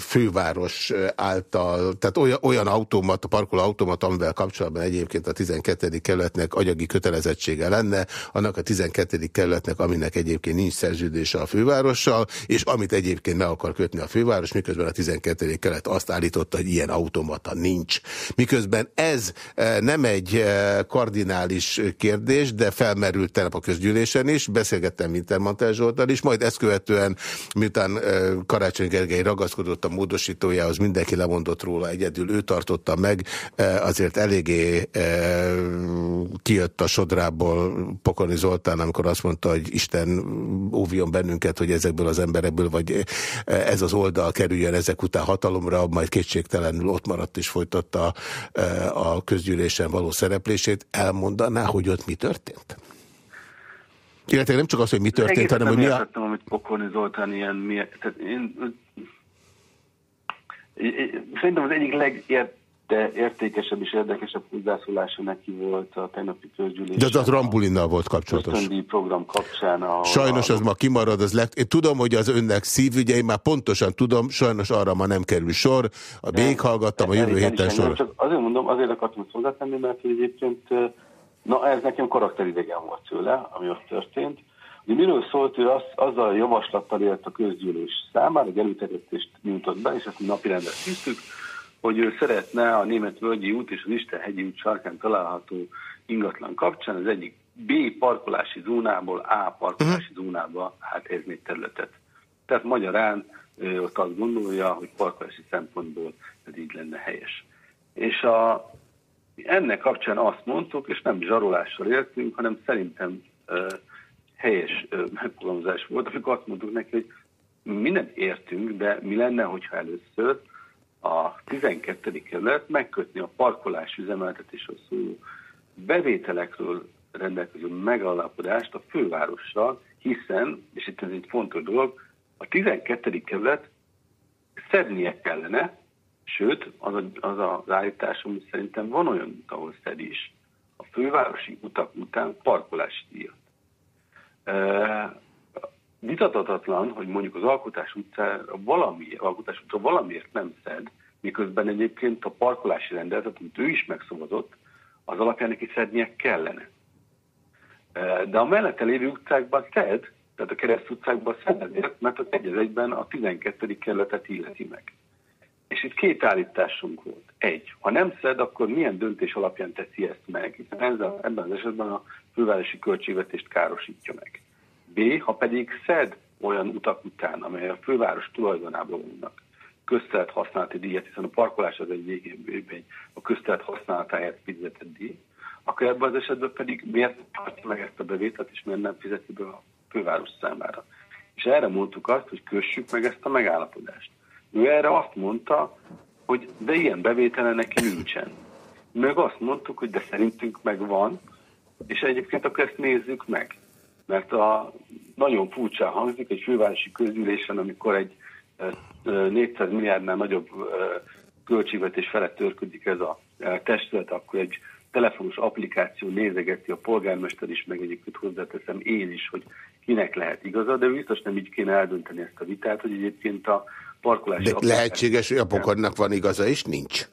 főváros által, tehát olyan, automat, a parkoló automat, amivel kapcsolatban egyébként a 12. kerületnek agyagi kötelezettsége lenne, annak a 12. kerületnek, aminek egyébként nincs szerződése a fővárossal, és amit egyébként meg akar kötni a főváros, miközben a 12. kerület azt állította, hogy ilyen automata nincs. Miközben miközben ez eh, nem egy eh, kardinális kérdés, de felmerült tegnap a közgyűlésen is, beszélgettem Wintermantel Zsoltal is, majd ezt követően, miután eh, Karácsony Gergely ragaszkodott a módosítójához, mindenki lemondott róla, egyedül ő tartotta meg, azért eléggé kijött a sodrából Pokorni Zoltán, amikor azt mondta, hogy Isten óvjon bennünket, hogy ezekből az emberekből, vagy ez az oldal kerüljön ezek után hatalomra, majd kétségtelenül ott maradt és folytatta a közgyűlésen való szereplését, elmondaná, hogy ott mi történt? Illetve nem csak az, hogy mi történt, Egészen hanem hogy mi a... Nem amit Pokorni Zoltán ilyen... Mi... Tehát én... Szerintem az egyik legért de értékesebb és érdekesebb hozzászólása neki volt a tegnapi közgyűlés. De az a Rambulinnal volt kapcsolatos. A program kapcsán. A, sajnos az ma kimarad, az lett. Én tudom, hogy az önnek szívügye, én már pontosan tudom, sajnos arra ma nem kerül sor. A végighallgattam, a jövő héten sor. Csak azért mondom, azért akartam ezt hozzátenni, mert egyébként na ez nekem karakteridegen volt tőle, ami ott történt. De miről szólt ő, az, azzal a javaslattal élt a közgyűlés számára, egy előterjesztést nyújtott be, és ezt napirendre tűztük, hogy ő szeretne a Német Völgyi út és az Istenhegyi út sarkán található ingatlan kapcsán az egyik B parkolási zónából A parkolási uh-huh. zónába áthelyezni területet. Tehát magyarán ő ott azt gondolja, hogy parkolási szempontból ez így lenne helyes. És a, ennek kapcsán azt mondtuk, és nem zsarolással értünk, hanem szerintem uh, helyes uh, megfogalmazás volt, amikor azt mondtuk neki, hogy mindent értünk, de mi lenne, hogyha először a 12. kerület megkötni a parkolás üzemeltetésről szóló bevételekről rendelkező megalapodást a fővárossal, hiszen, és itt ez egy fontos dolog, a 12. kerület szednie kellene, sőt, az, a, az az állításom, szerintem van olyan út, ahol szed is, a fővárosi utak után parkolási díjat. E, vitatatlan, hogy mondjuk az alkotás utcára valami, alkotás utcára valamiért nem szed, miközben egyébként a parkolási rendeletet, amit ő is megszavazott, az alapján neki szednie kellene. De a mellette lévő utcákban szed, tehát a kereszt utcákban szed ezért, mert az egy egyben a 12. kerületet illeti meg. És itt két állításunk volt. Egy, ha nem szed, akkor milyen döntés alapján teszi ezt meg, hiszen ezzel, ebben az esetben a fővárosi költségvetést károsítja meg. B, ha pedig szed olyan utak után, amely a főváros tulajdonában vannak, köztelet használati díjat, hiszen a parkolás az egy végén a köztelet használatáért fizetett díj, akkor ebben az esetben pedig miért tartja meg ezt a bevételt, és miért nem fizeti be a főváros számára. És erre mondtuk azt, hogy kössük meg ezt a megállapodást. Ő erre azt mondta, hogy de ilyen bevétele neki nincsen. Meg azt mondtuk, hogy de szerintünk meg van, és egyébként akkor ezt nézzük meg. Mert a, nagyon furcsa hangzik egy fővárosi közülésen, amikor egy 400 milliárdnál nagyobb költségvetés felett törködik ez a testület, akkor egy telefonos applikáció nézegeti a polgármester is, meg egyébként hozzáteszem én is, hogy kinek lehet igaza, de biztos nem így kéne eldönteni ezt a vitát, hogy egyébként a parkolási... De lehetséges, hogy a pokornak van igaza, és nincs?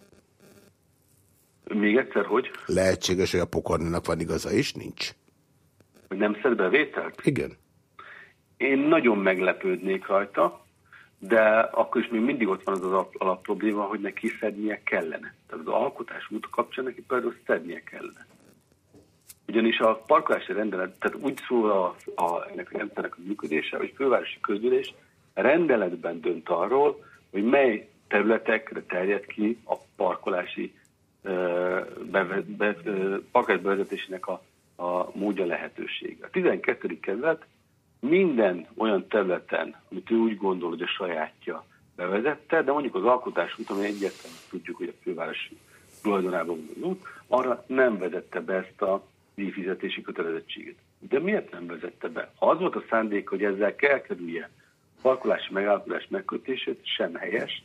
Még egyszer, hogy? Lehetséges, hogy a pokornak van igaza, és nincs? Hogy nem szed bevételt? Igen. Én nagyon meglepődnék rajta, de akkor is még mindig ott van az az alapprobléma, hogy neki szednie kellene. Tehát az alkotás út kapcsán neki például szednie kellene. Ugyanis a parkolási rendelet, tehát úgy szól a, a, ennek a rendszernek a működése, hogy fővárosi közülés rendeletben dönt arról, hogy mely területekre terjed ki a parkolási be, be, parkolás bevezetésének a, a módja lehetősége. A 12. kerület minden olyan területen, amit ő úgy gondol, hogy a sajátja bevezette, de mondjuk az alkotás út, ami egyértelműen tudjuk, hogy a fővárosi tulajdonában van út, arra nem vezette be ezt a díjfizetési kötelezettséget. De miért nem vezette be? Ha az volt a szándék, hogy ezzel kell kerülje parkolási megállapodás megkötését, sem helyes.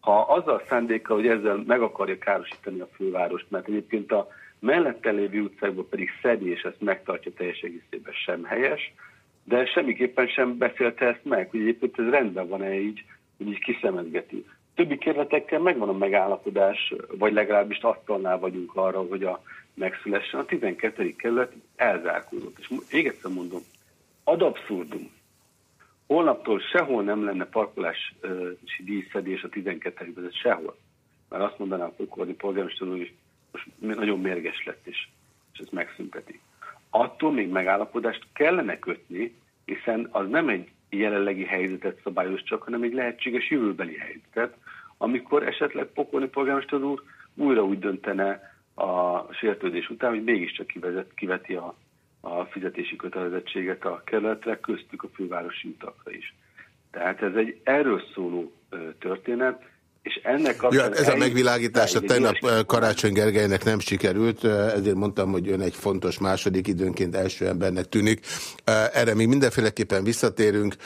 Ha azzal a szándéka, hogy ezzel meg akarja károsítani a fővárost, mert egyébként a mellette lévő utcákban pedig szedi, és ezt megtartja teljes egészében sem helyes, de semmiképpen sem beszélte ezt meg, hogy egyébként ez rendben van-e így, hogy így kiszemezgeti. Többi kérdetekkel megvan a megállapodás, vagy legalábbis asztalnál vagyunk arra, hogy a megszülessen. A 12. kerület elzárkózott. És még egyszer mondom, ad abszurdum. Holnaptól sehol nem lenne parkolási díjszedés a 12. kerület, sehol. Mert azt mondanám, hogy Pokorni polgármester is nagyon mérges lett, és, és ezt megszünteti attól még megállapodást kellene kötni, hiszen az nem egy jelenlegi helyzetet szabályoz csak, hanem egy lehetséges jövőbeli helyzetet, amikor esetleg Pokolni polgármester úr újra úgy döntene a sértődés után, hogy mégiscsak kivezet, kiveti a, a fizetési kötelezettséget a kerületre, köztük a fővárosi utakra is. Tehát ez egy erről szóló történet, és ennek ja, hát ez a megvilágítás a tegnap Karácsony Gergelynek nem sikerült, ezért mondtam, hogy ön egy fontos második időnként első embernek tűnik. Erre még mindenféleképpen visszatérünk.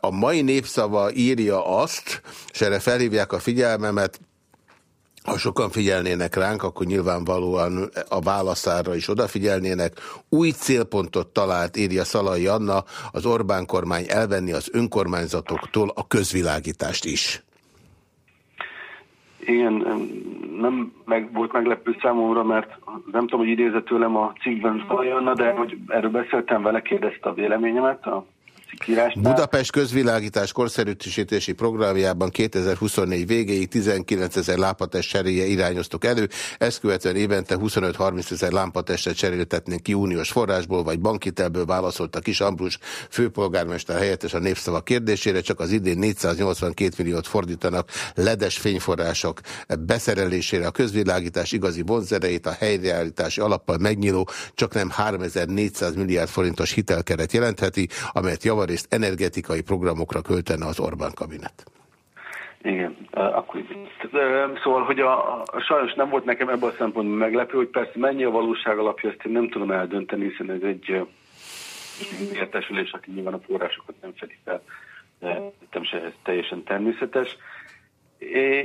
A mai népszava írja azt, és erre felhívják a figyelmemet, ha sokan figyelnének ránk, akkor nyilvánvalóan a válaszára is odafigyelnének. Új célpontot talált, írja Szalai Anna, az Orbán kormány elvenni az önkormányzatoktól a közvilágítást is. Igen, nem meg, volt meglepő számomra, mert nem tudom, hogy idézett tőlem a cikkben de hogy erről beszéltem vele, kérdezte a véleményemet a Budapest közvilágítás korszerűsítési programjában 2024 végéig 19 ezer lámpatest cseréje irányoztuk elő, ezt követően évente 25-30 ezer lámpatestet cseréltetnénk ki uniós forrásból vagy bankitelből válaszolta Kis Ambrus főpolgármester helyettes a népszava kérdésére, csak az idén 482 milliót fordítanak ledes fényforrások beszerelésére, a közvilágítás igazi vonzereit, a helyreállítási alappal megnyíló, csak nem 3400 milliárd forintos hitelkeret jelentheti, amelyet javar javarészt energetikai programokra költene az Orbán kabinet. Igen, akkor szóval, hogy a, a, sajnos nem volt nekem ebből a szempontból meglepő, hogy persze mennyi a valóság alapja, ezt én nem tudom eldönteni, hiszen ez egy értesülés, aki nyilván a forrásokat nem fedi fel, de nem se ez teljesen természetes.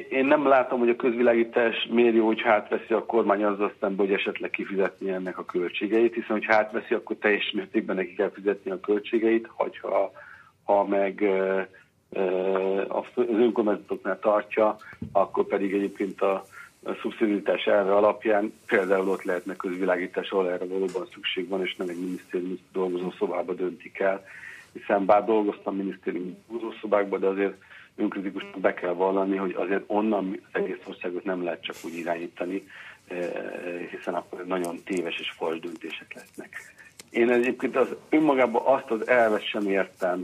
Én nem látom, hogy a közvilágítás méri, hogy hátveszi a kormány azzal szemben, hogy esetleg kifizetni ennek a költségeit, hiszen hogy hátveszi, akkor teljes mértékben neki kell fizetni a költségeit, hogyha ha meg az önkormányzatoknál tartja, akkor pedig egyébként a, szubszidiaritás erre alapján például ott lehetne közvilágítás, ahol erre valóban szükség van, és nem egy minisztérium dolgozó szobába döntik el, hiszen bár dolgoztam minisztérium szobákban, de azért önkritikusnak be kell vallani, hogy azért onnan az egész országot nem lehet csak úgy irányítani, eh, hiszen akkor nagyon téves és fals döntések lesznek. Én egyébként az önmagában azt az elvet sem értem,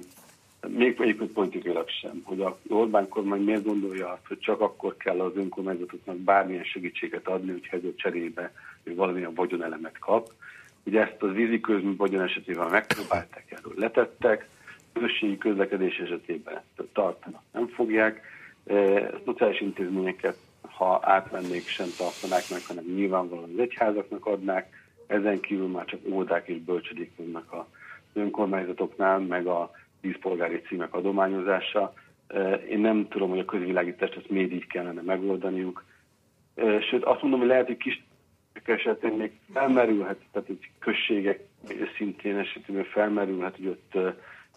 még egyébként politikailag sem, hogy a Orbán kormány miért gondolja azt, hogy csak akkor kell az önkormányzatoknak bármilyen segítséget adni, hogy ezzel cserébe hogy valamilyen vagyonelemet kap. Ugye ezt az vízi vagyon esetében megpróbálták, erről letettek, közösségi közlekedés esetében tartanak, nem fogják. E, a szociális intézményeket, ha átvennék, sem tartanák meg, hanem nyilvánvalóan az egyházaknak adnák. Ezen kívül már csak óvodák és bölcsödék vannak a önkormányzatoknál, meg a vízpolgári címek adományozása. E, én nem tudom, hogy a közvilágítást ezt még így kellene megoldaniuk. Sőt, azt mondom, hogy lehet, hogy kis esetén még felmerülhet, tehát egy községek szintén esetében felmerülhet, hogy ott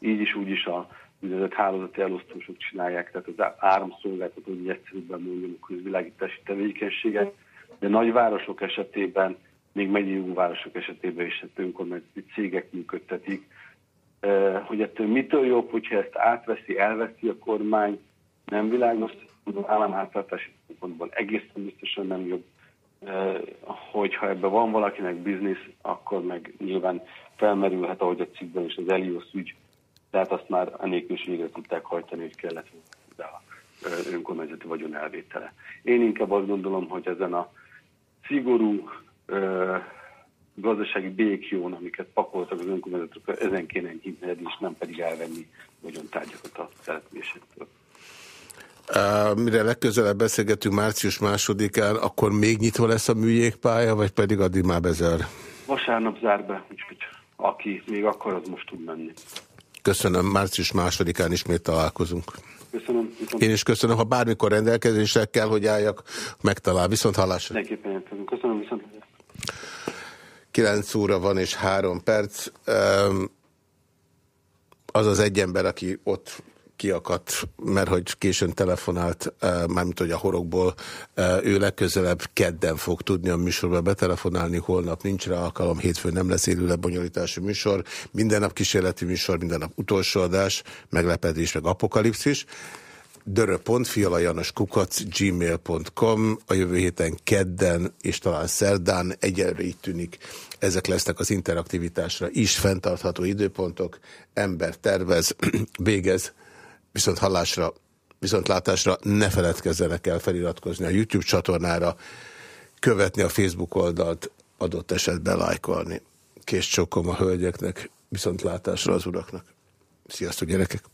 így is úgy is a úgynevezett hálózati elosztósok csinálják, tehát az áramszolgáltató, hogy egyszerűbben mondjam a közvilágítási tevékenységet, de nagyvárosok esetében, még megyei városok esetében is hát önkormányzati cégek működtetik, hogy ettől mitől jobb, hogyha ezt átveszi, elveszi a kormány, nem világos, az államháztartási szempontból egészen biztosan nem jobb, hogyha ebben van valakinek biznisz, akkor meg nyilván felmerülhet, ahogy a cikkben is az Elios ügy, tehát azt már anélkül is végre tudták hajtani, hogy kellett a önkormányzati vagyon elvétele. Én inkább azt gondolom, hogy ezen a szigorú gazdasági békjón, amiket pakoltak az önkormányzatok, ezen kéne hinni, és nem pedig elvenni vagyontárgyakat a településektől. Mire legközelebb beszélgetünk március másodikán, akkor még nyitva lesz a műjégpálya, vagy pedig addig már bezár? Vasárnap zár be, úgyhogy aki még akar, az most tud menni. Köszönöm, március másodikán ismét találkozunk. Köszönöm. Viszont... Én is köszönöm, ha bármikor rendelkezésre kell, hogy álljak, megtalál. Viszont hallásra. Mindenképpen Köszönöm, viszont 9 óra van és 3 perc. Az az egy ember, aki ott kiakadt, mert hogy későn telefonált, mármint hogy a horogból, ő legközelebb kedden fog tudni a műsorba betelefonálni, holnap nincs rá alkalom, hétfőn nem lesz élő lebonyolítási műsor, minden nap kísérleti műsor, minden nap utolsó adás, meglepetés, meg apokalipszis. gmail.com a jövő héten kedden és talán szerdán egyelőre így tűnik. Ezek lesznek az interaktivitásra is fenntartható időpontok. Ember tervez, végez viszont hallásra viszont látásra ne feledkezzenek el feliratkozni a YouTube csatornára követni a Facebook oldalt adott esetben lájkolni. Kés csokom a hölgyeknek, viszont látásra az uraknak. Sziasztok gyerekek!